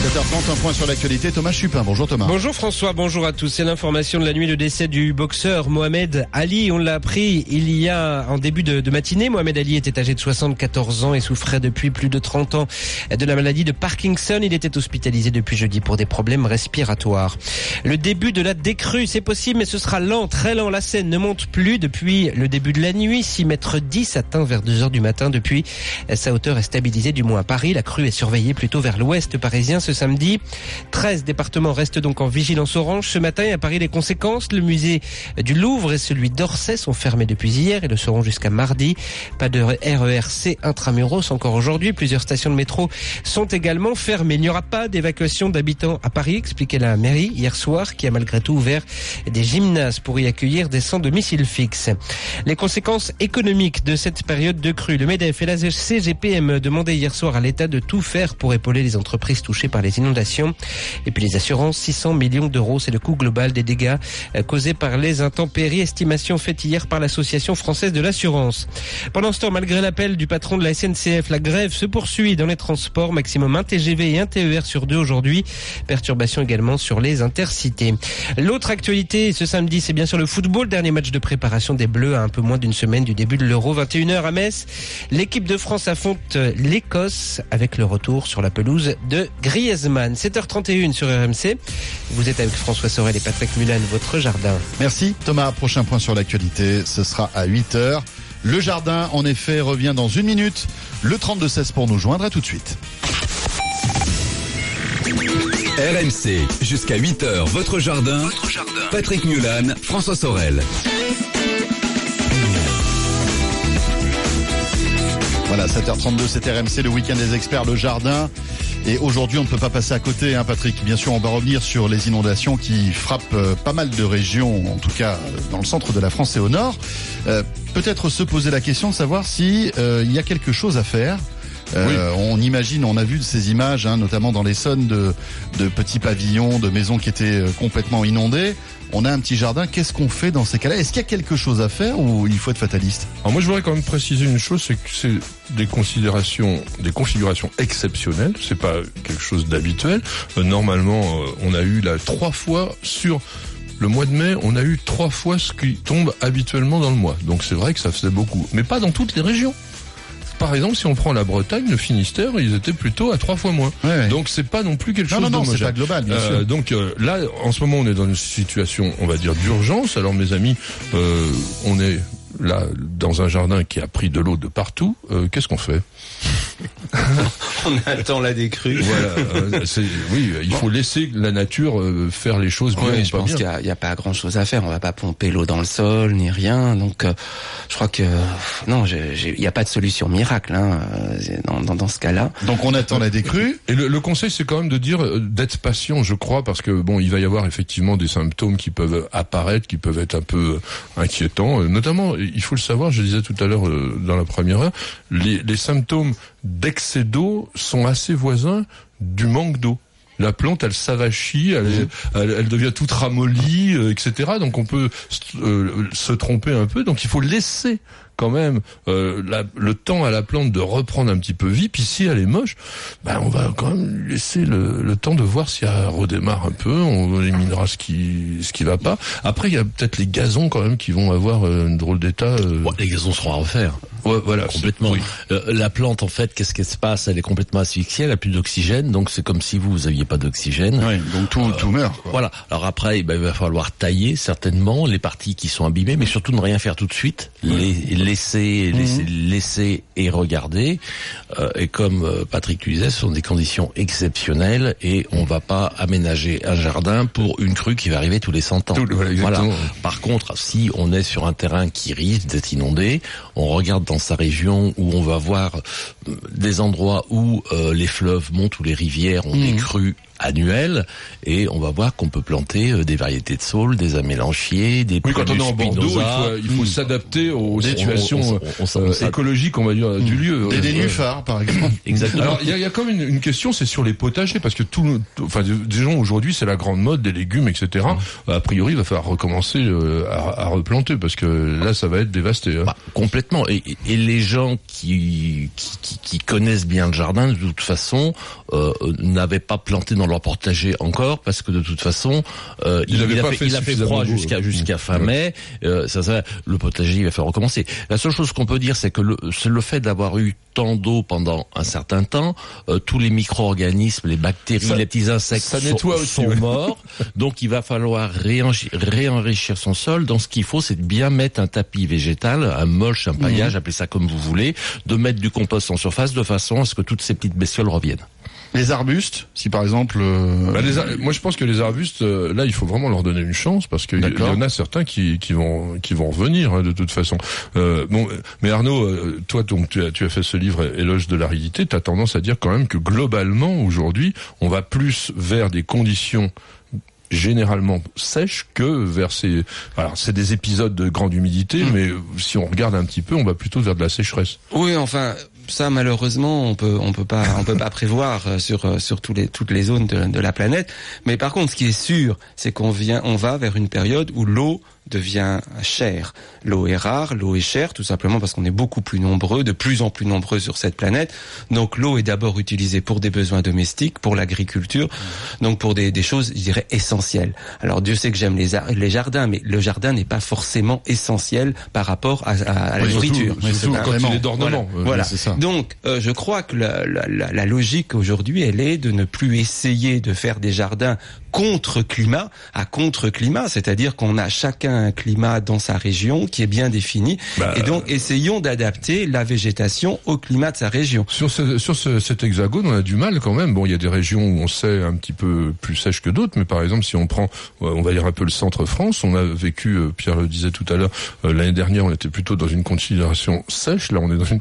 7h30, un point sur l'actualité. Thomas Chupin, bonjour Thomas. Bonjour François, bonjour à tous. C'est l'information de la nuit, le décès du boxeur Mohamed Ali. On l'a appris il y a en début de, matinée. Mohamed Ali était âgé de 74 ans et souffrait depuis plus de 30 ans de la maladie de Parkinson. Il était hospitalisé depuis jeudi pour des problèmes respiratoires. Le début de la décrue, c'est possible, mais ce sera lent, très lent. La Seine ne monte plus depuis le début de la nuit. 6 mètres 10 atteint vers 2 heures du matin. Depuis, sa hauteur est stabilisée du moins à Paris. La crue est surveillée plutôt vers l'ouest parisien samedi. 13 départements restent donc en vigilance orange. Ce matin, à Paris, les conséquences. Le musée du Louvre et celui d'Orsay sont fermés depuis hier et le seront jusqu'à mardi. Pas de RERC intramuros encore aujourd'hui. Plusieurs stations de métro sont également fermées. Il n'y aura pas d'évacuation d'habitants à Paris, expliquait la mairie hier soir, qui a malgré tout ouvert des gymnases pour y accueillir des sans domicile fixe. Les conséquences économiques de cette période de crue. Le MEDEF et la CGPM demandaient hier soir à l'État de tout faire pour épauler les entreprises touchées par par les inondations. Et puis les assurances, 600 millions d'euros, c'est le coût global des dégâts euh, causés par les intempéries. Estimation faite hier par l'Association française de l'assurance. Pendant ce temps, malgré l'appel du patron de la SNCF, la grève se poursuit dans les transports. Maximum un TGV et un TER sur deux aujourd'hui. Perturbation également sur les intercités. L'autre actualité ce samedi, c'est bien sûr le football. Dernier match de préparation des Bleus à un peu moins d'une semaine du début de l'Euro. 21h à Metz. L'équipe de France affronte l'Écosse avec le retour sur la pelouse de Griezmann. 7h31 sur RMC. Vous êtes avec François Sorel et Patrick Mulan, votre jardin. Merci Thomas. Prochain point sur l'actualité, ce sera à 8h. Le jardin, en effet, revient dans une minute. Le 32-16 pour nous joindre. À tout de suite. RMC, jusqu'à 8h, votre jardin. Patrick Mulan, François Sorel. Voilà, 7h32, c'est RMC, le week-end des experts, le jardin. Et aujourd'hui, on ne peut pas passer à côté, hein, Patrick. Bien sûr, on va revenir sur les inondations qui frappent euh, pas mal de régions, en tout cas euh, dans le centre de la France et au nord. Euh, Peut-être se poser la question de savoir si euh, il y a quelque chose à faire. On imagine, on a vu ces images, hein, notamment dans l'Essonne, de, de petits pavillons, de maisons qui étaient complètement inondées. On a un petit jardin. Qu'est-ce qu'on fait dans ces cas-là? Est-ce qu'il y a quelque chose à faire ou il faut être fataliste? Alors moi je voudrais quand même préciser une chose, c'est que c'est des considérations, des configurations exceptionnelles. C'est pas quelque chose d'habituel. Euh, normalement, euh, on a eu là trois fois sur le mois de mai, on a eu trois fois ce qui tombe habituellement dans le mois. Donc c'est vrai que ça faisait beaucoup, mais pas dans toutes les régions. Par exemple, si on prend la Bretagne, le Finistère, ils étaient plutôt à trois fois moins. Donc c'est pas non plus quelque Non, chose non, non, c'est pas global, bien Euh. Donc euh, là, en ce moment, on est dans une situation, on va dire, d'urgence. Alors mes amis, euh, on est là dans un jardin qui a pris de l'eau de partout. Euh, Qu'est-ce qu'on fait On attend la décrue. Voilà. euh, oui, il faut laisser la nature euh, faire les choses bien Oui, ou je pas pense qu'il y a- il n'y a, pas grand chose à faire. On va pas pomper l'eau dans le sol ni rien. Donc, euh, je crois que non, il n'y a pas de solution miracle hein, dans, dans, dans ce cas-là. Donc on attend la décrue. Et le, le conseil, c'est quand même de dire euh, d'être patient, je crois, parce que bon, il va y avoir effectivement des symptômes qui peuvent apparaître, qui peuvent être un peu inquiétants. Notamment, il faut le savoir, je disais tout à l'heure euh, dans la première heure, les, les symptômes d'excès d'eau sont assez voisins du manque d'eau. La plante, elle s'avachit, elle, elle devient toute ramollie, euh, etc. Donc on peut euh, se tromper un peu. Donc il faut laisser quand même euh, le temps à la plante de reprendre un petit peu vie. Puis si elle est moche, ben on va quand même laisser le, le temps de voir si elle redémarre un peu. On éliminera ce qui ce qui va pas. Après, il y a peut-être les gazons quand même qui vont avoir euh, une drôle d'état. euh. les gazons seront à refaire. Ouais, voilà, complètement. Euh, la plante, en fait, qu'est-ce qui se passe? Elle est complètement asphyxiée, elle a plus d'oxygène, donc c'est comme si vous, vous aviez pas d'oxygène. Oui, donc tout, tout meurt. quoi. Voilà. Alors après, eh ben, il va falloir tailler certainement les parties qui sont abîmées, mais surtout ne rien faire tout de suite. Les, laisser, Mhm. laisser, laisser et regarder. Euh, et comme euh, Patrick le disait, ce sont des conditions exceptionnelles et on va pas aménager un jardin pour une crue qui va arriver tous les 100 ans. Tout- voilà. Par contre, si on est sur un terrain qui risque d'être inondé, on regarde dans sa région où on va voir euh, des endroits où euh, les fleuves montent ou les rivières ont des crues annuelles et on va voir qu'on peut planter euh, des variétés de saules, des amélanchiers, des Oui, quand on est en Bordeaux, il faut, il faut s'adapter aux On- situations on- on- on- on- euh, écologiques, on va dire, du lieu. Des Euh, nénuphars, par exemple. Exactement. Alors il y a, il y a comme une, une question, c'est sur les potagers parce que tout, enfin des gens aujourd'hui c'est la grande mode des légumes, etc. A priori, il va falloir recommencer euh, à, à replanter parce que là ça va être dévasté. hein. Bah, complètement. Et, et les gens qui, qui, qui- qui connaissent bien le jardin, de toute façon, euh, n'avaient pas planté dans leur potager encore, parce que de toute façon, euh, Il a fait, fait il a fait suffisamment froid jusqu'à fin mai. Euh, ça, ça, le potager, il va faire recommencer. La seule chose qu'on peut dire, c'est que le, c'est le fait d'avoir eu tant d'eau pendant un certain temps, euh, tous les micro-organismes, les bactéries, Ça- les petits insectes ça sont, nettoie aussi, sont ouais. morts. Donc il va falloir réenrichir son sol. Dans ce qu'il faut, c'est de bien mettre un tapis végétal, un mulch, un paillage, appelez ça comme vous voulez, de mettre du compost en surface de façon à ce que toutes ces petites bestioles reviennent. Les arbustes, si par exemple... euh, Bah, les ar- moi, je pense que les arbustes, euh, là, il faut vraiment leur donner une chance parce qu'il y, en a certains qui, qui vont qui vont revenir hein, de toute façon. Euh, bon, mais Arnaud, euh, toi, donc tu as tu as fait ce livre Éloge de l'aridité. Tu as tendance à dire quand même que globalement aujourd'hui, on va plus vers des conditions généralement sèches que vers ces alors c'est des épisodes de grande humidité mais si on regarde un petit peu on va plutôt vers de la sécheresse Oui, enfin, ça malheureusement on peut on peut pas on peut pas prévoir euh, sur euh, sur tous les toutes les zones de, de la planète. Mais par contre, ce qui est sûr, c'est qu'on vient on va vers une période où l'eau devient chère. L'eau est rare, l'eau est chère, tout simplement parce qu'on est beaucoup plus nombreux, de plus en plus nombreux sur cette planète. Donc l'eau est d'abord utilisée pour des besoins domestiques, pour l'agriculture, donc pour des, des choses, je dirais, essentielles. Alors Dieu sait que j'aime les, les jardins, mais le jardin n'est pas forcément essentiel par rapport à, à- à la Oui, surtout- nourriture. surtout Hein, quand il vraiment. est d'ornement. Voilà. Euh, Voilà. c'est ça. Donc, euh, je crois que la, la- la- la logique aujourd'hui, elle est de ne plus essayer de faire des jardins contre climat à contre climat, c'est-à-dire qu'on a chacun un climat dans sa région qui est bien défini, Bah, et donc essayons d'adapter la végétation au climat de sa région. Sur, ce, sur ce- cet hexagone, on a du mal quand même. Bon, il y a des régions où on sait un petit peu plus sèche que d'autres, mais par exemple, si on prend, euh, on va dire un peu le centre France, on a vécu, euh, Pierre le disait tout à l'heure, euh, l'année dernière, on était plutôt dans une configuration sèche. Là, on est dans une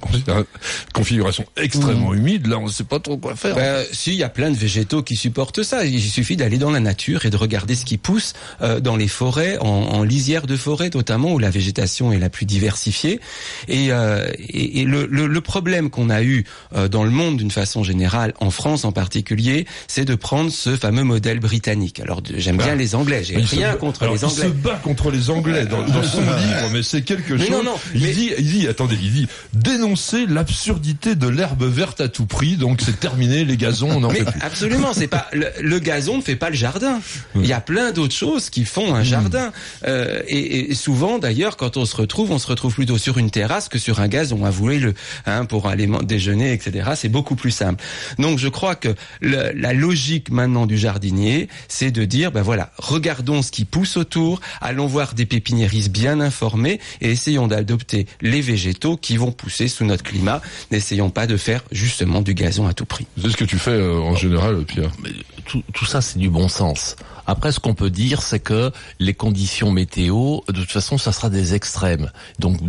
configuration extrêmement humide. Là, on ne sait pas trop quoi faire. Ben, si, il y a plein de végétaux qui supportent ça. Il suffit d'aller dans la nature et de regarder ce qui pousse euh, dans les forêts, en, en lisière de forêt notamment, où la végétation est la plus diversifiée. Et, euh, et, et le, le, le problème qu'on a eu euh, dans le monde d'une façon générale, en France en particulier, c'est de prendre ce fameux modèle britannique. Alors j'aime bien Ah. les Anglais, j'ai rien bat- contre alors, les Il se Anglais. bat contre les Anglais dans, dans son livre, mais c'est quelque Mais chose. non, non, il mais- dit, il dit, attendez, il dit dénoncer l'absurdité de l'herbe verte à tout prix. Donc c'est terminé, les gazons, on n'en Mais fait plus. absolument, c'est pas le, le gazon ne fait pas le jardin. Il y a plein d'autres choses qui font Hmm. un jardin. Euh, et, et souvent, d'ailleurs, quand on se retrouve, on se retrouve plutôt sur une terrasse que sur un gazon. Avouez le, hein, pour aller déjeuner, etc. C'est beaucoup plus simple. Donc, je crois que le- la logique maintenant du jardinier, c'est de dire, ben voilà, regardons ce qui pousse autour, allons voir des pépiniéristes bien informés et essayons d'adopter les végétaux qui vont pousser sous notre climat. N'essayons pas de faire justement du gazon à tout prix. C'est ce que tu fais euh, en général, Pierre. Tout, tout ça, c'est du bon sens. Après, ce qu'on peut dire, c'est que les conditions météo, de toute façon, ça sera des extrêmes. Donc,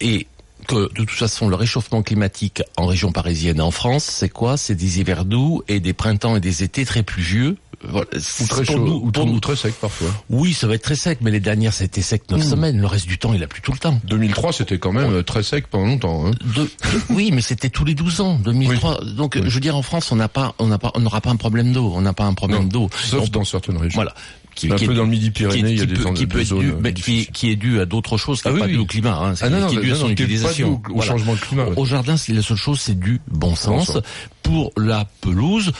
et que de toute façon, le réchauffement climatique en région parisienne, en France, c'est quoi? C'est des hivers doux et des printemps et des étés très pluvieux. Voilà. Ou très chaud, nous- ou, très sec parfois. Oui, ça va être très sec, mais les dernières, c'était sec neuf Mm. semaines. Le reste du temps, il a plu tout le temps. 2003, c'était quand même euh, très sec pendant longtemps. Hein. De- oui, mais c'était tous les 12 ans, 2003. Donc, je veux dire, en France, on n'a pas, on n'a pas, on n'aura pas un problème d'eau. On n'a pas un problème d'eau. Sauf dans certaines régions. Voilà. Qui, Un qui peu est- dans le y a qui peut- euh, qui, est dû à d'autres choses, qui Ah n'est oui, pas dû au climat. Hein, Ah non, non, qui est dû à non, son est pas utilisation. au- au changement de climat, ouais. Au jardin, c'est la seule chose, c'est du bon sens. sens. Pour la pelouse,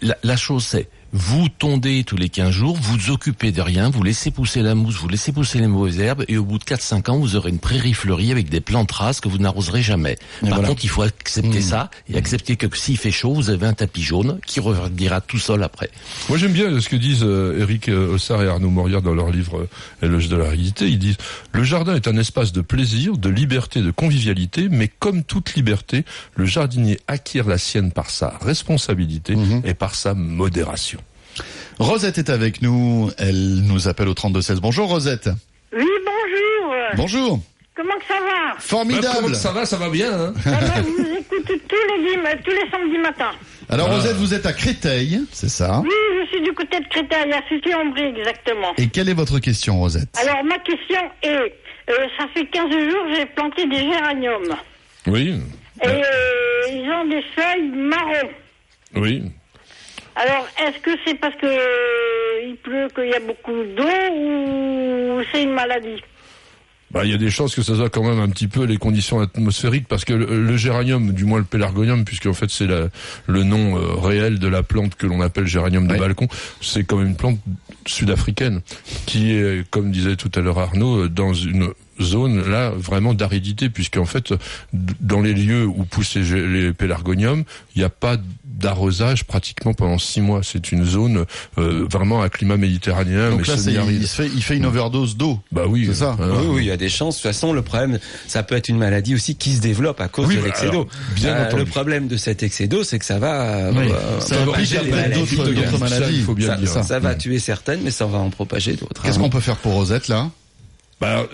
la, la chose c'est vous tondez tous les 15 jours, vous vous occupez de rien, vous laissez pousser la mousse, vous laissez pousser les mauvaises herbes, et au bout de 4-5 ans, vous aurez une prairie fleurie avec des plantes rases que vous n'arroserez jamais. Et Par voilà. contre, il faut accepter Hmm. ça, et accepter que s'il fait chaud, vous avez un tapis jaune qui reverdira tout seul après. Moi j'aime bien ce que disent euh, Eric euh, Ossard et Arnaud Moriard dans leur livre euh, Éloge de la réalité. Ils disent le jardin est un espace de plaisir, de liberté, de convivialité, mais comme toute liberté, le jardinier acquiert la sienne par sa responsabilité et par sa modération. Rosette est avec nous. Elle nous appelle au 3216. Bonjour Rosette. Oui, bonjour. Bonjour. Comment que ça va? Formidable. ça va, ça va bien. Hein? Ça va, je vous écoute tous les, tous les samedis matins. Alors Ah. Rosette, vous êtes à Créteil, c'est ça? Oui, je suis du côté de Créteil, à Sucy-en-Brie, exactement. Et quelle est votre question Rosette? Alors, ma question est, euh, ça fait 15 jours j'ai planté des géraniums. Oui, Et euh, ils ont des feuilles marron. oui. Alors, est-ce que c'est parce que euh, il pleut qu'il y a beaucoup d'eau ou c'est une maladie? Bah, il y a des chances que ça soit quand même un petit peu les conditions atmosphériques parce que le, le géranium, du moins le pélargonium, puisque en fait c'est le nom euh, réel de la plante que l'on appelle géranium de balcon, c'est quand même une plante sud-africaine qui est, comme disait tout à l'heure Arnaud, euh, dans une zone là vraiment d'aridité puisque en fait dans les lieux où poussent les, pélargoniums il n'y a pas d'arrosage pratiquement pendant six mois c'est une zone euh, vraiment à climat méditerranéen Donc mais là, il, se fait, il fait une overdose d'eau. bah oui C'est ça. euh, Oui, oui, il y a des chances. De toute façon, le problème, ça peut être une maladie aussi qui se développe à cause Oui, de bah, l'excès d'eau. bien Euh, entendu. le problème de cet excès d'eau, c'est que ça va, euh, Oui, euh, ça propager maladies. d'autres- Ça, maladies. il faut bien ça, le dire. ça va tuer certaines, mais ça va en propager d'autres. Qu'est-ce hein. qu'on peut faire pour Rosette là? about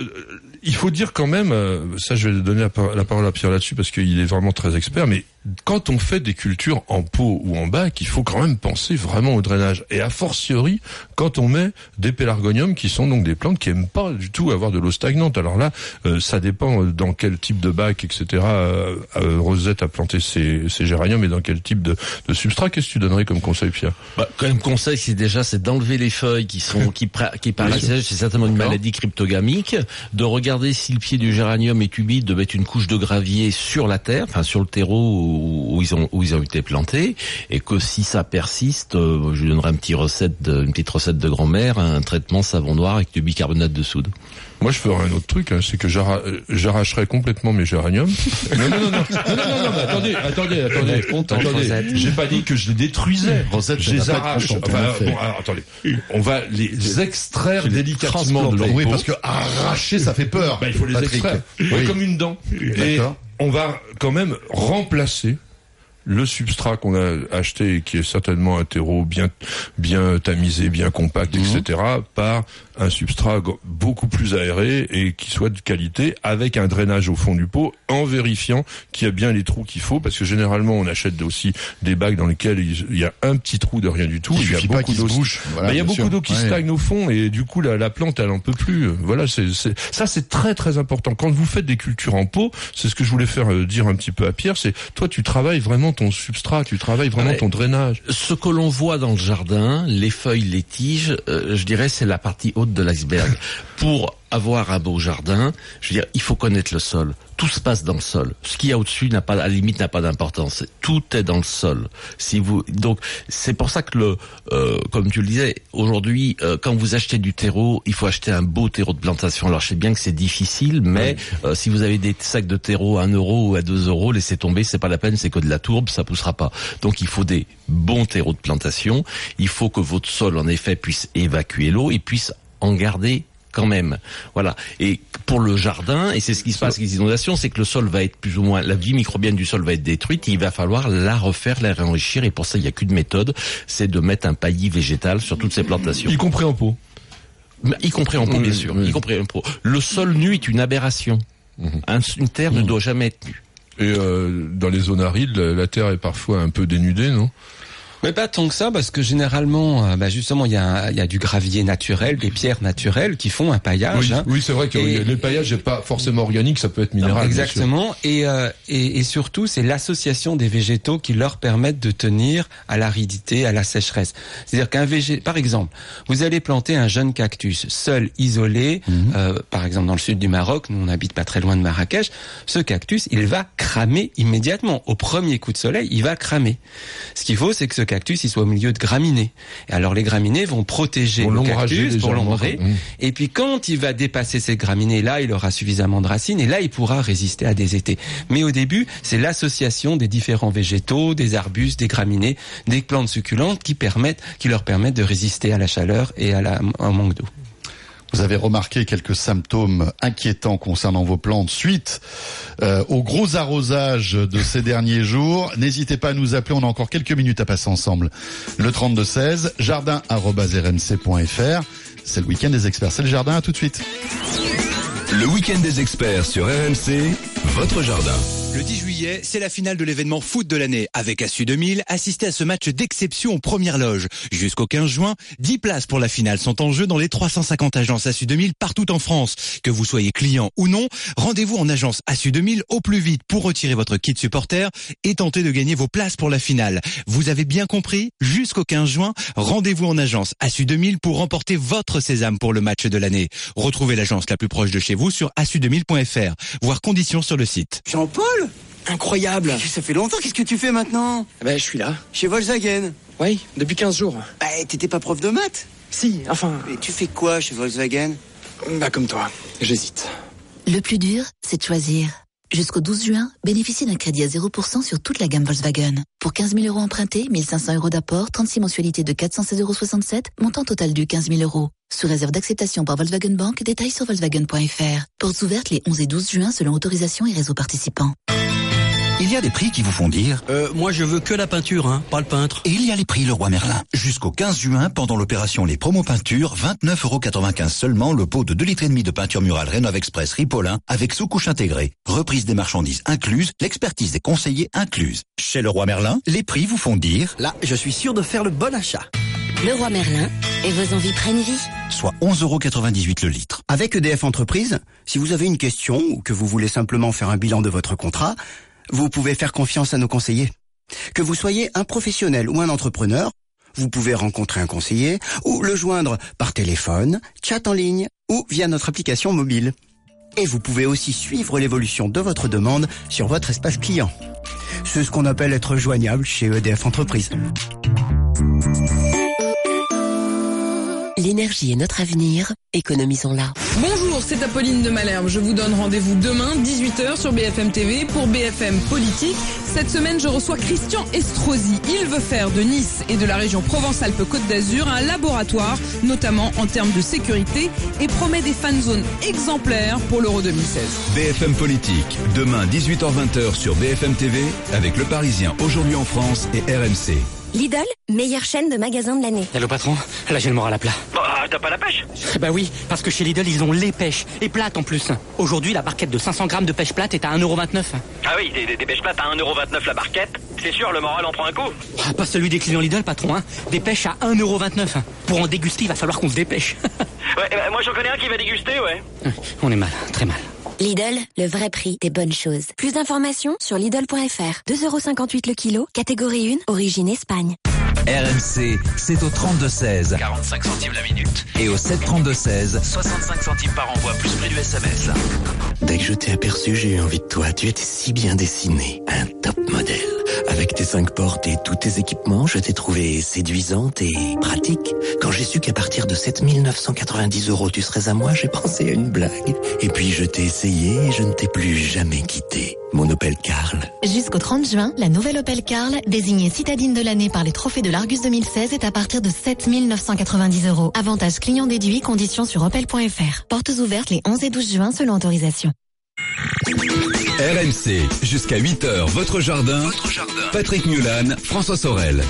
il faut dire quand même, euh, ça je vais donner la, par- la parole à Pierre là-dessus parce qu'il est vraiment très expert, mais quand on fait des cultures en pot ou en bac, il faut quand même penser vraiment au drainage. Et a fortiori, quand on met des pélargoniums qui sont donc des plantes qui aiment pas du tout avoir de l'eau stagnante. Alors là, euh, ça dépend dans quel type de bac, etc. Euh, euh, Rosette a planté ses, ses géraniums et dans quel type de, de substrat. Qu'est-ce que tu donnerais comme conseil, Pierre? Bah, Quand même conseil, c'est déjà c'est d'enlever les feuilles qui sont qui, qui parasitaient. C'est certainement une maladie cryptogamique. De regarder si le pied du géranium est humide, de mettre une couche de gravier sur la terre, enfin sur le terreau où, ils ont où ils ont été plantés, et que si ça persiste, euh, je lui donnerai une petite recette de grand-mère, un traitement savon noir avec du bicarbonate de soude. Moi, je ferais un autre truc, hein, c'est que j'arracherais complètement mes géraniums. non, non, non, non, non, non, non, mais attendez, attendez, attendez, attendez. J'ai pas dit que je les détruisais. Rosette, je les arrache. Enfin, bon, alors, attendez. On va les extraire délicatement de leur Oui, parce que arracher, ça fait peur. Bah, il faut les extraire. Oui. Comme une dent. Et on va quand même remplacer le substrat qu'on a acheté et qui est certainement un terreau bien bien tamisé, bien compact, etc., par un substrat beaucoup plus aéré et qui soit de qualité avec un drainage au fond du pot en vérifiant qu'il y a bien les trous qu'il faut parce que généralement on achète aussi des bacs dans lesquels il y a un petit trou de rien du tout. Il, y a beaucoup d'eau. Voilà, il y a beaucoup d'eau qui stagne au fond et du coup la, la plante elle en peut plus. Voilà, c'est ça c'est très très important. Quand vous faites des cultures en pot, c'est ce que je voulais faire euh, dire un petit peu à Pierre, c'est toi tu travailles vraiment ton substrat, tu travailles vraiment ton drainage. Ce que l'on voit dans le jardin, les feuilles, les tiges, euh, je dirais c'est la partie haute de l'iceberg. Pour avoir un beau jardin, je veux dire, il faut connaître le sol. Tout se passe dans le sol. Ce qu'il y a au-dessus n'a pas, à la limite, n'a pas d'importance. Tout est dans le sol. Si vous, donc, c'est pour ça que le, euh, comme tu le disais, aujourd'hui, euh, quand vous achetez du terreau, il faut acheter un beau terreau de plantation. Alors, je sais bien que c'est difficile, mais euh, si vous avez des sacs de terreau à 1 euro ou à 2 euros, laissez tomber, c'est pas la peine, c'est que de la tourbe, ça poussera pas. Donc, il faut des bons terreaux de plantation. Il faut que votre sol, en effet, puisse évacuer l'eau et puisse en garder quand même. Voilà. Et pour le jardin, et c'est ce qui se passe avec les inondations, c'est que le sol va être plus ou moins, la vie microbienne du sol va être détruite, et il va falloir la refaire, la réenrichir, et pour ça, il n'y a qu'une méthode, c'est de mettre un paillis végétal sur toutes ces plantations. Y compris en pot. Y compris en pot, bien sûr. Y compris en pot. Le sol nu est une aberration. Mhm. une terre ne doit jamais être nue. Et euh, dans les zones arides, la terre est parfois un peu dénudée, non? Mais pas tant que ça, parce que généralement, euh, bah justement, il y a, y a du gravier naturel, des pierres naturelles qui font un paillage. Oui, hein. oui c'est vrai que et... le paillage n'est pas forcément organique, ça peut être minéral. exactement. Et, euh, et, et surtout, c'est l'association des végétaux qui leur permettent de tenir à l'aridité, à la sécheresse. C'est-à-dire qu'un végétal, par exemple, vous allez planter un jeune cactus seul, isolé, Mhm. euh, par exemple dans le sud du Maroc, nous on habite pas très loin de Marrakech. Ce cactus, il va cramer immédiatement. Au premier coup de soleil, il va cramer. Ce qu'il faut, c'est que ce cactus il soit au milieu de graminées. Et alors les graminées vont protéger Pour le cactus pour l'ombrer. Mmh. Et puis quand il va dépasser ces graminées, là, il aura suffisamment de racines et là, il pourra résister à des étés. Mais au début, c'est l'association des différents végétaux, des arbustes, des graminées, des plantes succulentes qui permettent, qui leur permettent de résister à la chaleur et à la, un manque d'eau. Vous avez remarqué quelques symptômes inquiétants concernant vos plantes suite euh, au gros arrosage de ces derniers jours. N'hésitez pas à nous appeler, on a encore quelques minutes à passer ensemble. Le 3216, jardin.rmc.fr. C'est le week-end des experts. C'est le jardin, à tout de suite. Le week-end des experts sur RMC, votre jardin. Le 10 juillet, c'est la finale de l'événement foot de l'année. Avec Assu 2000, assistez à ce match d'exception aux premières loges. Jusqu'au 15 juin, 10 places pour la finale sont en jeu dans les 350 agences Assu 2000 partout en France. Que vous soyez client ou non, rendez-vous en agence Assu 2000 au plus vite pour retirer votre kit supporter et tenter de gagner vos places pour la finale. Vous avez bien compris Jusqu'au 15 juin, rendez-vous en agence Assu 2000 pour remporter votre sésame pour le match de l'année. Retrouvez l'agence la plus proche de chez vous sur assu2000.fr. Voir conditions sur le site. Jean-Paul Incroyable Ça fait longtemps, qu'est-ce que tu fais maintenant Ben, je suis là. Chez Volkswagen Oui, depuis 15 jours. Bah, t'étais pas prof de maths Si, enfin. Tu fais quoi chez Volkswagen Bah, comme toi. J'hésite. Le plus dur, c'est de choisir. Jusqu'au 12 juin, bénéficiez d'un crédit à 0% sur toute la gamme Volkswagen. Pour 15 000 euros empruntés, 1500 euros d'apport, 36 mensualités de 416,67 euros, montant total du 15 000 euros. Sous réserve d'acceptation par Volkswagen Bank, détails sur Volkswagen.fr. Portes ouvertes les 11 et 12 juin selon autorisation et réseau participants. Il y a des prix qui vous font dire Euh, moi je veux que la peinture, hein, pas le peintre. Et il y a les prix Leroy Merlin. Jusqu'au 15 juin, pendant l'opération Les Promos Peinture, 29,95€ seulement le pot de 2 litres et demi de peinture murale Rénov Express Ripolin avec sous-couche intégrée. Reprise des marchandises incluse, l'expertise des conseillers incluse. Chez Leroy Merlin, les prix vous font dire Là, je suis sûr de faire le bon achat. Le roi Merlin et vos envies prennent vie. soit 11,98€ le litre. Avec EDF Entreprise, si vous avez une question ou que vous voulez simplement faire un bilan de votre contrat, vous pouvez faire confiance à nos conseillers. Que vous soyez un professionnel ou un entrepreneur, vous pouvez rencontrer un conseiller ou le joindre par téléphone, chat en ligne ou via notre application mobile. Et vous pouvez aussi suivre l'évolution de votre demande sur votre espace client. C'est ce qu'on appelle être joignable chez EDF Entreprise. L'énergie est notre avenir, économisons-la. Bonjour, c'est Apolline de Malherbe. Je vous donne rendez-vous demain, 18h sur BFM TV pour BFM Politique. Cette semaine, je reçois Christian Estrosi. Il veut faire de Nice et de la région Provence-Alpes-Côte d'Azur un laboratoire, notamment en termes de sécurité, et promet des fan zones exemplaires pour l'Euro 2016. BFM Politique, demain 18h20 sur BFM TV avec Le Parisien aujourd'hui en France et RMC. Lidl, meilleure chaîne de magasins de l'année. Hello patron, là j'ai le moral à plat. Bah, t'as pas la pêche? Bah oui, parce que chez Lidl ils ont les pêches, et plates en plus. Aujourd'hui la barquette de 500 grammes de pêche plate est à 1,29€. Ah oui, des, des, des pêches plates à 1,29€ la barquette. C'est sûr, le moral en prend un coup. Ah, pas celui des clients Lidl patron, hein. Des pêches à 1,29€. Pour en déguster, il va falloir qu'on se dépêche. Ouais, bah, moi j'en connais un qui va déguster, ouais. On est mal, très mal. Lidl, le vrai prix des bonnes choses. Plus d'informations sur Lidl.fr. 2,58€ le kilo, catégorie 1, origine Espagne. RMC, c'est au 32-16. 45 centimes la minute. Et au 732-16. 65 centimes par envoi, plus prix du SMS. Dès que je t'ai aperçu, j'ai eu envie de toi. Tu étais si bien dessiné. Un top modèle. Avec tes cinq portes et tous tes équipements, je t'ai trouvé séduisante et pratique. Quand j'ai su qu'à partir de 7990 euros, tu serais à moi, j'ai pensé à une blague. Et puis je t'ai essayé et je ne t'ai plus jamais quitté. Mon Opel Carl. Jusqu'au 30 juin, la nouvelle Opel Carl, désignée citadine de l'année par les trophées de l'Argus 2016, est à partir de 7 990 euros. Avantage client déduit, conditions sur opel.fr. Portes ouvertes les 11 et 12 juin selon autorisation. RMC, jusqu'à 8h, votre jardin. Patrick Mulan, François Sorel.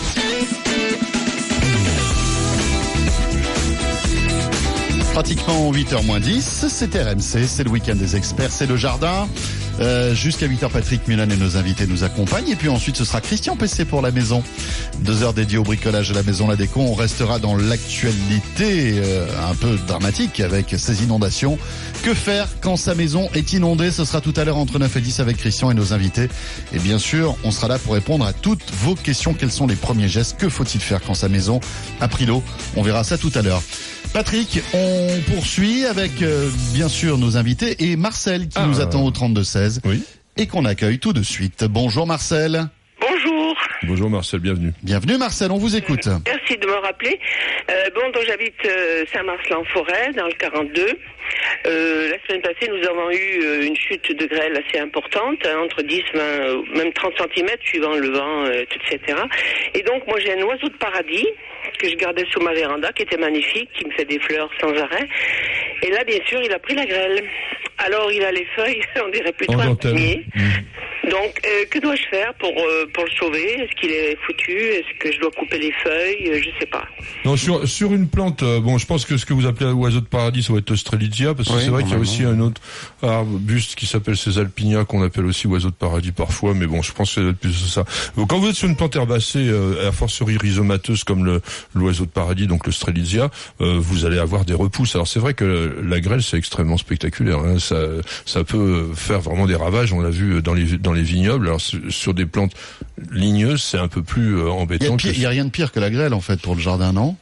Pratiquement 8h moins 10, c'est RMC, c'est le week-end des experts, c'est le jardin. Euh, Jusqu'à 8h, Patrick Milan et nos invités nous accompagnent. Et puis ensuite, ce sera Christian PC pour la maison. Deux heures dédiées au bricolage de la maison La Déco. On restera dans l'actualité euh, un peu dramatique avec ces inondations. Que faire quand sa maison est inondée? Ce sera tout à l'heure entre 9 et 10 avec Christian et nos invités. Et bien sûr, on sera là pour répondre à toutes vos questions. Quels sont les premiers gestes? Que faut-il faire quand sa maison a pris l'eau? On verra ça tout à l'heure. Patrick, on poursuit avec euh, bien sûr nos invités et Marcel qui Ah. nous attend au 32-16 Oui. et qu'on accueille tout de suite. Bonjour Marcel. Bonjour. Bonjour Marcel, bienvenue. Bienvenue Marcel, on vous écoute. Merci de me rappeler. Euh, bon, donc j'habite euh, Saint-Marcelin-Forêt, dans le 42. Euh, la semaine passée, nous avons eu euh, une chute de grêle assez importante, hein, entre 10, 20, euh, même 30 cm, suivant le vent, euh, etc. Et donc, moi, j'ai un oiseau de paradis que je gardais sous ma véranda, qui était magnifique, qui me fait des fleurs sans arrêt. Et là, bien sûr, il a pris la grêle. Alors, il a les feuilles, on dirait plutôt En un palmier. Donc, euh, que dois-je faire pour, pour le sauver? Est-ce qu'il est foutu? Est-ce que je dois couper les feuilles? Je sais pas. Non, sur, sur une plante, bon, je pense que ce que vous appelez oiseau de paradis, ça va être Parce que Oui, c'est vrai qu'il y a aussi un autre arbuste qui s'appelle ces alpinia, qu'on appelle aussi oiseau de paradis parfois, mais bon, je pense que être plus ça. Donc, Quand vous êtes sur une plante herbacée, euh, à fortiori rhizomateuse comme le l'oiseau de paradis, donc le Strelitzia, euh, vous allez avoir des repousses. Alors c'est vrai que la grêle, c'est extrêmement spectaculaire. hein. Ça, ça peut faire vraiment des ravages. On l'a vu dans les dans les vignobles. Alors sur des plantes ligneuses, c'est un peu plus euh, Il y, a embêtant. il y a rien de pire que la grêle en fait pour le jardin, non?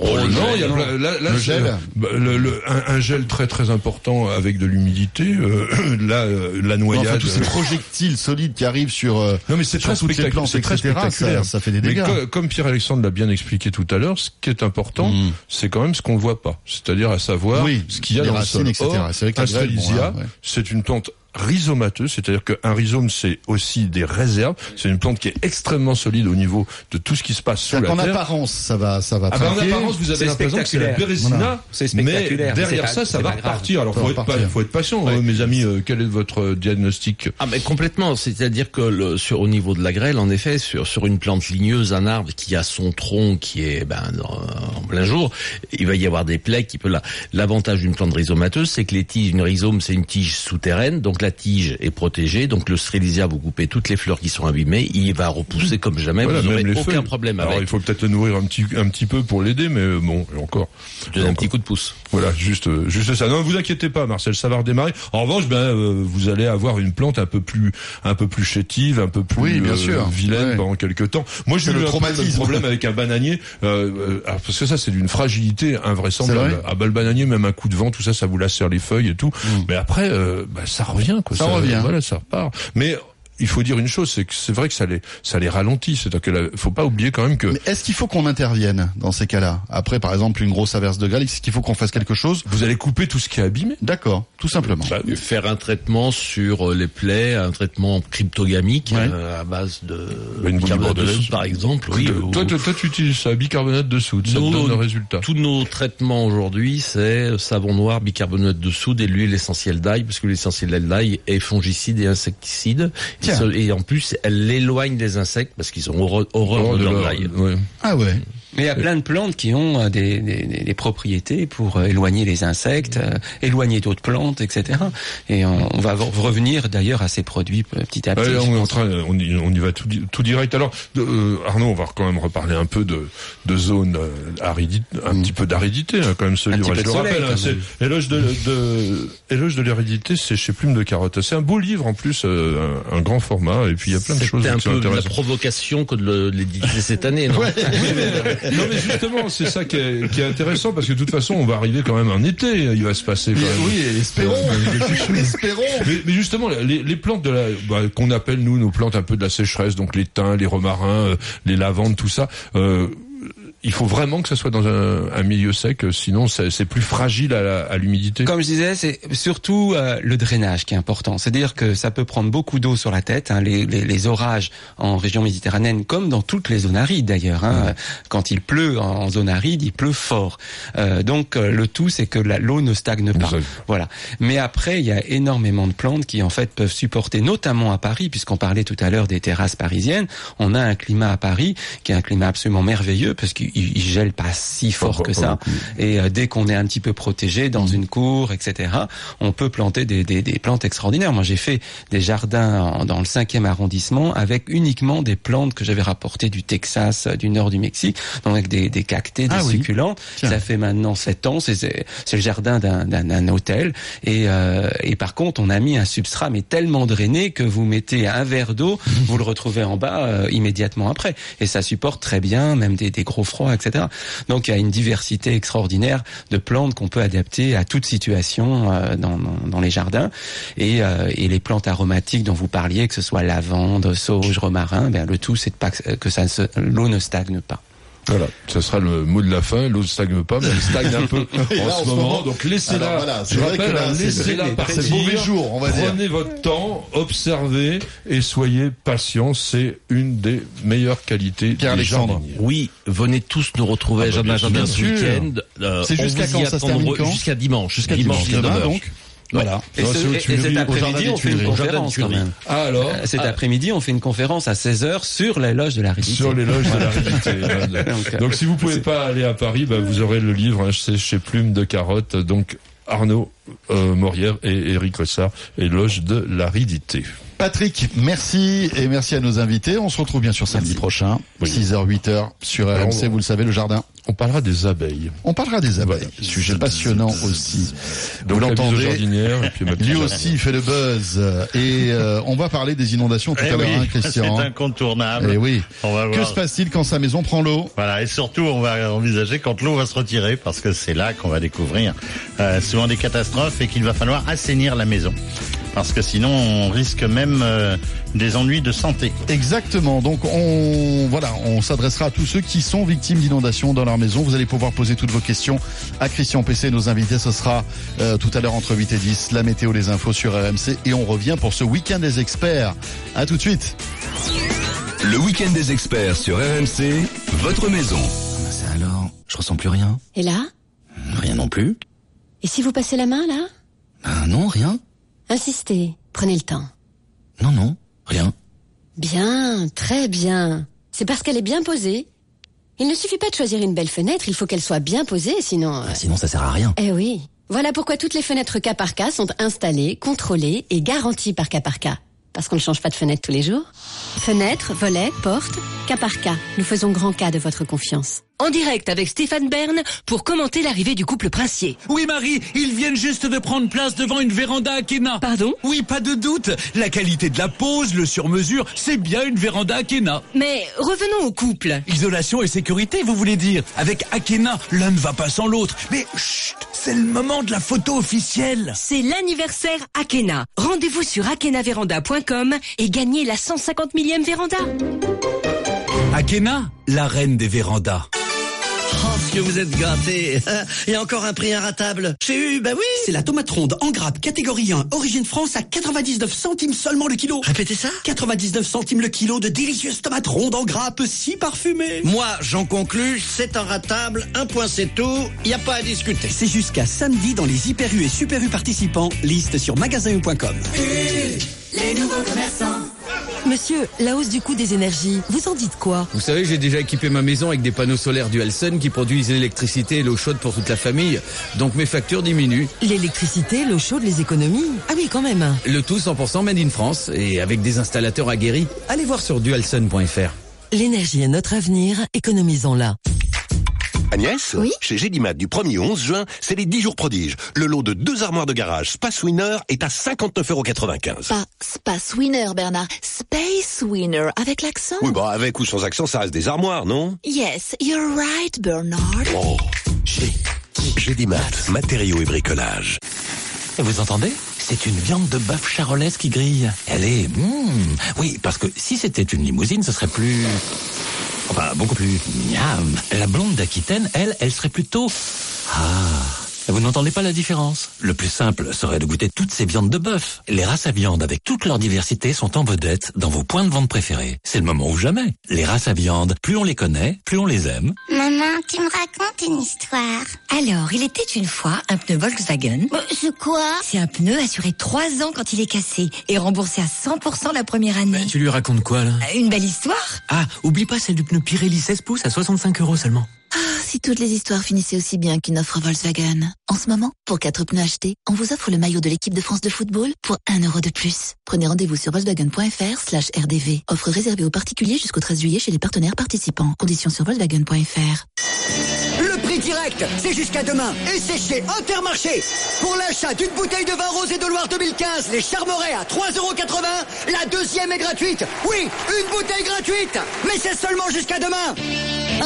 Oh, le non, gel, il y a non. là, là, Le gel. bah, le- le- un, un gel très très important avec de l'humidité. euh, là, euh, la Non, noyade. enfin, tous ces projectiles solides qui arrivent sur, euh, Non mais c'est très spectaculaire, c'est très etc. spectaculaire. Ça, ça fait des Mais dégâts. co- comme Pierre-Alexandre l'a bien expliqué tout à l'heure, ce qui est important, Mm. c'est quand même ce qu'on ne voit pas. C'est-à-dire à savoir Oui, ce qu'il y a dans le etc. sol. Or, C'est vrai que la grêle, bon, ouais. c'est une plante rhizomateuse, c'est-à-dire qu'un rhizome c'est aussi des réserves. C'est une plante qui est extrêmement solide au niveau de tout ce qui se passe sous la En terre. apparence, ça va, ça va Ah ben, en apparence, vous avez l'impression que c'est la spectaculaire. Bérésina, Voilà. Mais derrière ça, ça va repartir. Alors, faut être, pas, faut être patient, hein, mes amis. Euh, quel est votre euh, diagnostic? Ah mais complètement, c'est-à-dire que le, sur au niveau de la grêle, en effet, sur sur une plante ligneuse, un arbre qui a son tronc qui est ben en plein jour, il va y avoir des plaies qui peut là. L'avantage d'une plante rhizomateuse, c'est que les tiges, une rhizome, c'est une tige souterraine, donc la tige est protégée, donc le strélésia, vous coupez toutes les fleurs qui sont abîmées, il va repousser comme jamais, Voilà, vous n'aurez aucun feuilles. problème Alors, avec. il faut peut-être le nourrir un petit, un petit peu pour l'aider, mais euh, bon, et encore. Donner un petit coup de pouce. Voilà, juste, euh, juste ça. Non, vous inquiétez pas, Marcel, ça va redémarrer. En revanche, ben, euh, vous allez avoir une plante un peu plus, un peu plus chétive, un peu plus Oui, bien euh, sûr. vilaine Ouais. pendant quelques temps. Moi, j'ai eu le un problème avec un bananier, euh, euh, parce que ça, c'est d'une fragilité invraisemblable. Vrai Ah, le bananier, même un coup de vent, tout ça, ça vous lacère les feuilles et tout. Mais après, euh, bah, ça revient, quoi. Ça revient. Voilà, ça repart. Mais il faut dire une chose, c'est que c'est vrai que ça les, ça les ralentit. C'est-à-dire que faut pas oublier quand même que Mais est-ce qu'il faut qu'on intervienne dans ces cas-là Après, par exemple, une grosse averse de grêle, est-ce qu'il faut qu'on fasse quelque chose vous allez couper tout ce qui est abîmé. D'accord, tout simplement. Bah, faire un traitement sur euh, les plaies, un traitement cryptogamique Ouais. euh, à base de Une bicarbonate de soude par exemple. Oui, ou- toi, toi, toi, tu utilises ça, bicarbonate de soude, ça te Nous, donne le résultat. Tous nos traitements aujourd'hui, c'est savon noir, bicarbonate de soude et l'huile essentielle d'ail, parce que l'essentiel d'ail est fongicide et insecticide. Et, Tiens. et en plus, elle éloigne les insectes parce qu'ils ont horreur, horreur Oh, de d'ail. ouais. Ah ouais. Mais il y a plein de plantes qui ont euh, des, des- des- propriétés pour euh, éloigner les insectes, euh, éloigner d'autres plantes, etc. Et on, on va revenir d'ailleurs à ces produits petit à petit. On est en train, on y, on y va tout, di- tout direct. Alors, de- euh, Arnaud, on va quand même reparler un peu de, de zone aridite, un petit peu d'aridité, hein, quand même ce Un livre. petit Je le soleil, rappelle, hein, c'est éloge de, de éloge de l'aridité, c'est chez Plume de Carotte. C'est un beau livre en plus, euh, un, un grand format, et puis il y a plein de choses C'était un qui sont peu la provocation que de l'éditer cette année, non? non mais justement, c'est ça qui est, qui est intéressant parce que de toute façon, on va arriver quand même en été. Il va se passer quand même. Oui, espérons. espérons. Mais, mais justement, les, les plantes de la bah, qu'on appelle nous nos plantes un peu de la sécheresse, donc les thym, les romarins, euh, les lavandes, tout ça. Euh, il faut vraiment que ça soit dans un, un milieu sec, sinon c'est plus fragile à, l'humidité. Comme je disais, c'est surtout euh, le drainage qui est important. C'est-à-dire que ça peut prendre beaucoup d'eau sur la tête. hein. les, les- les orages en région méditerranéenne, comme dans toutes les zones arides d'ailleurs. hein. Quand il pleut en, en zone aride, il pleut fort. Euh, donc euh, le tout, c'est que l'eau ne stagne pas. Voilà. Mais après, il y a énormément de plantes qui en fait peuvent supporter, notamment à Paris, puisqu'on parlait tout à l'heure des terrasses parisiennes. On a un climat à Paris qui est un climat absolument merveilleux parce qu'il il gèle pas si fort que ça. Et euh, dès qu'on est un petit peu protégé dans une cour, etc., on peut planter des, des, des plantes extraordinaires. Moi, j'ai fait des jardins en- dans le cinquième arrondissement avec uniquement des plantes que j'avais rapportées du Texas, euh, du nord du Mexique, donc avec des, des cactés, des Ah oui. succulentes. Tiens. Ça fait maintenant sept ans. C'est le jardin d'un hôtel. Et, euh, et par contre, on a mis un substrat mais tellement drainé que vous mettez un verre d'eau, vous le retrouvez en bas euh, immédiatement après. Et ça supporte très bien, même des, des gros froids, etc. Donc il y a une diversité extraordinaire de plantes qu'on peut adapter à toute situation euh, dans, les jardins. Et, euh, et les plantes aromatiques dont vous parliez, que ce soit lavande, sauge, romarin, ben, le tout c'est que, se- l'eau ne stagne pas. Voilà, ça sera le mot de la fin. L'eau ne stagne pas, mais elle stagne un peu en, là, ce moment. Donc laissez-la. Voilà, je rappelle, hein, laissez-la partir. mauvais jour, on va dire. Prenez votre temps, observez et soyez patient. C'est une des meilleures qualités Pierre des Alexandre. jardiniers. Oui, venez tous nous retrouver Ah à bah, Jardin bien Jardin sûr. ce week-end. Euh, C'est on jusqu'à vous quand ça se termine Jusqu'à dimanche. Jusqu'à dimanche. Demain, 19 heures. donc. Voilà. Et, ce- cet après-midi, on fait une conférence quand même. Ah alors Euh, Cet ah, après-midi, on fait une conférence à 16h sur l'éloge de la réalité. sur l'éloge de la. Donc, euh, donc si vous pouvez pas aller à Paris, bah, vous aurez le livre, hein, c'est chez Plume de Carotte. Donc Arnaud euh, Morière et Eric Ressard, éloge de l'aridité. Patrick, merci et merci à nos invités. On se retrouve bien sûr samedi prochain, 6h, 8h sur Alors, RMC, on- vous le savez, le jardin. On parlera des abeilles. On parlera des abeilles, Voilà. sujet passionnant aussi. Vous Donc, aux l'entendez, et lui jardinière. aussi fait le buzz. Et euh, on va parler des inondations tout Eh à l'heure, oui, hein, Christian. C'est incontournable. Eh oui. On va Que voir. se passe-t-il quand sa maison prend l'eau? Voilà, et surtout, on va envisager quand l'eau va se retirer, parce que c'est là qu'on va découvrir euh, souvent des catastrophes et qu'il va falloir assainir la maison. Parce que sinon, on risque même euh, des ennuis de santé. Exactement. Donc on voilà, on s'adressera à tous ceux qui sont victimes d'inondations dans leur maison. Vous allez pouvoir poser toutes vos questions à Christian PC, nos invités. Ce sera euh, tout à l'heure entre 8 et 10, la météo, les infos sur RMC. Et on revient pour ce week-end des experts. À tout de suite. Le week-end des experts sur RMC, votre maison. C'est alors, je ressens plus rien. Et là? Rien non plus. Et si vous passez la main, là? Ah non, rien. Insistez, prenez le temps. Non, non, rien. Bien, très bien. C'est parce qu'elle est bien posée. Il ne suffit pas de choisir une belle fenêtre, il faut qu'elle soit bien posée, sinon... euh, Ah, sinon, ça sert à rien. Eh oui. Voilà pourquoi toutes les fenêtres cas par cas sont installées, contrôlées et garanties par cas par cas. Parce qu'on ne change pas de fenêtre tous les jours. Fenêtres, volets, portes, cas par cas. Nous faisons grand cas de votre confiance. En direct avec Stéphane Bern pour commenter l'arrivée du couple princier. Oui Marie, ils viennent juste de prendre place devant une véranda Akena. Pardon? Oui, pas de doute. La qualité de la pose, le sur-mesure, c'est bien une véranda Akena. Mais revenons au couple. Isolation et sécurité, vous voulez dire? Avec Akena, l'un ne va pas sans l'autre. Mais chut, c'est le moment de la photo officielle. C'est l'anniversaire Akena. Rendez-vous sur akenavéranda.com et gagnez la 150 millième véranda. Akena, la reine des vérandas. Que vous êtes gâtés Il y a encore un prix inratable. J'ai eu, bah oui C'est la tomate ronde en grappe, catégorie 1, origine France à 99 centimes seulement le kilo. Répétez ça 99 centimes le kilo de délicieuses tomates rondes en grappe, si parfumées. Moi, j'en conclus, c'est inratable, un point c'est tout, il n'y a pas à discuter. C'est jusqu'à samedi dans les Hyper U et Super U participants, liste sur magasin.com. Les nouveaux commerçants. Monsieur, la hausse du coût des énergies, vous en dites quoi? Vous savez, j'ai déjà équipé ma maison avec des panneaux solaires Dualsun qui produisent l'électricité et l'eau chaude pour toute la famille. Donc mes factures diminuent. L'électricité, l'eau chaude, les économies? Ah oui, quand même. Le tout 100% made in France et avec des installateurs aguerris. Allez voir sur dualsun.fr. L'énergie est notre avenir, économisons-la. Agnès Oui Chez Gédimat, du 1er au 11 juin, c'est les 10 jours prodiges. Le lot de deux armoires de garage Space Winner est à 59,95€. Pas Space Winner, Bernard. Space Winner, avec l'accent Oui, bah avec ou sans accent, ça reste des armoires, non? Yes, you're right, Bernard. Oh, G. Gédimat, matériaux et bricolage. Et vous entendez? C'est une viande de bœuf charolaise qui grille. Elle est... mm, oui, parce que si c'était une limousine, ce serait plus... Enfin, beaucoup plus... Miam. La blonde d'Aquitaine, elle, elle serait plutôt... Ah... Vous n'entendez pas la différence? Le plus simple serait de goûter toutes ces viandes de bœuf. Les races à viande avec toute leur diversité sont en vedette dans vos points de vente préférés. C'est le moment ou jamais. Les races à viande, plus on les connaît, plus on les aime. Maman, tu me racontes une histoire. Alors, il était une fois un pneu Volkswagen. C'est quoi? C'est un pneu assuré 3 ans quand il est cassé et remboursé à 100% la première année. Tu lui racontes quoi là? Une belle histoire Ah, oublie pas celle du pneu Pirelli 16 pouces à 65 euros seulement. Ah, si toutes les histoires finissaient aussi bien qu'une offre Volkswagen. En ce moment, pour 4 pneus achetés, on vous offre le maillot de l'équipe de France de football pour 1 euro de plus. Prenez rendez-vous sur volkswagen.fr slash rdv. Offre réservée aux particuliers jusqu'au 13 juillet chez les partenaires participants. Conditions sur volkswagen.fr. C'est jusqu'à demain. Et c'est chez Intermarché. Pour l'achat d'une bouteille de vin rosé de Loire 2015, les Charmerets à 3,80€, la deuxième est gratuite. Oui, une bouteille gratuite. Mais c'est seulement jusqu'à demain.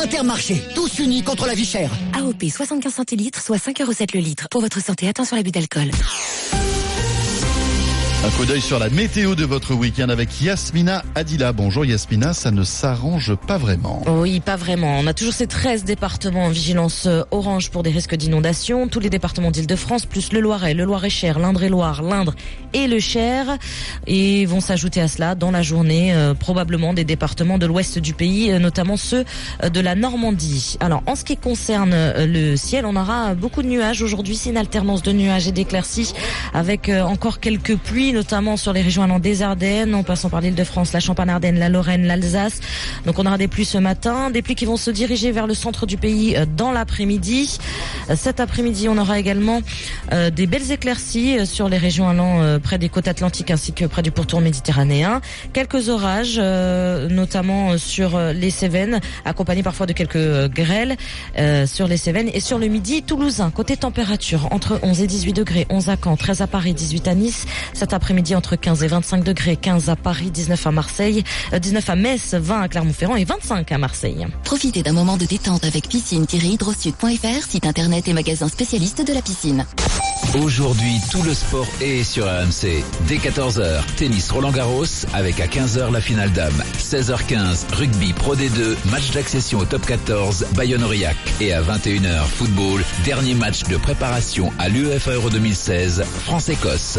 Intermarché, tous unis contre la vie chère. AOP 75 centilitres, soit 5,7€ le litre. Pour votre santé, attention à l'abus d'alcool. Un coup d'œil sur la météo de votre week-end avec Yasmina Adila. Bonjour Yasmina, ça ne s'arrange pas vraiment. Oui, pas vraiment. On a toujours ces 13 départements en vigilance euh, orange pour des risques d'inondation. Tous les départements d'Île-de-France, plus le Loiret, le Loir-et-Cher, l'Indre-et-Loire, l'Indre et le Cher. Et vont s'ajouter à cela dans la journée euh, probablement des départements de l'ouest du pays, euh, notamment ceux de la Normandie. Alors, en ce qui concerne le ciel, on aura beaucoup de nuages aujourd'hui. C'est une alternance de nuages et d'éclaircies avec encore quelques pluies notamment sur les régions allant des Ardennes, en passant par l'Île-de-France, la Champagne-Ardenne, la Lorraine, l'Alsace. Donc on aura des pluies ce matin, des pluies qui vont se diriger vers le centre du pays euh, dans l'après-midi. Euh, Cet après-midi, on aura également euh, des belles éclaircies sur les régions allant près des côtes atlantiques ainsi que près du pourtour méditerranéen. Quelques orages, notamment sur les Cévennes, accompagnés parfois de quelques grêles sur les Cévennes et sur le midi toulousain. Côté température, entre 11 et 18 degrés, 11 à Caen, 13 à Paris, 18 à Nice. Cet après-midi, entre 15 et 25 degrés, 15 à Paris, 19 à Marseille, euh, 19 à Metz, 20 à Clermont-Ferrand et 25 à Marseille. Profitez d'un moment de détente avec piscine-hydrosud.fr, site internet et magasin spécialiste de la piscine. Aujourd'hui, tout le sport est sur RMC. Dès 14h, tennis Roland Garros avec à 15h la finale d'âme. 16h15, rugby Pro D2, match d'accession au top 14, Bayonne-Aurillac. Et à 21h, football, dernier match de préparation à l'UEFA Euro 2016, France-Écosse.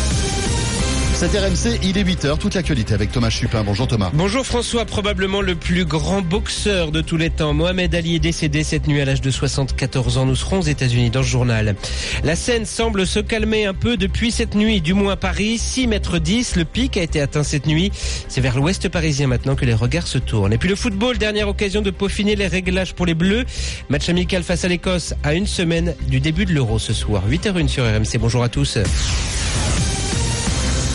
C'est RMC, il est 8h, toute l'actualité avec Thomas Chupin. Bonjour Thomas. Bonjour François, probablement le plus grand boxeur de tous les temps. Mohamed Ali est décédé cette nuit à l'âge de 74 ans. Nous serons aux États-Unis dans ce journal. La scène semble se calmer un peu depuis cette nuit, du moins à Paris. 6 mètres 10, le pic a été atteint cette nuit. C'est vers l'ouest parisien maintenant que les regards se tournent. Et puis le football, dernière occasion de peaufiner les réglages pour les Bleus. Match amical face à l'Écosse à une semaine du début de l'Euro ce soir. 8h01 sur RMC. Bonjour à tous.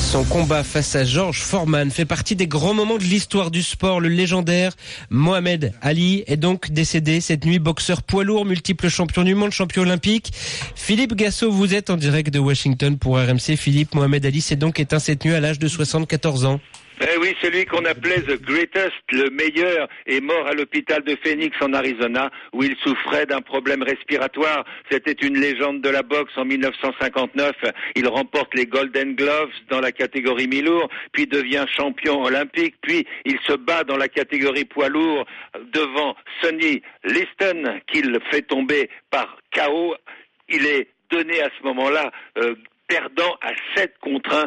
Son combat face à Georges Foreman fait partie des grands moments de l'histoire du sport. Le légendaire Mohamed Ali est donc décédé cette nuit. Boxeur poids lourd, multiple champion du monde, champion olympique. Philippe Gassot, vous êtes en direct de Washington pour RMC. Philippe, Mohamed Ali s'est donc éteint cette nuit à l'âge de 74 ans. Eh oui, celui qu'on appelait The Greatest, le meilleur, est mort à l'hôpital de Phoenix en Arizona, où il souffrait d'un problème respiratoire. C'était une légende de la boxe en 1959. Il remporte les Golden Gloves dans la catégorie mi-lourd, puis devient champion olympique, puis il se bat dans la catégorie poids lourd devant Sonny Liston, qu'il fait tomber par KO. Il est donné à ce moment-là euh, perdant à 7 contre 1